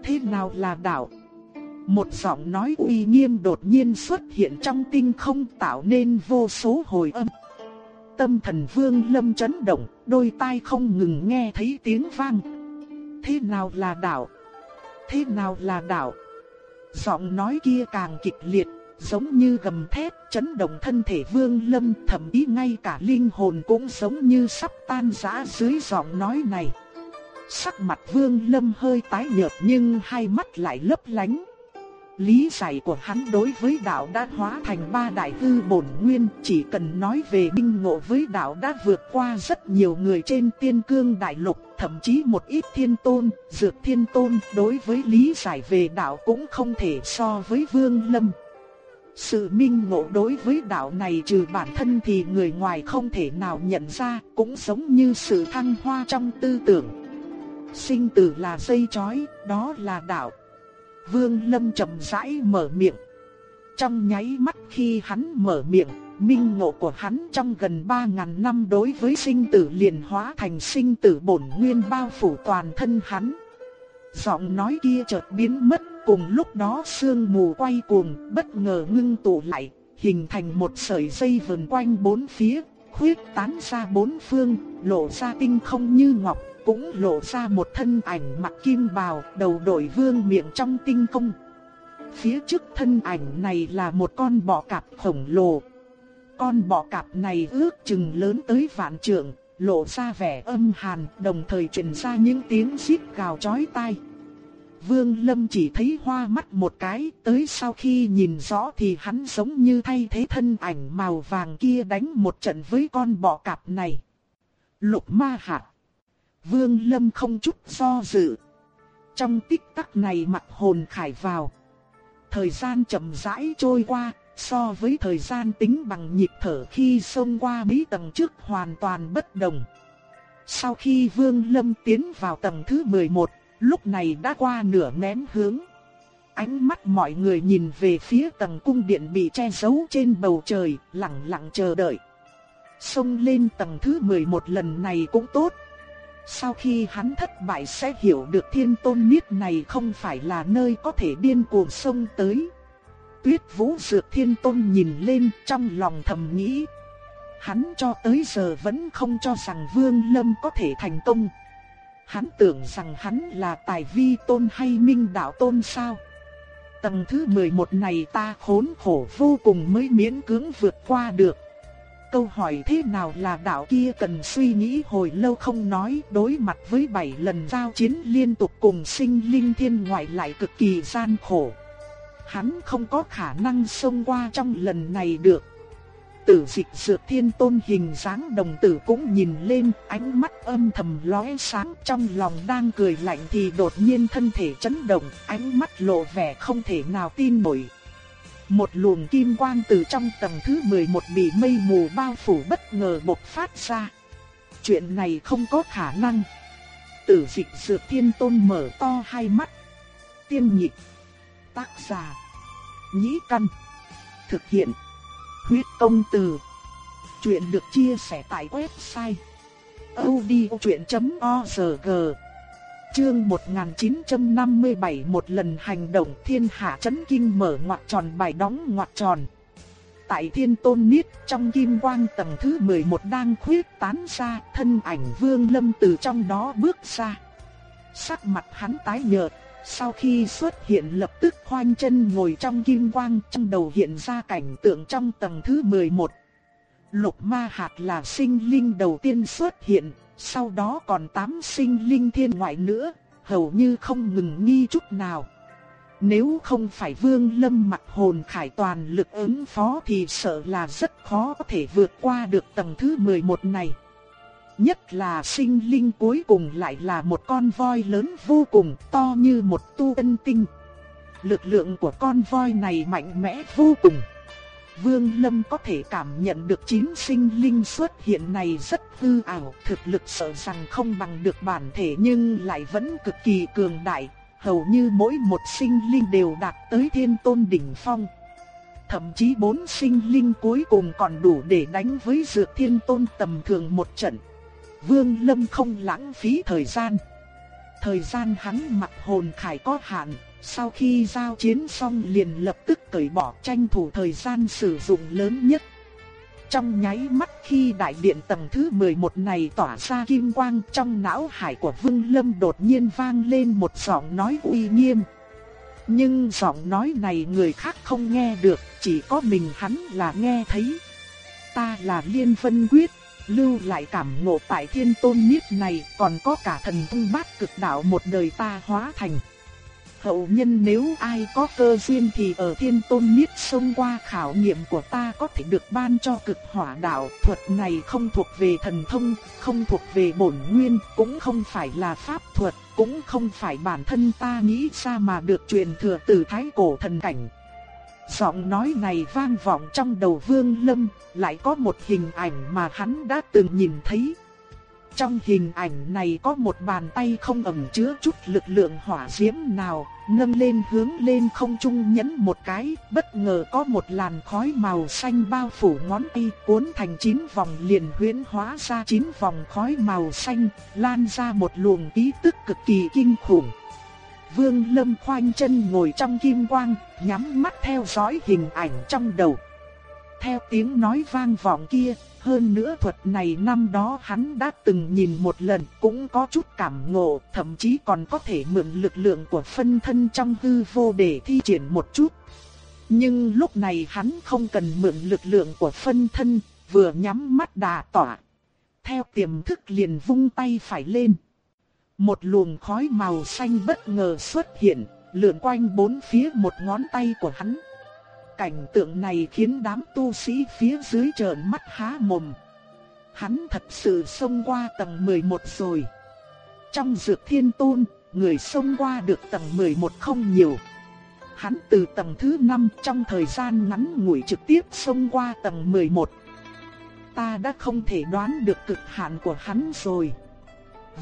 Thế nào là đạo? Một giọng nói uy nghiêm đột nhiên xuất hiện trong tinh không tạo nên vô số hồi âm. Tâm thần vương lâm chấn động, đôi tai không ngừng nghe thấy tiếng vang. Thế nào là đạo? Thế nào là đạo? Giọng nói kia càng kịch liệt, giống như gầm thét, chấn động thân thể Vương Lâm, thậm chí ngay cả linh hồn cũng giống như sắp tan rã dưới giọng nói này. Sắc mặt Vương Lâm hơi tái nhợt nhưng hai mắt lại lấp lánh. Lý giải của hắn đối với đạo đã hóa thành ba đại hư bổn nguyên, chỉ cần nói về minh ngộ với đạo đã vượt qua rất nhiều người trên tiên cương đại lục, thậm chí một ít thiên tôn, dược thiên tôn, đối với lý giải về đạo cũng không thể so với vương lâm. Sự minh ngộ đối với đạo này trừ bản thân thì người ngoài không thể nào nhận ra, cũng giống như sự thăng hoa trong tư tưởng. Sinh tử là dây chói, đó là đạo. Vương Lâm chậm rãi mở miệng. Trong nháy mắt khi hắn mở miệng, minh ngộ của hắn trong gần 3.000 năm đối với sinh tử liền hóa thành sinh tử bổn nguyên bao phủ toàn thân hắn. Giọng nói kia chợt biến mất, cùng lúc đó sương mù quay cuồng, bất ngờ ngưng tụ lại, hình thành một sợi dây vần quanh bốn phía, khuyết tán ra bốn phương, lộ ra tinh không như ngọc, cũng lộ ra một thân ảnh mặc kim bào, đầu đội vương miệng trong tinh không. Phía trước thân ảnh này là một con bọ cạp khổng lồ. Con bọ cạp này ước chừng lớn tới vạn trượng, lộ ra vẻ âm hàn, đồng thời truyền ra những tiếng xít gào chói tai. Vương Lâm chỉ thấy hoa mắt một cái, tới sau khi nhìn rõ thì hắn giống như thay thế thân ảnh màu vàng kia đánh một trận với con bọ cạp này. Lục ma hạt. Vương Lâm không chút do dự. Trong tích tắc này mặt hồn khải vào. Thời gian chậm rãi trôi qua, so với thời gian tính bằng nhịp thở khi xông qua bí tầng trước hoàn toàn bất đồng. Sau khi Vương Lâm tiến vào tầng thứ 11, lúc này đã qua nửa nén hướng. Ánh mắt mọi người nhìn về phía tầng cung điện bị che giấu trên bầu trời, lặng lặng chờ đợi. Xông lên tầng thứ 11 lần này cũng tốt, sau khi hắn thất bại sẽ hiểu được thiên tôn niết này không phải là nơi có thể điên cuồng xông tới. Tuyết vũ dược thiên tôn nhìn lên trong lòng thầm nghĩ. Hắn cho tới giờ vẫn không cho rằng vương lâm có thể thành công. Hắn tưởng rằng hắn là tài vi tôn hay minh đạo tôn sao. Tầng thứ 11 này ta khốn khổ vô cùng mới miễn cưỡng vượt qua được. Câu hỏi thế nào là đạo kia cần suy nghĩ hồi lâu không nói, đối mặt với 7 lần giao chiến liên tục cùng sinh linh thiên ngoại lại cực kỳ gian khổ. Hắn không có khả năng xông qua trong lần này được. Tử dịch dược thiên tôn hình dáng đồng tử cũng nhìn lên, ánh mắt âm thầm lóe sáng, trong lòng đang cười lạnh thì đột nhiên thân thể chấn động, ánh mắt lộ vẻ không thể nào tin nổi một luồng kim quang từ trong tầng thứ 11 bị mây mù bao phủ bất ngờ bộc phát ra. Chuyện này không có khả năng. Tử dịch dược thiên tôn mở to hai mắt. Tiên nhịp. Tác giả. Nhĩ căn. Thực hiện. Huyết công từ. Chuyện được chia sẻ tại website. odchuyện.org Chương 1957 một lần hành động thiên hạ chấn kinh mở ngoặc tròn bài đóng ngoặc tròn. Tại thiên tôn niết trong kim quang tầng thứ 11 đang khuyết tán ra thân ảnh vương lâm từ trong đó bước ra. Sắc mặt hắn tái nhợt, sau khi xuất hiện lập tức khoanh chân ngồi trong kim quang trong đầu hiện ra cảnh tượng trong tầng thứ 11. Lục ma hạt là sinh linh đầu tiên xuất hiện, sau đó còn tám sinh linh thiên ngoại nữa, hầu như không ngừng nghi chút nào. Nếu không phải Vương Lâm mặc hồn khải toàn lực ứng phó thì sợ là rất khó có thể vượt qua được tầng thứ 11 này. Nhất là sinh linh cuối cùng lại là một con voi lớn vô cùng to như một tu ân tinh. Lực lượng của con voi này mạnh mẽ vô cùng. Vương Lâm có thể cảm nhận được chín sinh linh xuất hiện này rất hư ảo, thực lực sợ rằng không bằng được bản thể nhưng lại vẫn cực kỳ cường đại, hầu như mỗi một sinh linh đều đạt tới thiên tôn đỉnh phong. Thậm chí bốn sinh linh cuối cùng còn đủ để đánh với dược thiên tôn tầm thường một trận. Vương Lâm không lãng phí thời gian. Thời gian hắn mặc hồn khải có hạn, sau khi giao chiến xong liền lập tức cởi bỏ tranh thủ thời gian sử dụng lớn nhất. Trong nháy mắt khi đại điện tầng thứ 11 này tỏa ra kim quang trong não hải của Vương Lâm đột nhiên vang lên một giọng nói uy nghiêm. Nhưng giọng nói này người khác không nghe được, chỉ có mình hắn là nghe thấy. Ta là Liên Vân Quyết, lưu lại cảm ngộ tại thiên tôn miết này, còn có cả thần thông bát cực đạo một đời ta hóa thành. Hậu nhân nếu ai có cơ duyên thì ở thiên tôn miết xông qua khảo nghiệm của ta có thể được ban cho cực hỏa đạo. Thuật này không thuộc về thần thông, không thuộc về bổn nguyên, cũng không phải là pháp thuật, cũng không phải bản thân ta nghĩ ra mà được truyền thừa từ thái cổ thần cảnh. Giọng nói này vang vọng trong đầu Vương Lâm, lại có một hình ảnh mà hắn đã từng nhìn thấy. Trong hình ảnh này có một bàn tay không ẩn chứa chút lực lượng hỏa diễm nào, nâng lên hướng lên không trung nhấn một cái, bất ngờ có một làn khói màu xanh bao phủ ngón tay cuốn thành chín vòng liền huyễn hóa ra chín vòng khói màu xanh, lan ra một luồng ý tức cực kỳ kinh khủng. Vương Lâm khoanh chân ngồi trong kim quang, nhắm mắt theo dõi hình ảnh trong đầu. Theo tiếng nói vang vọng kia, hơn nữa thuật này năm đó hắn đã từng nhìn một lần cũng có chút cảm ngộ, thậm chí còn có thể mượn lực lượng của phân thân trong hư vô để thi triển một chút. Nhưng lúc này hắn không cần mượn lực lượng của phân thân, vừa nhắm mắt đà tỏa. Theo tiềm thức liền vung tay phải lên. Một luồng khói màu xanh bất ngờ xuất hiện, lượn quanh bốn phía một ngón tay của hắn. Cảnh tượng này khiến đám tu sĩ phía dưới trợn mắt há mồm. Hắn thật sự xông qua tầng 11 rồi. Trong dược thiên tôn, người xông qua được tầng 11 không nhiều. Hắn từ tầng thứ 5 trong thời gian ngắn ngủi trực tiếp xông qua tầng 11. Ta đã không thể đoán được cực hạn của hắn rồi.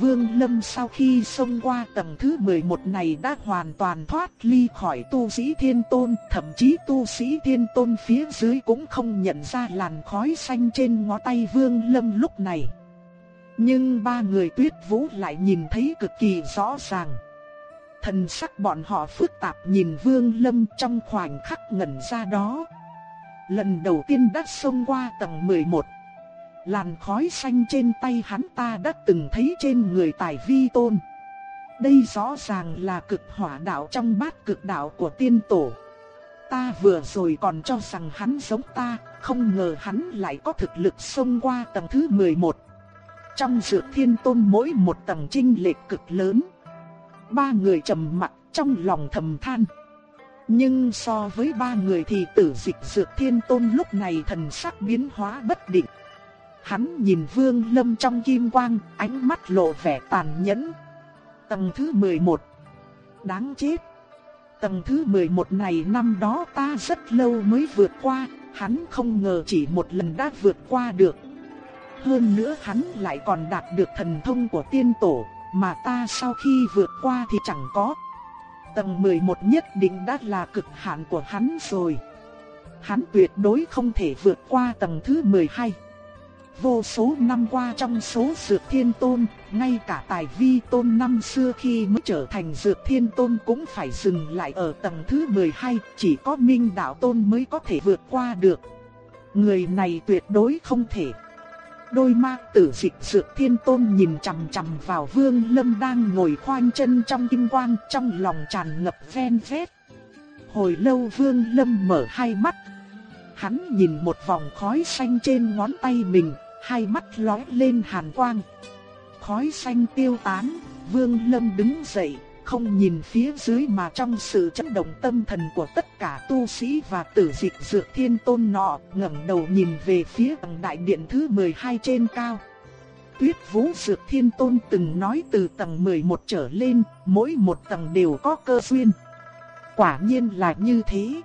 Vương Lâm sau khi xông qua tầng thứ 11 này đã hoàn toàn thoát ly khỏi tu sĩ thiên tôn, thậm chí tu sĩ thiên tôn phía dưới cũng không nhận ra làn khói xanh trên ngón tay Vương Lâm lúc này. Nhưng ba người tuyết vũ lại nhìn thấy cực kỳ rõ ràng. Thần sắc bọn họ phức tạp nhìn Vương Lâm trong khoảnh khắc ngẩn ra đó. Lần đầu tiên đã xông qua tầng 11. Làn khói xanh trên tay hắn ta đã từng thấy trên người tài vi tôn. Đây rõ ràng là cực hỏa đạo trong bát cực đạo của tiên tổ. Ta vừa rồi còn cho rằng hắn giống ta, không ngờ hắn lại có thực lực xông qua tầng thứ 11. Trong dược thiên tôn mỗi một tầng trinh lệch cực lớn. Ba người trầm mặt trong lòng thầm than. Nhưng so với ba người thì tử dịch dược thiên tôn lúc này thần sắc biến hóa bất định. Hắn nhìn Vương Lâm trong kim quang, ánh mắt lộ vẻ tàn nhẫn. Tầng thứ 11. Đáng chết. Tầng thứ 11 này năm đó ta rất lâu mới vượt qua, hắn không ngờ chỉ một lần đã vượt qua được. Hơn nữa hắn lại còn đạt được thần thông của tiên tổ, mà ta sau khi vượt qua thì chẳng có. Tầng 11 nhất định đã là cực hạn của hắn rồi. Hắn tuyệt đối không thể vượt qua tầng thứ 12. Vô số năm qua trong số dược thiên tôn, ngay cả tài vi tôn năm xưa khi mới trở thành dược thiên tôn cũng phải dừng lại ở tầng thứ 12, chỉ có minh đạo tôn mới có thể vượt qua được. Người này tuyệt đối không thể. Đôi ma tử dịch dược thiên tôn nhìn chằm chằm vào vương lâm đang ngồi khoanh chân trong kim quang trong lòng tràn ngập ven vét. Hồi lâu vương lâm mở hai mắt. Hắn nhìn một vòng khói xanh trên ngón tay mình, hai mắt lóe lên hàn quang. Khói xanh tiêu tán, Vương Lâm đứng dậy, không nhìn phía dưới mà trong sự chấn động tâm thần của tất cả tu sĩ và tử dịch dược thiên tôn nọ, ngẩng đầu nhìn về phía tầng đại điện thứ 12 trên cao. Tuyết Vũ Dược Thiên Tôn từng nói từ tầng 11 trở lên, mỗi một tầng đều có cơ duyên. Quả nhiên là như thế.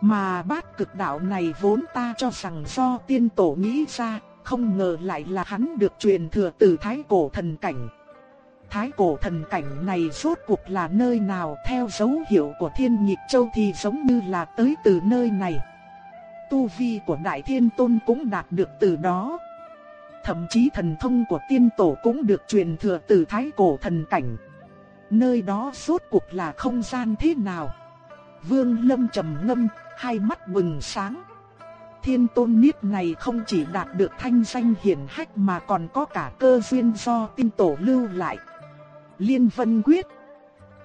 Mà bát cực đạo này vốn ta cho rằng do tiên tổ nghĩ ra, không ngờ lại là hắn được truyền thừa từ thái cổ thần cảnh. Thái cổ thần cảnh này rốt cuộc là nơi nào theo dấu hiệu của thiên nhịp châu thì giống như là tới từ nơi này. Tu vi của đại thiên tôn cũng đạt được từ đó. Thậm chí thần thông của tiên tổ cũng được truyền thừa từ thái cổ thần cảnh. Nơi đó rốt cuộc là không gian thế nào? Vương Lâm trầm ngâm, hai mắt bừng sáng. Thiên tôn niết này không chỉ đạt được thanh danh hiển hách mà còn có cả cơ duyên do tiên tổ lưu lại. Liên Vân Quyết,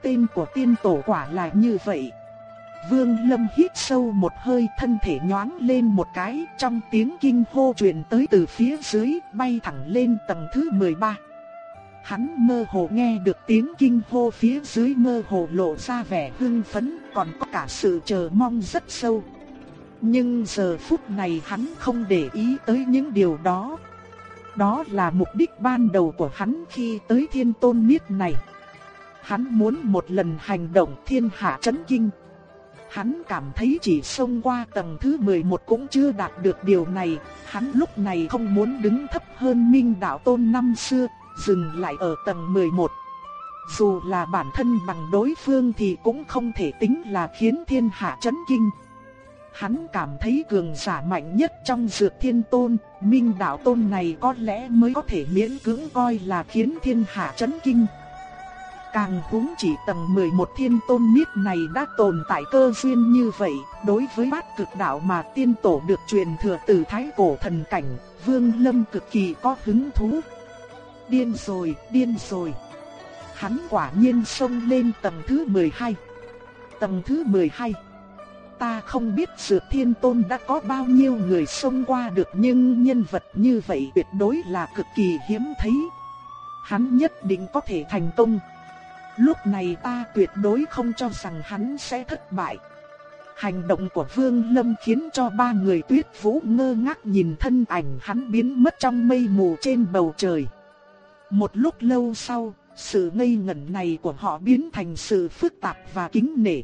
Tên của tiên tổ quả là như vậy. Vương Lâm hít sâu một hơi thân thể nhoáng lên một cái trong tiếng kinh hô truyền tới từ phía dưới bay thẳng lên tầng thứ 13. Hắn mơ hồ nghe được tiếng kinh hô phía dưới mơ hồ lộ ra vẻ hưng phấn, còn có cả sự chờ mong rất sâu. Nhưng giờ phút này hắn không để ý tới những điều đó. Đó là mục đích ban đầu của hắn khi tới thiên tôn niết này. Hắn muốn một lần hành động thiên hạ chấn kinh. Hắn cảm thấy chỉ xông qua tầng thứ 11 cũng chưa đạt được điều này, hắn lúc này không muốn đứng thấp hơn Minh Đạo Tôn năm xưa, dừng lại ở tầng 11. Dù là bản thân bằng đối phương thì cũng không thể tính là khiến thiên hạ chấn kinh. Hắn cảm thấy cường giả mạnh nhất trong dược thiên tôn, minh đạo tôn này có lẽ mới có thể miễn cưỡng coi là khiến thiên hạ chấn kinh. Càng húng chỉ tầng 11 thiên tôn miết này đã tồn tại cơ duyên như vậy, đối với bát cực đạo mà tiên tổ được truyền thừa từ thái cổ thần cảnh, vương lâm cực kỳ có hứng thú. Điên rồi, điên rồi. Hắn quả nhiên xông lên tầng thứ 12. Tầng thứ 12 ta không biết Dược Thiên Tôn đã có bao nhiêu người xông qua được nhưng nhân vật như vậy tuyệt đối là cực kỳ hiếm thấy. Hắn nhất định có thể thành công. Lúc này ta tuyệt đối không cho rằng hắn sẽ thất bại. Hành động của Vương Lâm khiến cho ba người tuyết vũ ngơ ngác nhìn thân ảnh hắn biến mất trong mây mù trên bầu trời. Một lúc lâu sau, sự ngây ngẩn này của họ biến thành sự phức tạp và kính nể.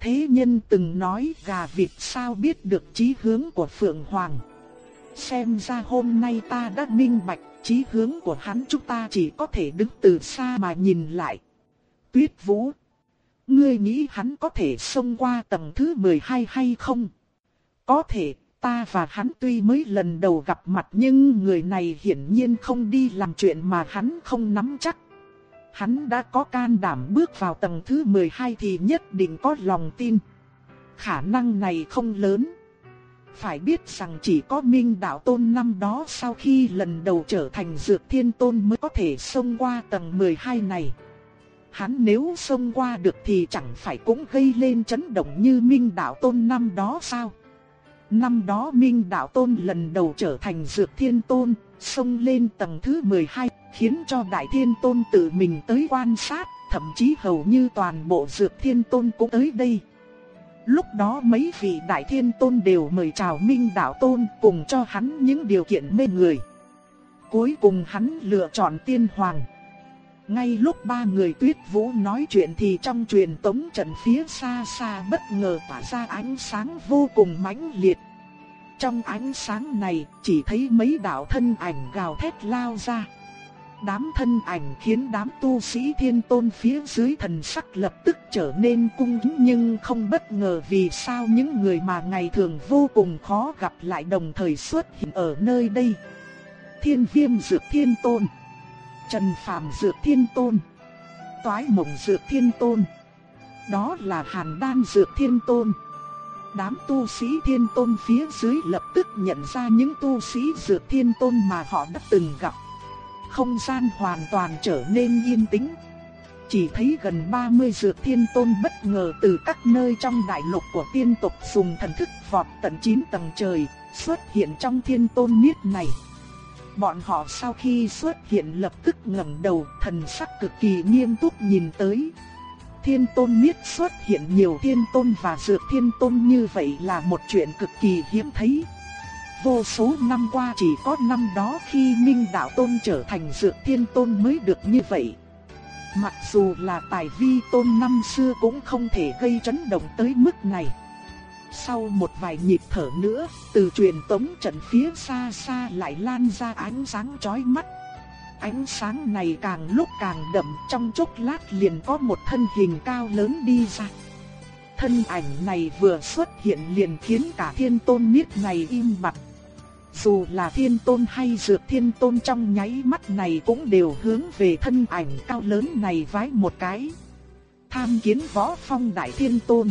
Thế nhân từng nói gà vịt sao biết được chí hướng của Phượng Hoàng. Xem ra hôm nay ta đã minh bạch chí hướng của hắn chúng ta chỉ có thể đứng từ xa mà nhìn lại. Tuyết Vũ, ngươi nghĩ hắn có thể xông qua tầng thứ 12 hay không? Có thể, ta và hắn tuy mới lần đầu gặp mặt nhưng người này hiển nhiên không đi làm chuyện mà hắn không nắm chắc. Hắn đã có can đảm bước vào tầng thứ 12 thì nhất định có lòng tin. Khả năng này không lớn. Phải biết rằng chỉ có Minh Đạo Tôn năm đó sau khi lần đầu trở thành Dược Thiên Tôn mới có thể xông qua tầng 12 này. Hắn nếu xông qua được thì chẳng phải cũng gây lên chấn động như Minh Đạo Tôn năm đó sao? Năm đó Minh Đạo Tôn lần đầu trở thành Dược Thiên Tôn, xông lên tầng thứ 12, khiến cho Đại Thiên Tôn tự mình tới quan sát, thậm chí hầu như toàn bộ Dược Thiên Tôn cũng tới đây. Lúc đó mấy vị Đại Thiên Tôn đều mời chào Minh Đạo Tôn cùng cho hắn những điều kiện mê người. Cuối cùng hắn lựa chọn Tiên Hoàng. Ngay lúc ba người tuyết vũ nói chuyện thì trong truyền tống trận phía xa xa bất ngờ tỏa ra ánh sáng vô cùng mãnh liệt. Trong ánh sáng này chỉ thấy mấy đạo thân ảnh gào thét lao ra. Đám thân ảnh khiến đám tu sĩ thiên tôn phía dưới thần sắc lập tức trở nên cung kính nhưng không bất ngờ vì sao những người mà ngày thường vô cùng khó gặp lại đồng thời xuất hiện ở nơi đây. Thiên viêm dược thiên tôn Trần Phàm Dược Thiên Tôn, Toái Mộng Dược Thiên Tôn, đó là Hàn Đan Dược Thiên Tôn. Đám tu sĩ Thiên Tôn phía dưới lập tức nhận ra những tu sĩ Dược Thiên Tôn mà họ đã từng gặp. Không gian hoàn toàn trở nên yên tĩnh. Chỉ thấy gần 30 Dược Thiên Tôn bất ngờ từ các nơi trong đại lục của tiên tộc dùng thần thức vọt tận 9 tầng trời, xuất hiện trong Thiên Tôn Niết này. Bọn họ sau khi xuất hiện lập tức ngẩng đầu, thần sắc cực kỳ nghiêm túc nhìn tới. Thiên tôn niết xuất hiện nhiều thiên tôn và dược thiên tôn như vậy là một chuyện cực kỳ hiếm thấy. Vô số năm qua chỉ có năm đó khi Minh Đạo Tôn trở thành dược thiên tôn mới được như vậy. Mặc dù là tài vi tôn năm xưa cũng không thể gây chấn động tới mức này. Sau một vài nhịp thở nữa, từ truyền tống trận phía xa xa lại lan ra ánh sáng chói mắt. Ánh sáng này càng lúc càng đậm trong chốc lát liền có một thân hình cao lớn đi ra. Thân ảnh này vừa xuất hiện liền khiến cả thiên tôn niết này im mặt. Dù là thiên tôn hay dược thiên tôn trong nháy mắt này cũng đều hướng về thân ảnh cao lớn này vái một cái. Tham kiến võ phong đại thiên tôn.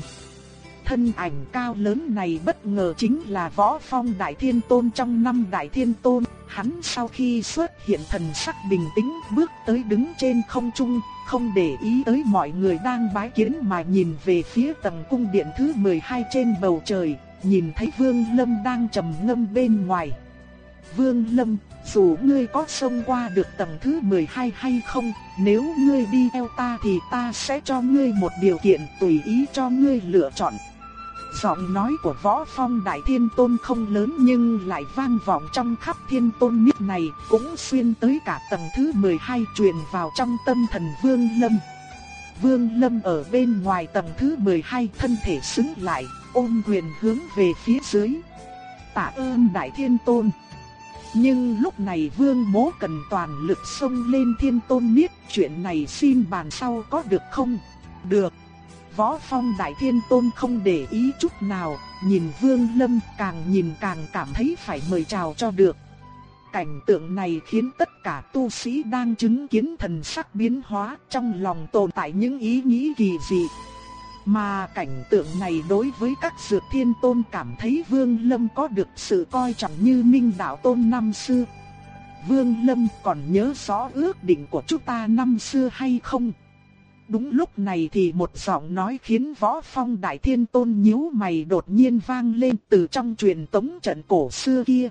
Thân ảnh cao lớn này bất ngờ chính là võ phong đại thiên tôn trong năm đại thiên tôn. Hắn sau khi xuất hiện thần sắc bình tĩnh bước tới đứng trên không trung, không để ý tới mọi người đang bái kiến mà nhìn về phía tầng cung điện thứ 12 trên bầu trời, nhìn thấy Vương Lâm đang trầm ngâm bên ngoài. Vương Lâm, dù ngươi có xông qua được tầng thứ 12 hay không, nếu ngươi đi theo ta thì ta sẽ cho ngươi một điều kiện tùy ý cho ngươi lựa chọn. Giọng nói của võ phong đại thiên tôn không lớn nhưng lại vang vọng trong khắp thiên tôn niết này, cũng xuyên tới cả tầng thứ 12 truyền vào trong tâm thần Vương Lâm. Vương Lâm ở bên ngoài tầng thứ 12 thân thể xứng lại, ôm quyền hướng về phía dưới. Tạ ơn đại thiên tôn. Nhưng lúc này vương bố cần toàn lực xông lên thiên tôn niết, chuyện này xin bàn sau có được không? Được. Võ phong đại thiên tôn không để ý chút nào, nhìn vương lâm càng nhìn càng cảm thấy phải mời chào cho được. Cảnh tượng này khiến tất cả tu sĩ đang chứng kiến thần sắc biến hóa trong lòng tồn tại những ý nghĩ kỳ dị. Mà cảnh tượng này đối với các dược thiên tôn cảm thấy Vương Lâm có được sự coi trọng như minh đạo tôn năm xưa. Vương Lâm còn nhớ rõ ước định của chúng ta năm xưa hay không? Đúng lúc này thì một giọng nói khiến võ phong đại thiên tôn nhíu mày đột nhiên vang lên từ trong truyền tống trận cổ xưa kia.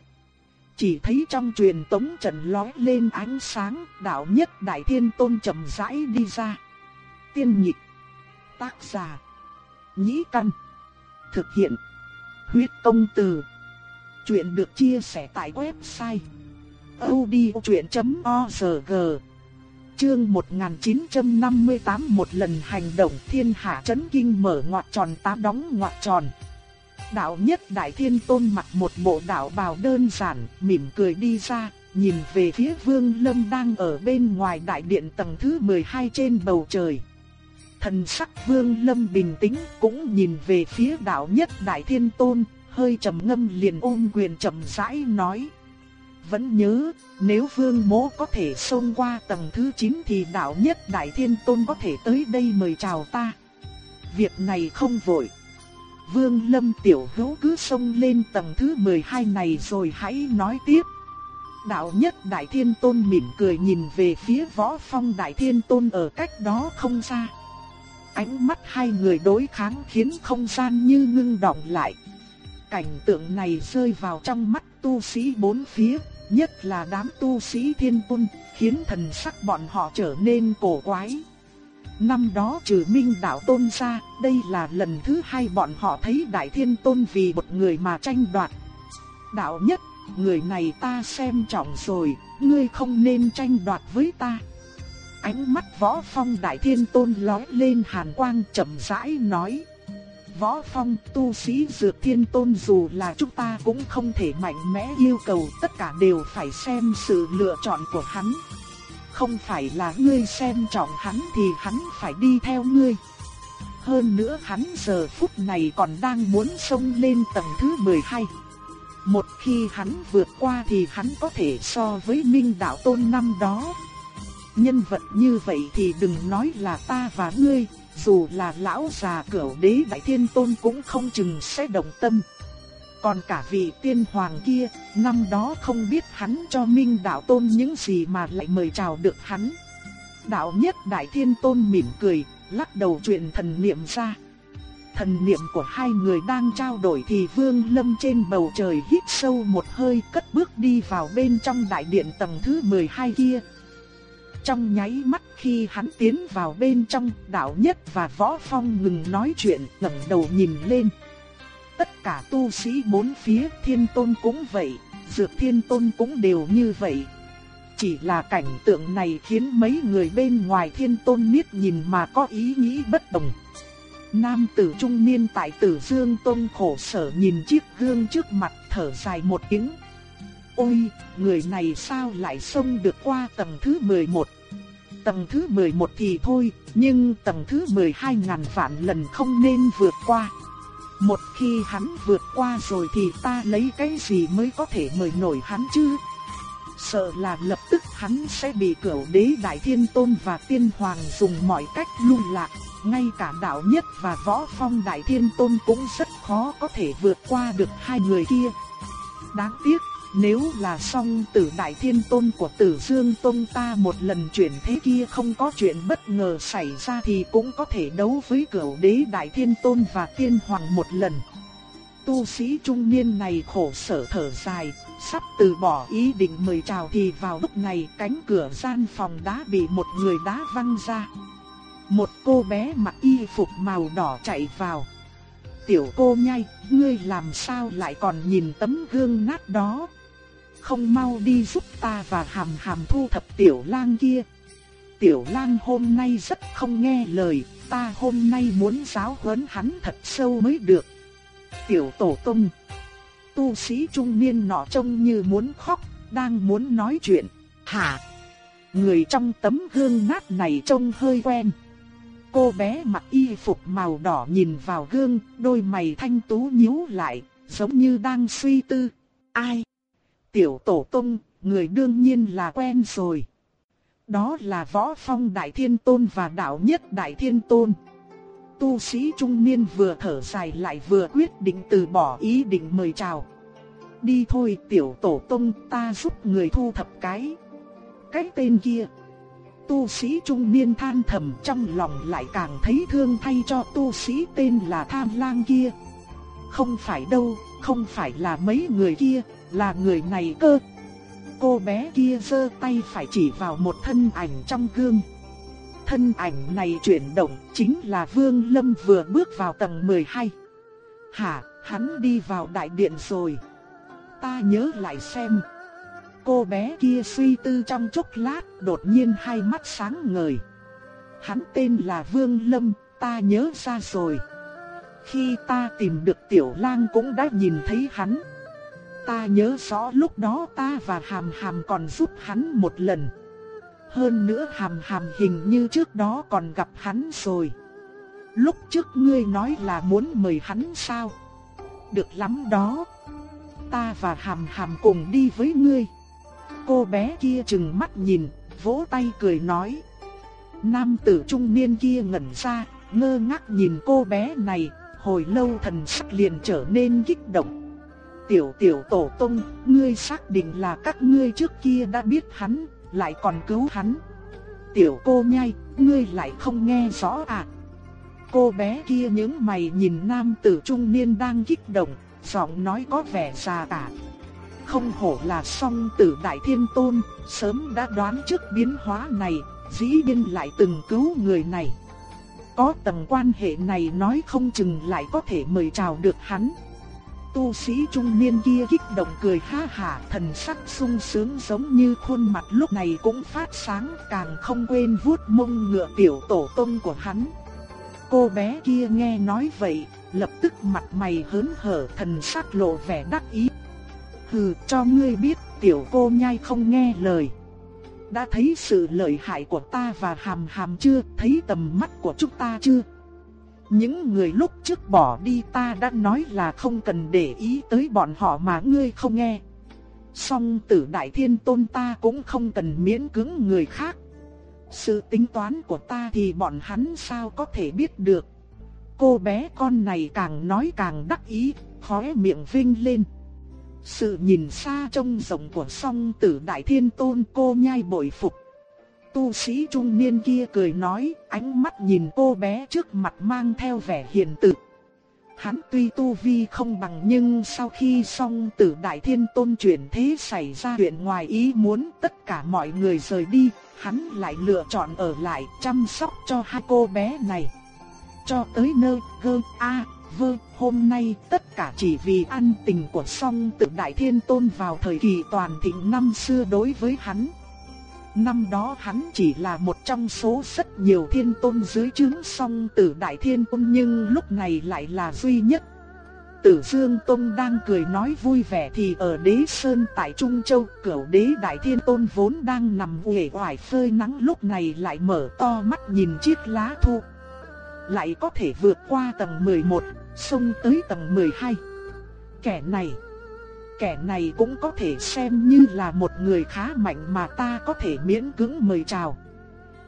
Chỉ thấy trong truyền tống trận lói lên ánh sáng, đạo nhất đại thiên tôn chậm rãi đi ra. Tiên nhịp, tác giả nhĩ căn. Thực hiện. Huyết công từ. Chuyện được chia sẻ tại website. odchuyện.org Chương 1958 một lần hành động thiên hạ chấn kinh mở ngoặt tròn tám đóng ngoặt tròn. Đạo nhất đại thiên tôn mặc một bộ đạo bào đơn giản, mỉm cười đi ra, nhìn về phía vương lâm đang ở bên ngoài đại điện tầng thứ 12 trên bầu trời. Thần sắc Vương Lâm bình tĩnh, cũng nhìn về phía đạo nhất Đại Thiên Tôn, hơi trầm ngâm liền ôm quyền trầm rãi nói: "Vẫn nhớ, nếu Vương Mỗ có thể xông qua tầng thứ 9 thì đạo nhất Đại Thiên Tôn có thể tới đây mời chào ta." Việc này không vội. Vương Lâm tiểu hữu cứ xông lên tầng thứ 12 này rồi hãy nói tiếp. Đạo nhất Đại Thiên Tôn mỉm cười nhìn về phía võ phong Đại Thiên Tôn ở cách đó không xa. Ánh mắt hai người đối kháng khiến không gian như ngưng động lại. Cảnh tượng này rơi vào trong mắt tu sĩ bốn phía, nhất là đám tu sĩ thiên quân, khiến thần sắc bọn họ trở nên cổ quái. Năm đó trừ Minh đạo tôn ra, đây là lần thứ hai bọn họ thấy Đại Thiên Tôn vì một người mà tranh đoạt. Đạo nhất, người này ta xem trọng rồi, ngươi không nên tranh đoạt với ta. Ánh mắt võ phong đại thiên tôn lóe lên hàn quang chậm rãi nói. Võ phong tu sĩ dược thiên tôn dù là chúng ta cũng không thể mạnh mẽ yêu cầu tất cả đều phải xem sự lựa chọn của hắn. Không phải là ngươi xem trọng hắn thì hắn phải đi theo ngươi. Hơn nữa hắn giờ phút này còn đang muốn xông lên tầng thứ 12. Một khi hắn vượt qua thì hắn có thể so với Minh Đạo Tôn năm đó, Nhân vật như vậy thì đừng nói là ta và ngươi, dù là lão già cửu đế đại thiên tôn cũng không chừng sẽ động tâm. Còn cả vị tiên hoàng kia, năm đó không biết hắn cho Minh đạo tôn những gì mà lại mời chào được hắn. Đạo nhất đại thiên tôn mỉm cười, lắc đầu chuyện thần niệm ra. Thần niệm của hai người đang trao đổi thì vương lâm trên bầu trời hít sâu một hơi cất bước đi vào bên trong đại điện tầng thứ 12 kia, trong nháy mắt khi hắn tiến vào bên trong, đạo nhất và võ phong ngừng nói chuyện, ngẩng đầu nhìn lên. Tất cả tu sĩ bốn phía thiên tôn cũng vậy, dược thiên tôn cũng đều như vậy. Chỉ là cảnh tượng này khiến mấy người bên ngoài thiên tôn niết nhìn mà có ý nghĩ bất đồng. Nam tử trung niên tại tử dương tôn khổ sở nhìn chiếc gương trước mặt thở dài một tiếng. Ôi, người này sao lại xông được qua tầng thứ 11? Tầng thứ 11 thì thôi, nhưng tầng thứ 12 ngàn vạn lần không nên vượt qua. Một khi hắn vượt qua rồi thì ta lấy cái gì mới có thể mời nổi hắn chứ? Sợ là lập tức hắn sẽ bị cửu đế đại thiên tôn và tiên hoàng dùng mọi cách lung lạc. Ngay cả đạo nhất và võ phong đại thiên tôn cũng rất khó có thể vượt qua được hai người kia. Đáng tiếc nếu là song tử đại thiên tôn của tử dương tôn ta một lần chuyển thế kia không có chuyện bất ngờ xảy ra thì cũng có thể đấu với cửu đế đại thiên tôn và tiên hoàng một lần. Tu sĩ trung niên này khổ sở thở dài, sắp từ bỏ ý định mời chào thì vào lúc này cánh cửa gian phòng đã bị một người đá văng ra. Một cô bé mặc y phục màu đỏ chạy vào. Tiểu cô nhai, ngươi làm sao lại còn nhìn tấm gương nát đó? Không mau đi giúp ta và hàm hàm thu thập tiểu lang kia. Tiểu lang hôm nay rất không nghe lời, ta hôm nay muốn giáo huấn hắn thật sâu mới được. Tiểu tổ tung. Tu sĩ trung niên nọ trông như muốn khóc, đang muốn nói chuyện. Hả? Người trong tấm gương nát này trông hơi quen. Cô bé mặc y phục màu đỏ nhìn vào gương, đôi mày thanh tú nhíu lại, giống như đang suy tư. Ai? Tiểu tổ tông, người đương nhiên là quen rồi. Đó là võ phong đại thiên tôn và đạo nhất đại thiên tôn. Tu sĩ trung niên vừa thở dài lại vừa quyết định từ bỏ ý định mời chào. Đi thôi tiểu tổ tông ta giúp người thu thập cái. Cái tên kia. Tu sĩ trung niên than thầm trong lòng lại càng thấy thương thay cho tu sĩ tên là tham lang kia. Không phải đâu, không phải là mấy người kia, là người này cơ. Cô bé kia giơ tay phải chỉ vào một thân ảnh trong gương. Thân ảnh này chuyển động chính là Vương Lâm vừa bước vào tầng 12. Hả, hắn đi vào đại điện rồi. Ta nhớ lại xem. Cô bé kia suy tư trong chốc lát, đột nhiên hai mắt sáng ngời. Hắn tên là Vương Lâm, ta nhớ ra rồi. Khi ta tìm được Tiểu Lang cũng đã nhìn thấy hắn. Ta nhớ rõ lúc đó ta và Hàm Hàm còn giúp hắn một lần. Hơn nữa Hàm Hàm hình như trước đó còn gặp hắn rồi. Lúc trước ngươi nói là muốn mời hắn sao? Được lắm đó. Ta và Hàm Hàm cùng đi với ngươi. Cô bé kia chừng mắt nhìn, vỗ tay cười nói. Nam tử trung niên kia ngẩn ra, ngơ ngác nhìn cô bé này, hồi lâu thần sắc liền trở nên kích động. Tiểu tiểu tổ tông, ngươi xác định là các ngươi trước kia đã biết hắn, lại còn cứu hắn. Tiểu cô nhai, ngươi lại không nghe rõ à? Cô bé kia những mày nhìn nam tử trung niên đang kích động, giọng nói có vẻ già cả. Không hổ là song tử đại thiên tôn, sớm đã đoán trước biến hóa này, dĩ nhiên lại từng cứu người này. Có tầng quan hệ này nói không chừng lại có thể mời chào được hắn tu sĩ trung niên kia kích động cười ha hả, thần sắc sung sướng giống như khuôn mặt lúc này cũng phát sáng, càng không quên vuốt mông ngựa tiểu tổ tông của hắn. Cô bé kia nghe nói vậy, lập tức mặt mày hớn hở, thần sắc lộ vẻ đắc ý. Hừ, cho ngươi biết, tiểu cô nhai không nghe lời. Đã thấy sự lợi hại của ta và hàm hàm chưa, thấy tầm mắt của chúng ta chưa? Những người lúc trước bỏ đi ta đã nói là không cần để ý tới bọn họ mà ngươi không nghe. Song tử đại thiên tôn ta cũng không cần miễn cưỡng người khác. Sự tính toán của ta thì bọn hắn sao có thể biết được. Cô bé con này càng nói càng đắc ý, khóe miệng vinh lên. Sự nhìn xa trông rộng của song tử đại thiên tôn cô nhai bội phục tu sĩ trung niên kia cười nói, ánh mắt nhìn cô bé trước mặt mang theo vẻ hiền từ. Hắn tuy tu vi không bằng nhưng sau khi xong tử đại thiên tôn chuyển thế xảy ra chuyện ngoài ý muốn tất cả mọi người rời đi, hắn lại lựa chọn ở lại chăm sóc cho hai cô bé này. Cho tới nơi gơ a vơ hôm nay tất cả chỉ vì an tình của song tử đại thiên tôn vào thời kỳ toàn thịnh năm xưa đối với hắn. Năm đó hắn chỉ là một trong số rất nhiều thiên tôn dưới chứng song tử đại thiên tôn nhưng lúc này lại là duy nhất. Tử Dương Tông đang cười nói vui vẻ thì ở đế sơn tại Trung Châu cửu đế đại thiên tôn vốn đang nằm uể oải phơi nắng lúc này lại mở to mắt nhìn chiếc lá thu. Lại có thể vượt qua tầng 11, xông tới tầng 12. Kẻ này kẻ này cũng có thể xem như là một người khá mạnh mà ta có thể miễn cưỡng mời chào.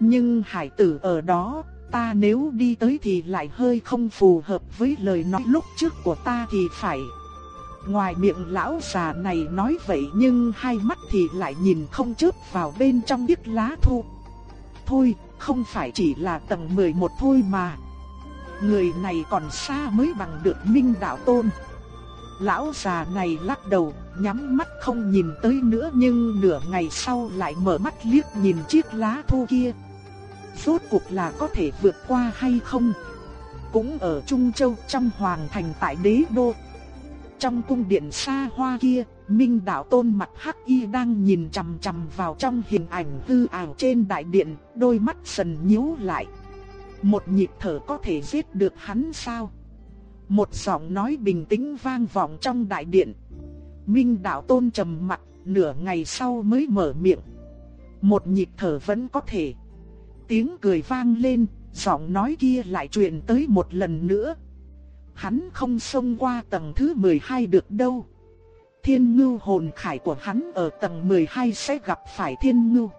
Nhưng hải tử ở đó, ta nếu đi tới thì lại hơi không phù hợp với lời nói lúc trước của ta thì phải. Ngoài miệng lão già này nói vậy nhưng hai mắt thì lại nhìn không chớp vào bên trong chiếc lá thu. Thôi, không phải chỉ là tầng 11 thôi mà. Người này còn xa mới bằng được minh đạo tôn. Lão già này lắc đầu, nhắm mắt không nhìn tới nữa nhưng nửa ngày sau lại mở mắt liếc nhìn chiếc lá thu kia. Rốt cuộc là có thể vượt qua hay không? Cũng ở Trung Châu trong hoàng thành tại đế đô. Trong cung điện xa hoa kia, Minh đạo tôn mặt hắc y đang nhìn chằm chằm vào trong hình ảnh hư ảo trên đại điện, đôi mắt sần nhíu lại. Một nhịp thở có thể giết được hắn sao? Một giọng nói bình tĩnh vang vọng trong đại điện. Minh đạo tôn trầm mặt, nửa ngày sau mới mở miệng. Một nhịp thở vẫn có thể. Tiếng cười vang lên, giọng nói kia lại truyền tới một lần nữa. Hắn không xông qua tầng thứ 12 được đâu. Thiên ngưu hồn khải của hắn ở tầng 12 sẽ gặp phải thiên ngưu.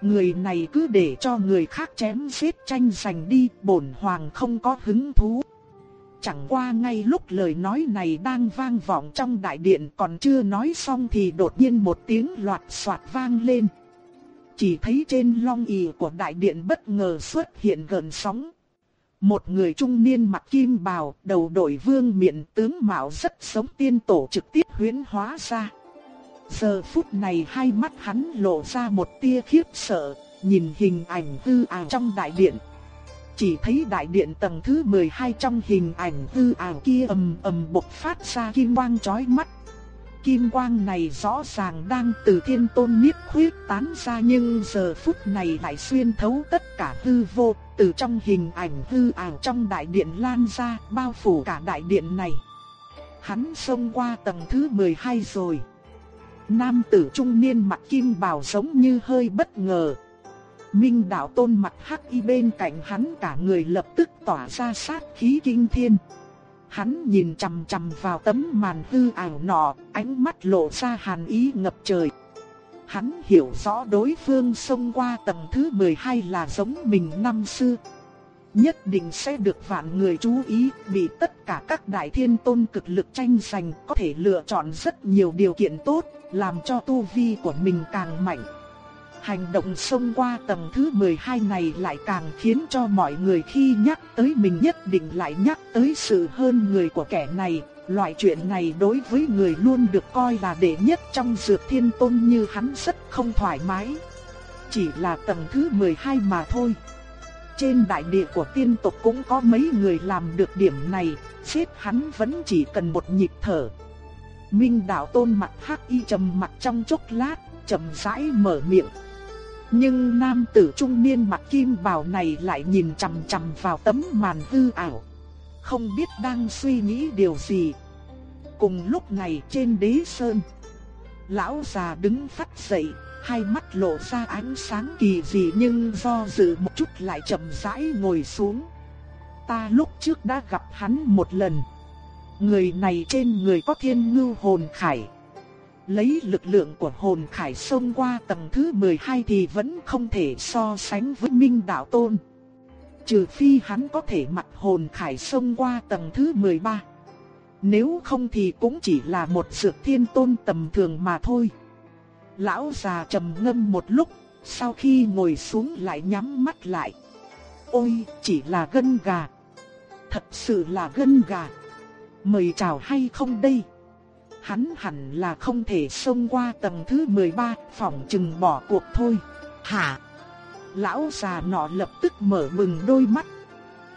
Người này cứ để cho người khác chém giết tranh giành đi, bổn hoàng không có hứng thú. Chẳng qua ngay lúc lời nói này đang vang vọng trong đại điện còn chưa nói xong thì đột nhiên một tiếng loạt soạt vang lên. Chỉ thấy trên long ỷ của đại điện bất ngờ xuất hiện gần sóng. Một người trung niên mặc kim bào, đầu đội vương miện tướng mạo rất sống tiên tổ trực tiếp huyễn hóa ra. Giờ phút này hai mắt hắn lộ ra một tia khiếp sợ, nhìn hình ảnh hư ảo trong đại điện. Chỉ thấy đại điện tầng thứ 12 trong hình ảnh hư ảo kia ầm ầm bộc phát ra kim quang chói mắt. Kim quang này rõ ràng đang từ thiên tôn niết khuyết tán ra nhưng giờ phút này lại xuyên thấu tất cả hư vô, từ trong hình ảnh hư ảo trong đại điện lan ra, bao phủ cả đại điện này. Hắn xông qua tầng thứ 12 rồi. Nam tử trung niên mặc kim bào giống như hơi bất ngờ, Minh đạo tôn mặt hắc y bên cạnh hắn cả người lập tức tỏa ra sát khí kinh thiên. Hắn nhìn chằm chằm vào tấm màn hư ảo nọ, ánh mắt lộ ra hàn ý ngập trời. Hắn hiểu rõ đối phương xông qua tầng thứ 12 là giống mình năm xưa. Nhất định sẽ được vạn người chú ý, bị tất cả các đại thiên tôn cực lực tranh giành, có thể lựa chọn rất nhiều điều kiện tốt, làm cho tu vi của mình càng mạnh. Hành động xông qua tầng thứ 12 này lại càng khiến cho mọi người khi nhắc tới mình nhất định lại nhắc tới sự hơn người của kẻ này. Loại chuyện này đối với người luôn được coi là đệ nhất trong dược thiên tôn như hắn rất không thoải mái. Chỉ là tầng thứ 12 mà thôi. Trên đại địa của tiên tộc cũng có mấy người làm được điểm này, xếp hắn vẫn chỉ cần một nhịp thở. Minh đạo tôn mặt hắc y trầm mặt trong chốc lát, chậm rãi mở miệng. Nhưng nam tử trung niên mặt kim bào này lại nhìn chằm chằm vào tấm màn hư ảo. Không biết đang suy nghĩ điều gì. Cùng lúc này trên đế sơn. Lão già đứng phát dậy, hai mắt lộ ra ánh sáng kỳ dị nhưng do dự một chút lại chậm rãi ngồi xuống. Ta lúc trước đã gặp hắn một lần. Người này trên người có thiên ngưu hồn khải. Lấy lực lượng của hồn khải xông qua tầng thứ 12 thì vẫn không thể so sánh với Minh Đạo Tôn. Trừ phi hắn có thể mặc hồn khải xông qua tầng thứ 13. Nếu không thì cũng chỉ là một dược thiên tôn tầm thường mà thôi. Lão già trầm ngâm một lúc, sau khi ngồi xuống lại nhắm mắt lại. Ôi, chỉ là gân gà. Thật sự là gân gà. Mời chào hay không đây? Hắn hẳn là không thể xông qua tầng thứ 13, phòng chừng bỏ cuộc thôi. Hả? Lão già nọ lập tức mở bừng đôi mắt.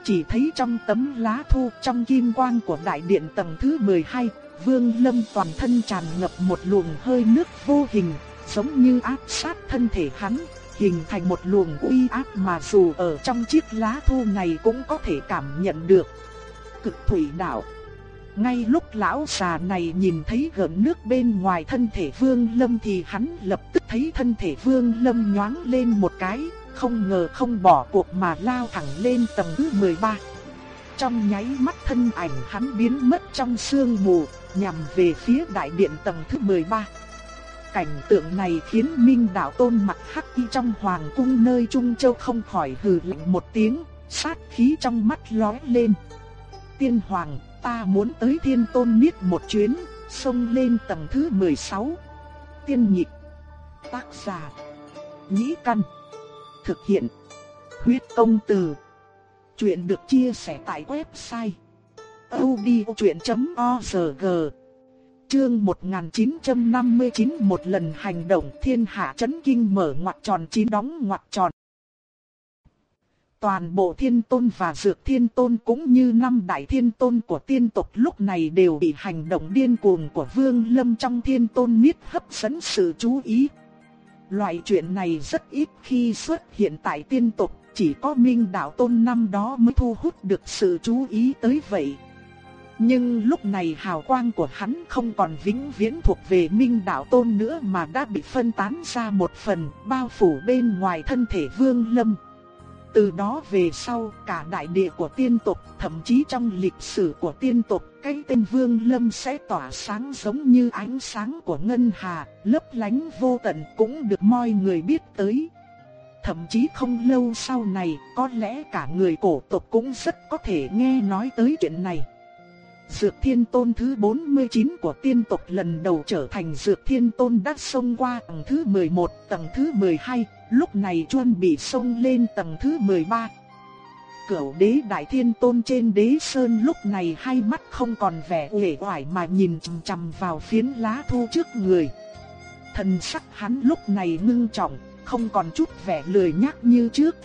Chỉ thấy trong tấm lá thu trong kim quang của đại điện tầng thứ 12, Vương Lâm toàn thân tràn ngập một luồng hơi nước vô hình, giống như áp sát thân thể hắn, hình thành một luồng uy áp mà dù ở trong chiếc lá thu này cũng có thể cảm nhận được. Cực thủy đạo ngay lúc lão già này nhìn thấy gợn nước bên ngoài thân thể Vương Lâm thì hắn lập tức thấy thân thể Vương Lâm nhoáng lên một cái, không ngờ không bỏ cuộc mà lao thẳng lên tầng thứ 13. Trong nháy mắt thân ảnh hắn biến mất trong sương mù, nhằm về phía đại điện tầng thứ 13. Cảnh tượng này khiến Minh Đạo Tôn mặt hắc y trong hoàng cung nơi Trung Châu không khỏi hừ lạnh một tiếng, sát khí trong mắt lóe lên. Tiên hoàng, ta muốn tới Thiên Tôn Niết một chuyến, xông lên tầng thứ 16. Tiên nhịp, tác giả, nhĩ căn, thực hiện, huyết công từ. Chuyện được chia sẻ tại website odchuyện.org Chương 1959 một lần hành động thiên hạ chấn kinh mở ngoặc tròn chín đóng ngoặc tròn. Toàn bộ thiên tôn và dược thiên tôn cũng như năm đại thiên tôn của tiên tộc lúc này đều bị hành động điên cuồng của vương lâm trong thiên tôn miết hấp dẫn sự chú ý. Loại chuyện này rất ít khi xuất hiện tại tiên tộc, chỉ có minh đạo tôn năm đó mới thu hút được sự chú ý tới vậy. Nhưng lúc này hào quang của hắn không còn vĩnh viễn thuộc về Minh Đạo Tôn nữa mà đã bị phân tán ra một phần, bao phủ bên ngoài thân thể Vương Lâm. Từ đó về sau, cả đại địa của tiên tộc, thậm chí trong lịch sử của tiên tộc, cái tên Vương Lâm sẽ tỏa sáng giống như ánh sáng của ngân hà, lấp lánh vô tận cũng được mọi người biết tới. Thậm chí không lâu sau này, có lẽ cả người cổ tộc cũng rất có thể nghe nói tới chuyện này. Dược Thiên Tôn thứ 49 của tiên tộc lần đầu trở thành Dược Thiên Tôn đã xông qua tầng thứ 11, tầng thứ 12, lúc này chuẩn bị xông lên tầng thứ 13. Cửu đế đại thiên tôn trên đế sơn lúc này hai mắt không còn vẻ uể oải mà nhìn chằm chằm vào phiến lá thu trước người. Thần sắc hắn lúc này ngưng trọng, không còn chút vẻ lười nhác như trước.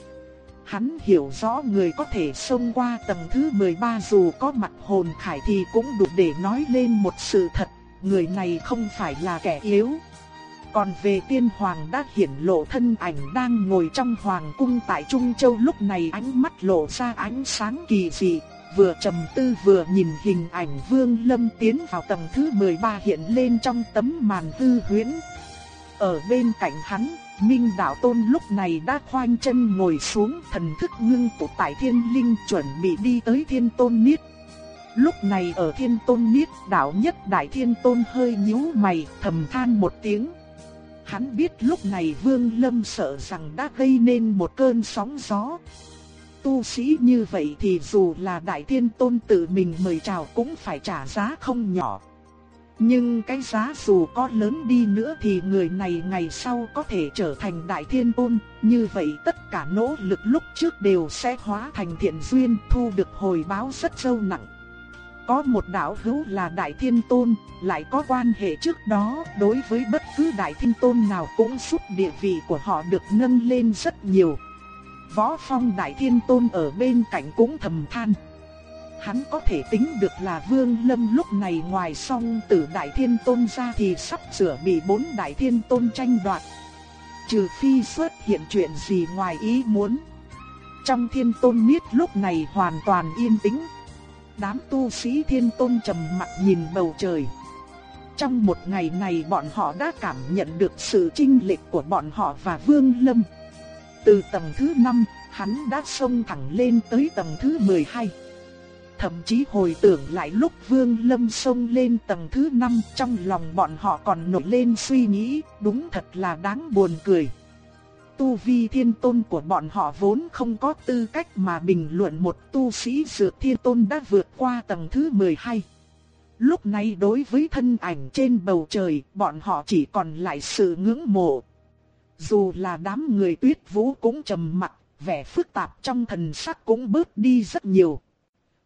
Hắn hiểu rõ người có thể xông qua tầng thứ 13 dù có mặt hồn khải thì cũng đủ để nói lên một sự thật, người này không phải là kẻ yếu. Còn về tiên hoàng đã hiển lộ thân ảnh đang ngồi trong hoàng cung tại Trung Châu lúc này ánh mắt lộ ra ánh sáng kỳ dị, vừa trầm tư vừa nhìn hình ảnh vương lâm tiến vào tầng thứ 13 hiện lên trong tấm màn hư huyễn. Ở bên cạnh hắn, Minh Đạo Tôn lúc này đã khoanh chân ngồi xuống, thần thức ngưng tụ tại thiên linh chuẩn bị đi tới thiên tôn niết. Lúc này ở thiên tôn niết, đạo nhất đại thiên tôn hơi nhíu mày, thầm than một tiếng. Hắn biết lúc này Vương Lâm sợ rằng đã gây nên một cơn sóng gió. Tu sĩ như vậy thì dù là Đại Thiên Tôn tự mình mời chào cũng phải trả giá không nhỏ. Nhưng cái giá dù có lớn đi nữa thì người này ngày sau có thể trở thành Đại Thiên Tôn, như vậy tất cả nỗ lực lúc trước đều sẽ hóa thành thiện duyên thu được hồi báo rất sâu nặng có một đạo hữu là Đại Thiên Tôn, lại có quan hệ trước đó, đối với bất cứ Đại Thiên Tôn nào cũng giúp địa vị của họ được nâng lên rất nhiều. Võ Phong Đại Thiên Tôn ở bên cạnh cũng thầm than. Hắn có thể tính được là Vương Lâm lúc này ngoài song tử Đại Thiên Tôn ra thì sắp sửa bị bốn Đại Thiên Tôn tranh đoạt. Trừ phi xuất hiện chuyện gì ngoài ý muốn. Trong Thiên Tôn Niết lúc này hoàn toàn yên tĩnh, đám tu sĩ thiên tôn trầm mặt nhìn bầu trời. Trong một ngày này bọn họ đã cảm nhận được sự chinh lệch của bọn họ và Vương Lâm. Từ tầng thứ 5, hắn đã xông thẳng lên tới tầng thứ 12. Thậm chí hồi tưởng lại lúc Vương Lâm xông lên tầng thứ 5 trong lòng bọn họ còn nổi lên suy nghĩ, đúng thật là đáng buồn cười tu vi thiên tôn của bọn họ vốn không có tư cách mà bình luận một tu sĩ dược thiên tôn đã vượt qua tầng thứ 12. Lúc này đối với thân ảnh trên bầu trời, bọn họ chỉ còn lại sự ngưỡng mộ. Dù là đám người tuyết vũ cũng trầm mặt, vẻ phức tạp trong thần sắc cũng bớt đi rất nhiều.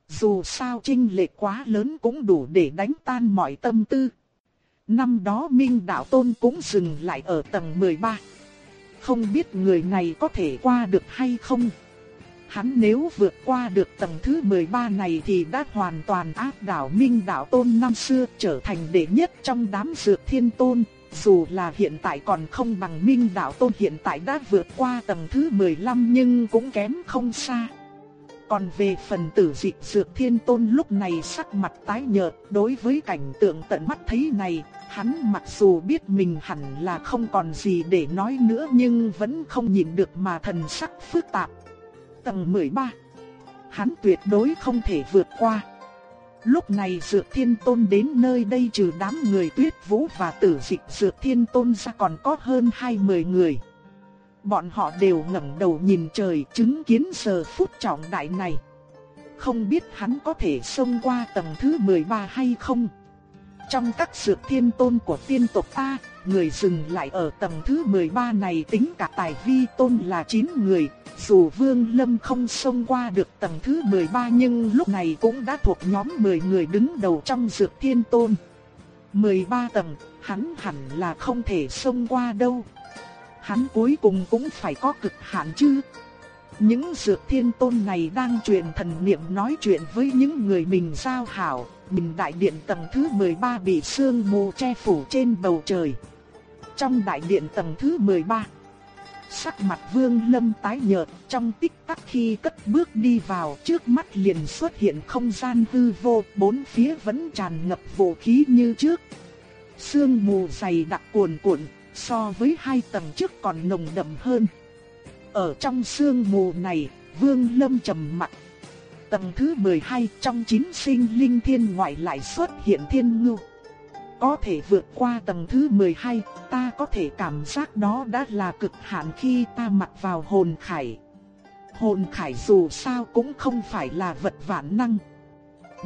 Dù sao trinh lệ quá lớn cũng đủ để đánh tan mọi tâm tư. Năm đó Minh Đạo Tôn cũng dừng lại ở tầng 13 không biết người này có thể qua được hay không. Hắn nếu vượt qua được tầng thứ 13 này thì đã hoàn toàn áp đảo Minh đạo tôn năm xưa trở thành đệ nhất trong đám dược thiên tôn, dù là hiện tại còn không bằng Minh Đạo Tôn hiện tại đã vượt qua tầng thứ 15 nhưng cũng kém không xa. Còn về phần tử dịch dược thiên tôn lúc này sắc mặt tái nhợt, đối với cảnh tượng tận mắt thấy này, hắn mặc dù biết mình hẳn là không còn gì để nói nữa nhưng vẫn không nhìn được mà thần sắc phức tạp. Tầng 13 Hắn tuyệt đối không thể vượt qua. Lúc này Dược Thiên Tôn đến nơi đây trừ đám người tuyết vũ và tử dịch Dược Thiên Tôn ra còn có hơn 20 người. Bọn họ đều ngẩng đầu nhìn trời chứng kiến giờ phút trọng đại này. Không biết hắn có thể xông qua tầng thứ 13 hay không? Trong các dược thiên tôn của tiên tộc ta, người dừng lại ở tầng thứ 13 này tính cả tài vi tôn là 9 người. Dù Vương Lâm không xông qua được tầng thứ 13 nhưng lúc này cũng đã thuộc nhóm 10 người đứng đầu trong dược thiên tôn. 13 tầng, hắn hẳn là không thể xông qua đâu hắn cuối cùng cũng phải có cực hạn chứ. Những dược thiên tôn này đang truyền thần niệm nói chuyện với những người mình giao hảo, mình đại điện tầng thứ 13 bị sương mù che phủ trên bầu trời. Trong đại điện tầng thứ 13, sắc mặt vương lâm tái nhợt trong tích tắc khi cất bước đi vào trước mắt liền xuất hiện không gian hư vô, bốn phía vẫn tràn ngập vũ khí như trước. Sương mù dày đặc cuồn cuộn, so với hai tầng trước còn nồng đậm hơn. Ở trong sương mù này, Vương Lâm trầm mặt. Tầng thứ 12 trong chín sinh linh thiên ngoại lại xuất hiện thiên ngưu. Có thể vượt qua tầng thứ 12, ta có thể cảm giác đó đã là cực hạn khi ta mặc vào hồn khải. Hồn khải dù sao cũng không phải là vật vạn năng.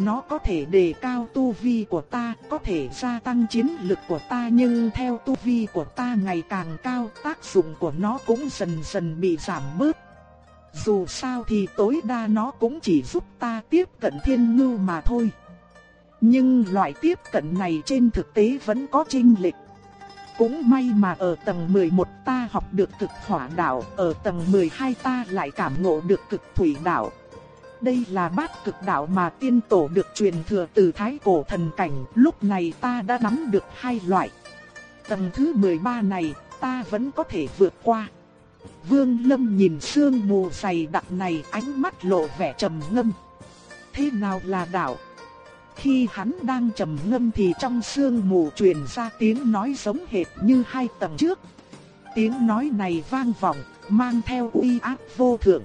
Nó có thể đề cao tu vi của ta, có thể gia tăng chiến lực của ta nhưng theo tu vi của ta ngày càng cao tác dụng của nó cũng dần dần bị giảm bớt. Dù sao thì tối đa nó cũng chỉ giúp ta tiếp cận thiên ngưu mà thôi. Nhưng loại tiếp cận này trên thực tế vẫn có chênh lệch. Cũng may mà ở tầng 11 ta học được cực hỏa đạo, ở tầng 12 ta lại cảm ngộ được cực thủy đạo. Đây là bát cực đạo mà tiên tổ được truyền thừa từ thái cổ thần cảnh, lúc này ta đã nắm được hai loại. Tầng thứ 13 này, ta vẫn có thể vượt qua. Vương Lâm nhìn sương mù dày đặc này ánh mắt lộ vẻ trầm ngâm. Thế nào là đạo? Khi hắn đang trầm ngâm thì trong sương mù truyền ra tiếng nói giống hệt như hai tầng trước. Tiếng nói này vang vọng, mang theo uy áp vô thượng.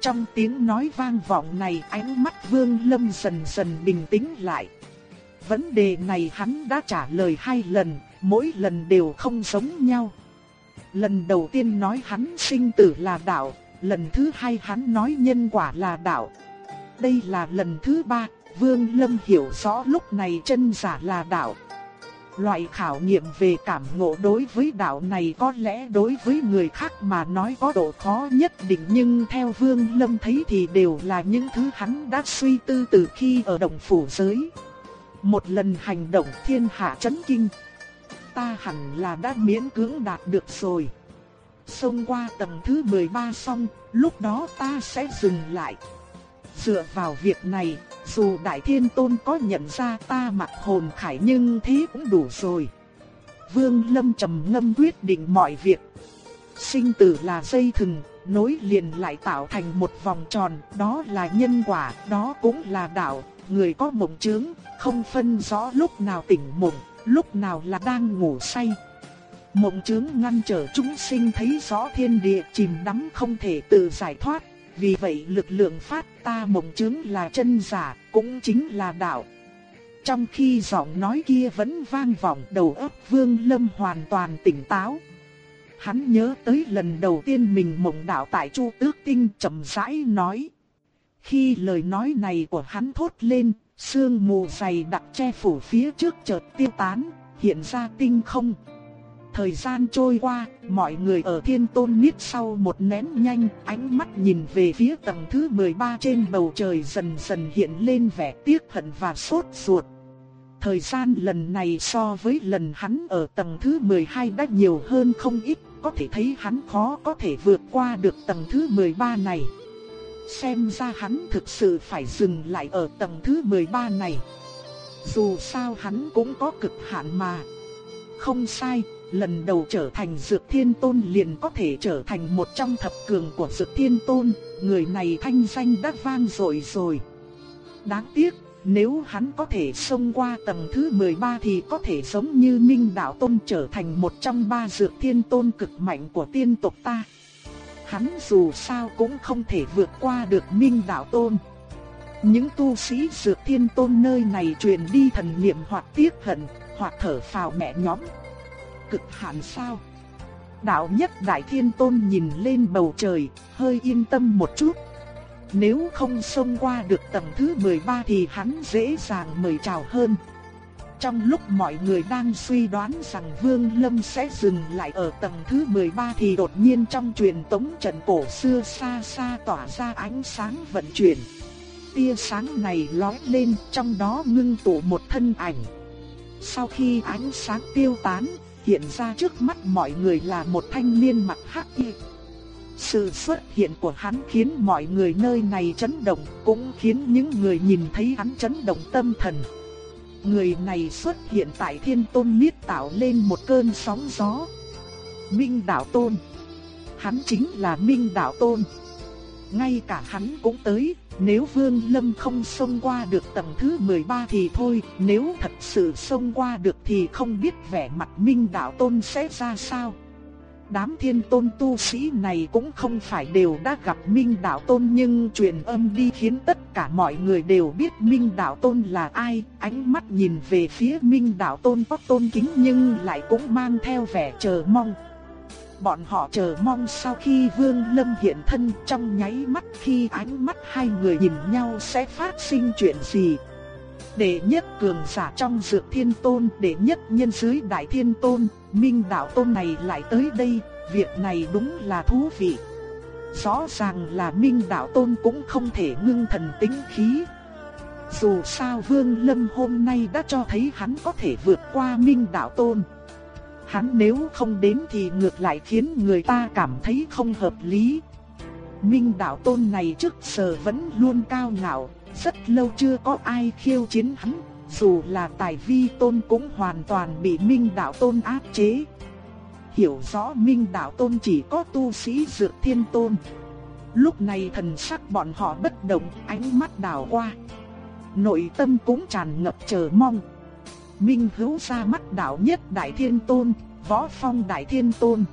Trong tiếng nói vang vọng này ánh mắt Vương Lâm dần dần bình tĩnh lại. Vấn đề này hắn đã trả lời hai lần, mỗi lần đều không giống nhau. Lần đầu tiên nói hắn sinh tử là đạo, lần thứ hai hắn nói nhân quả là đạo. Đây là lần thứ ba, Vương Lâm hiểu rõ lúc này chân giả là đạo. Loại khảo nghiệm về cảm ngộ đối với đạo này có lẽ đối với người khác mà nói có độ khó nhất định nhưng theo Vương Lâm thấy thì đều là những thứ hắn đã suy tư từ khi ở đồng phủ giới. Một lần hành động thiên hạ chấn kinh. Ta hẳn là đã miễn cưỡng đạt được rồi. Xông qua tầng thứ 13 xong, lúc đó ta sẽ dừng lại. Dựa vào việc này, dù Đại Thiên Tôn có nhận ra ta mặc hồn khải nhưng thế cũng đủ rồi. Vương Lâm trầm ngâm quyết định mọi việc. Sinh tử là dây thừng, nối liền lại tạo thành một vòng tròn, đó là nhân quả, đó cũng là đạo. Người có mộng chướng, không phân rõ lúc nào tỉnh mộng, lúc nào là đang ngủ say. Mộng chướng ngăn trở chúng sinh thấy rõ thiên địa chìm đắm không thể tự giải thoát, vì vậy lực lượng phát ta mộng chứng là chân giả, cũng chính là đạo. Trong khi giọng nói kia vẫn vang vọng đầu óc Vương Lâm hoàn toàn tỉnh táo. Hắn nhớ tới lần đầu tiên mình mộng đạo tại Chu Tước Tinh chậm rãi nói. Khi lời nói này của hắn thốt lên, sương mù dày đặc che phủ phía trước chợt tiêu tán, hiện ra tinh không. Thời gian trôi qua, mọi người ở thiên tôn niết sau một nén nhanh, ánh mắt nhìn về phía tầng thứ 13 trên bầu trời dần dần hiện lên vẻ tiếc hận và sốt ruột. Thời gian lần này so với lần hắn ở tầng thứ 12 đã nhiều hơn không ít, có thể thấy hắn khó có thể vượt qua được tầng thứ 13 này. Xem ra hắn thực sự phải dừng lại ở tầng thứ 13 này. Dù sao hắn cũng có cực hạn mà. không sai, lần đầu trở thành Dược Thiên Tôn liền có thể trở thành một trong thập cường của Dược Thiên Tôn, người này thanh danh đã vang rồi rồi. Đáng tiếc, nếu hắn có thể xông qua tầng thứ 13 thì có thể giống như Minh Đạo Tôn trở thành một trong ba Dược Thiên Tôn cực mạnh của tiên tộc ta. Hắn dù sao cũng không thể vượt qua được Minh Đạo Tôn. Những tu sĩ Dược Thiên Tôn nơi này truyền đi thần niệm hoặc tiếc hận, hoặc thở phào mẹ nhóm cực hạn sao? Đạo nhất Đại Thiên Tôn nhìn lên bầu trời, hơi yên tâm một chút. Nếu không xông qua được tầng thứ 13 thì hắn dễ dàng mời chào hơn. Trong lúc mọi người đang suy đoán rằng Vương Lâm sẽ dừng lại ở tầng thứ 13 thì đột nhiên trong truyền tống trận cổ xưa xa xa tỏa ra ánh sáng vận chuyển. Tia sáng này lóe lên trong đó ngưng tụ một thân ảnh. Sau khi ánh sáng tiêu tán, hiện ra trước mắt mọi người là một thanh niên mặc hắc y. Sự xuất hiện của hắn khiến mọi người nơi này chấn động, cũng khiến những người nhìn thấy hắn chấn động tâm thần. Người này xuất hiện tại Thiên Tôn Miết tạo lên một cơn sóng gió. Minh Đạo Tôn. Hắn chính là Minh Đạo Tôn. Ngay cả hắn cũng tới, nếu Vương Lâm không xông qua được tầng thứ 13 thì thôi, nếu thật sự xông qua được thì không biết vẻ mặt Minh Đạo Tôn sẽ ra sao. Đám thiên tôn tu sĩ này cũng không phải đều đã gặp Minh Đạo Tôn nhưng truyền âm đi khiến tất cả mọi người đều biết Minh Đạo Tôn là ai, ánh mắt nhìn về phía Minh Đạo Tôn có tôn kính nhưng lại cũng mang theo vẻ chờ mong. Bọn họ chờ mong sau khi Vương Lâm hiện thân trong nháy mắt khi ánh mắt hai người nhìn nhau sẽ phát sinh chuyện gì. Đệ nhất cường giả trong dược thiên tôn, đệ nhất nhân dưới đại thiên tôn, minh đạo tôn này lại tới đây, việc này đúng là thú vị. Rõ ràng là minh đạo tôn cũng không thể ngưng thần tính khí. Dù sao Vương Lâm hôm nay đã cho thấy hắn có thể vượt qua minh đạo tôn. Hắn nếu không đến thì ngược lại khiến người ta cảm thấy không hợp lý. Minh đạo tôn này trước giờ vẫn luôn cao ngạo, rất lâu chưa có ai khiêu chiến hắn, dù là tài vi tôn cũng hoàn toàn bị Minh đạo tôn áp chế. Hiểu rõ Minh đạo tôn chỉ có tu sĩ dược thiên tôn. Lúc này thần sắc bọn họ bất động, ánh mắt đảo qua. Nội tâm cũng tràn ngập chờ mong. Minh hữu ra mắt đạo nhất đại thiên tôn, võ phong đại thiên tôn.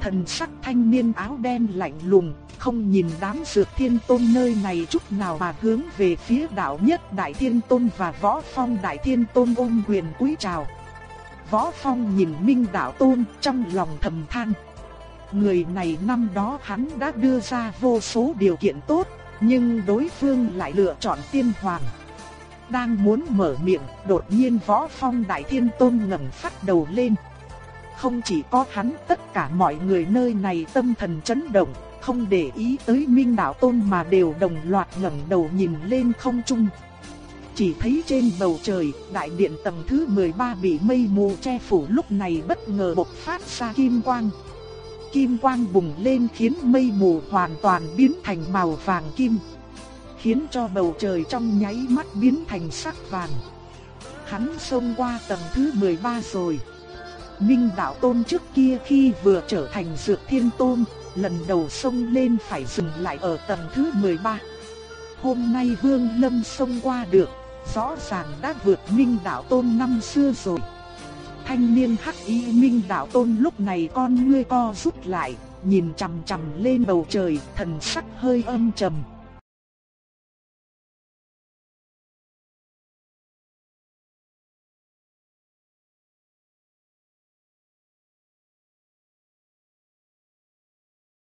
Thần sắc thanh niên áo đen lạnh lùng, không nhìn đám dược thiên tôn nơi này chút nào mà hướng về phía đạo nhất đại thiên tôn và võ phong đại thiên tôn ôm quyền cúi chào. Võ phong nhìn minh đạo tôn trong lòng thầm than. Người này năm đó hắn đã đưa ra vô số điều kiện tốt, nhưng đối phương lại lựa chọn tiên hoàng đang muốn mở miệng, đột nhiên võ phong đại thiên tôn ngẩng phát đầu lên. Không chỉ có hắn, tất cả mọi người nơi này tâm thần chấn động, không để ý tới minh đạo tôn mà đều đồng loạt ngẩng đầu nhìn lên không trung. Chỉ thấy trên bầu trời, đại điện tầng thứ 13 bị mây mù che phủ lúc này bất ngờ bộc phát ra kim quang. Kim quang bùng lên khiến mây mù hoàn toàn biến thành màu vàng kim khiến cho bầu trời trong nháy mắt biến thành sắc vàng. Hắn xông qua tầng thứ 13 rồi. Minh đạo tôn trước kia khi vừa trở thành dược thiên tôn, lần đầu xông lên phải dừng lại ở tầng thứ 13. Hôm nay Vương Lâm xông qua được, rõ ràng đã vượt Minh đạo tôn năm xưa rồi. Thanh niên hắc y Minh đạo tôn lúc này con ngươi co rút lại, nhìn chằm chằm lên bầu trời, thần sắc hơi âm trầm.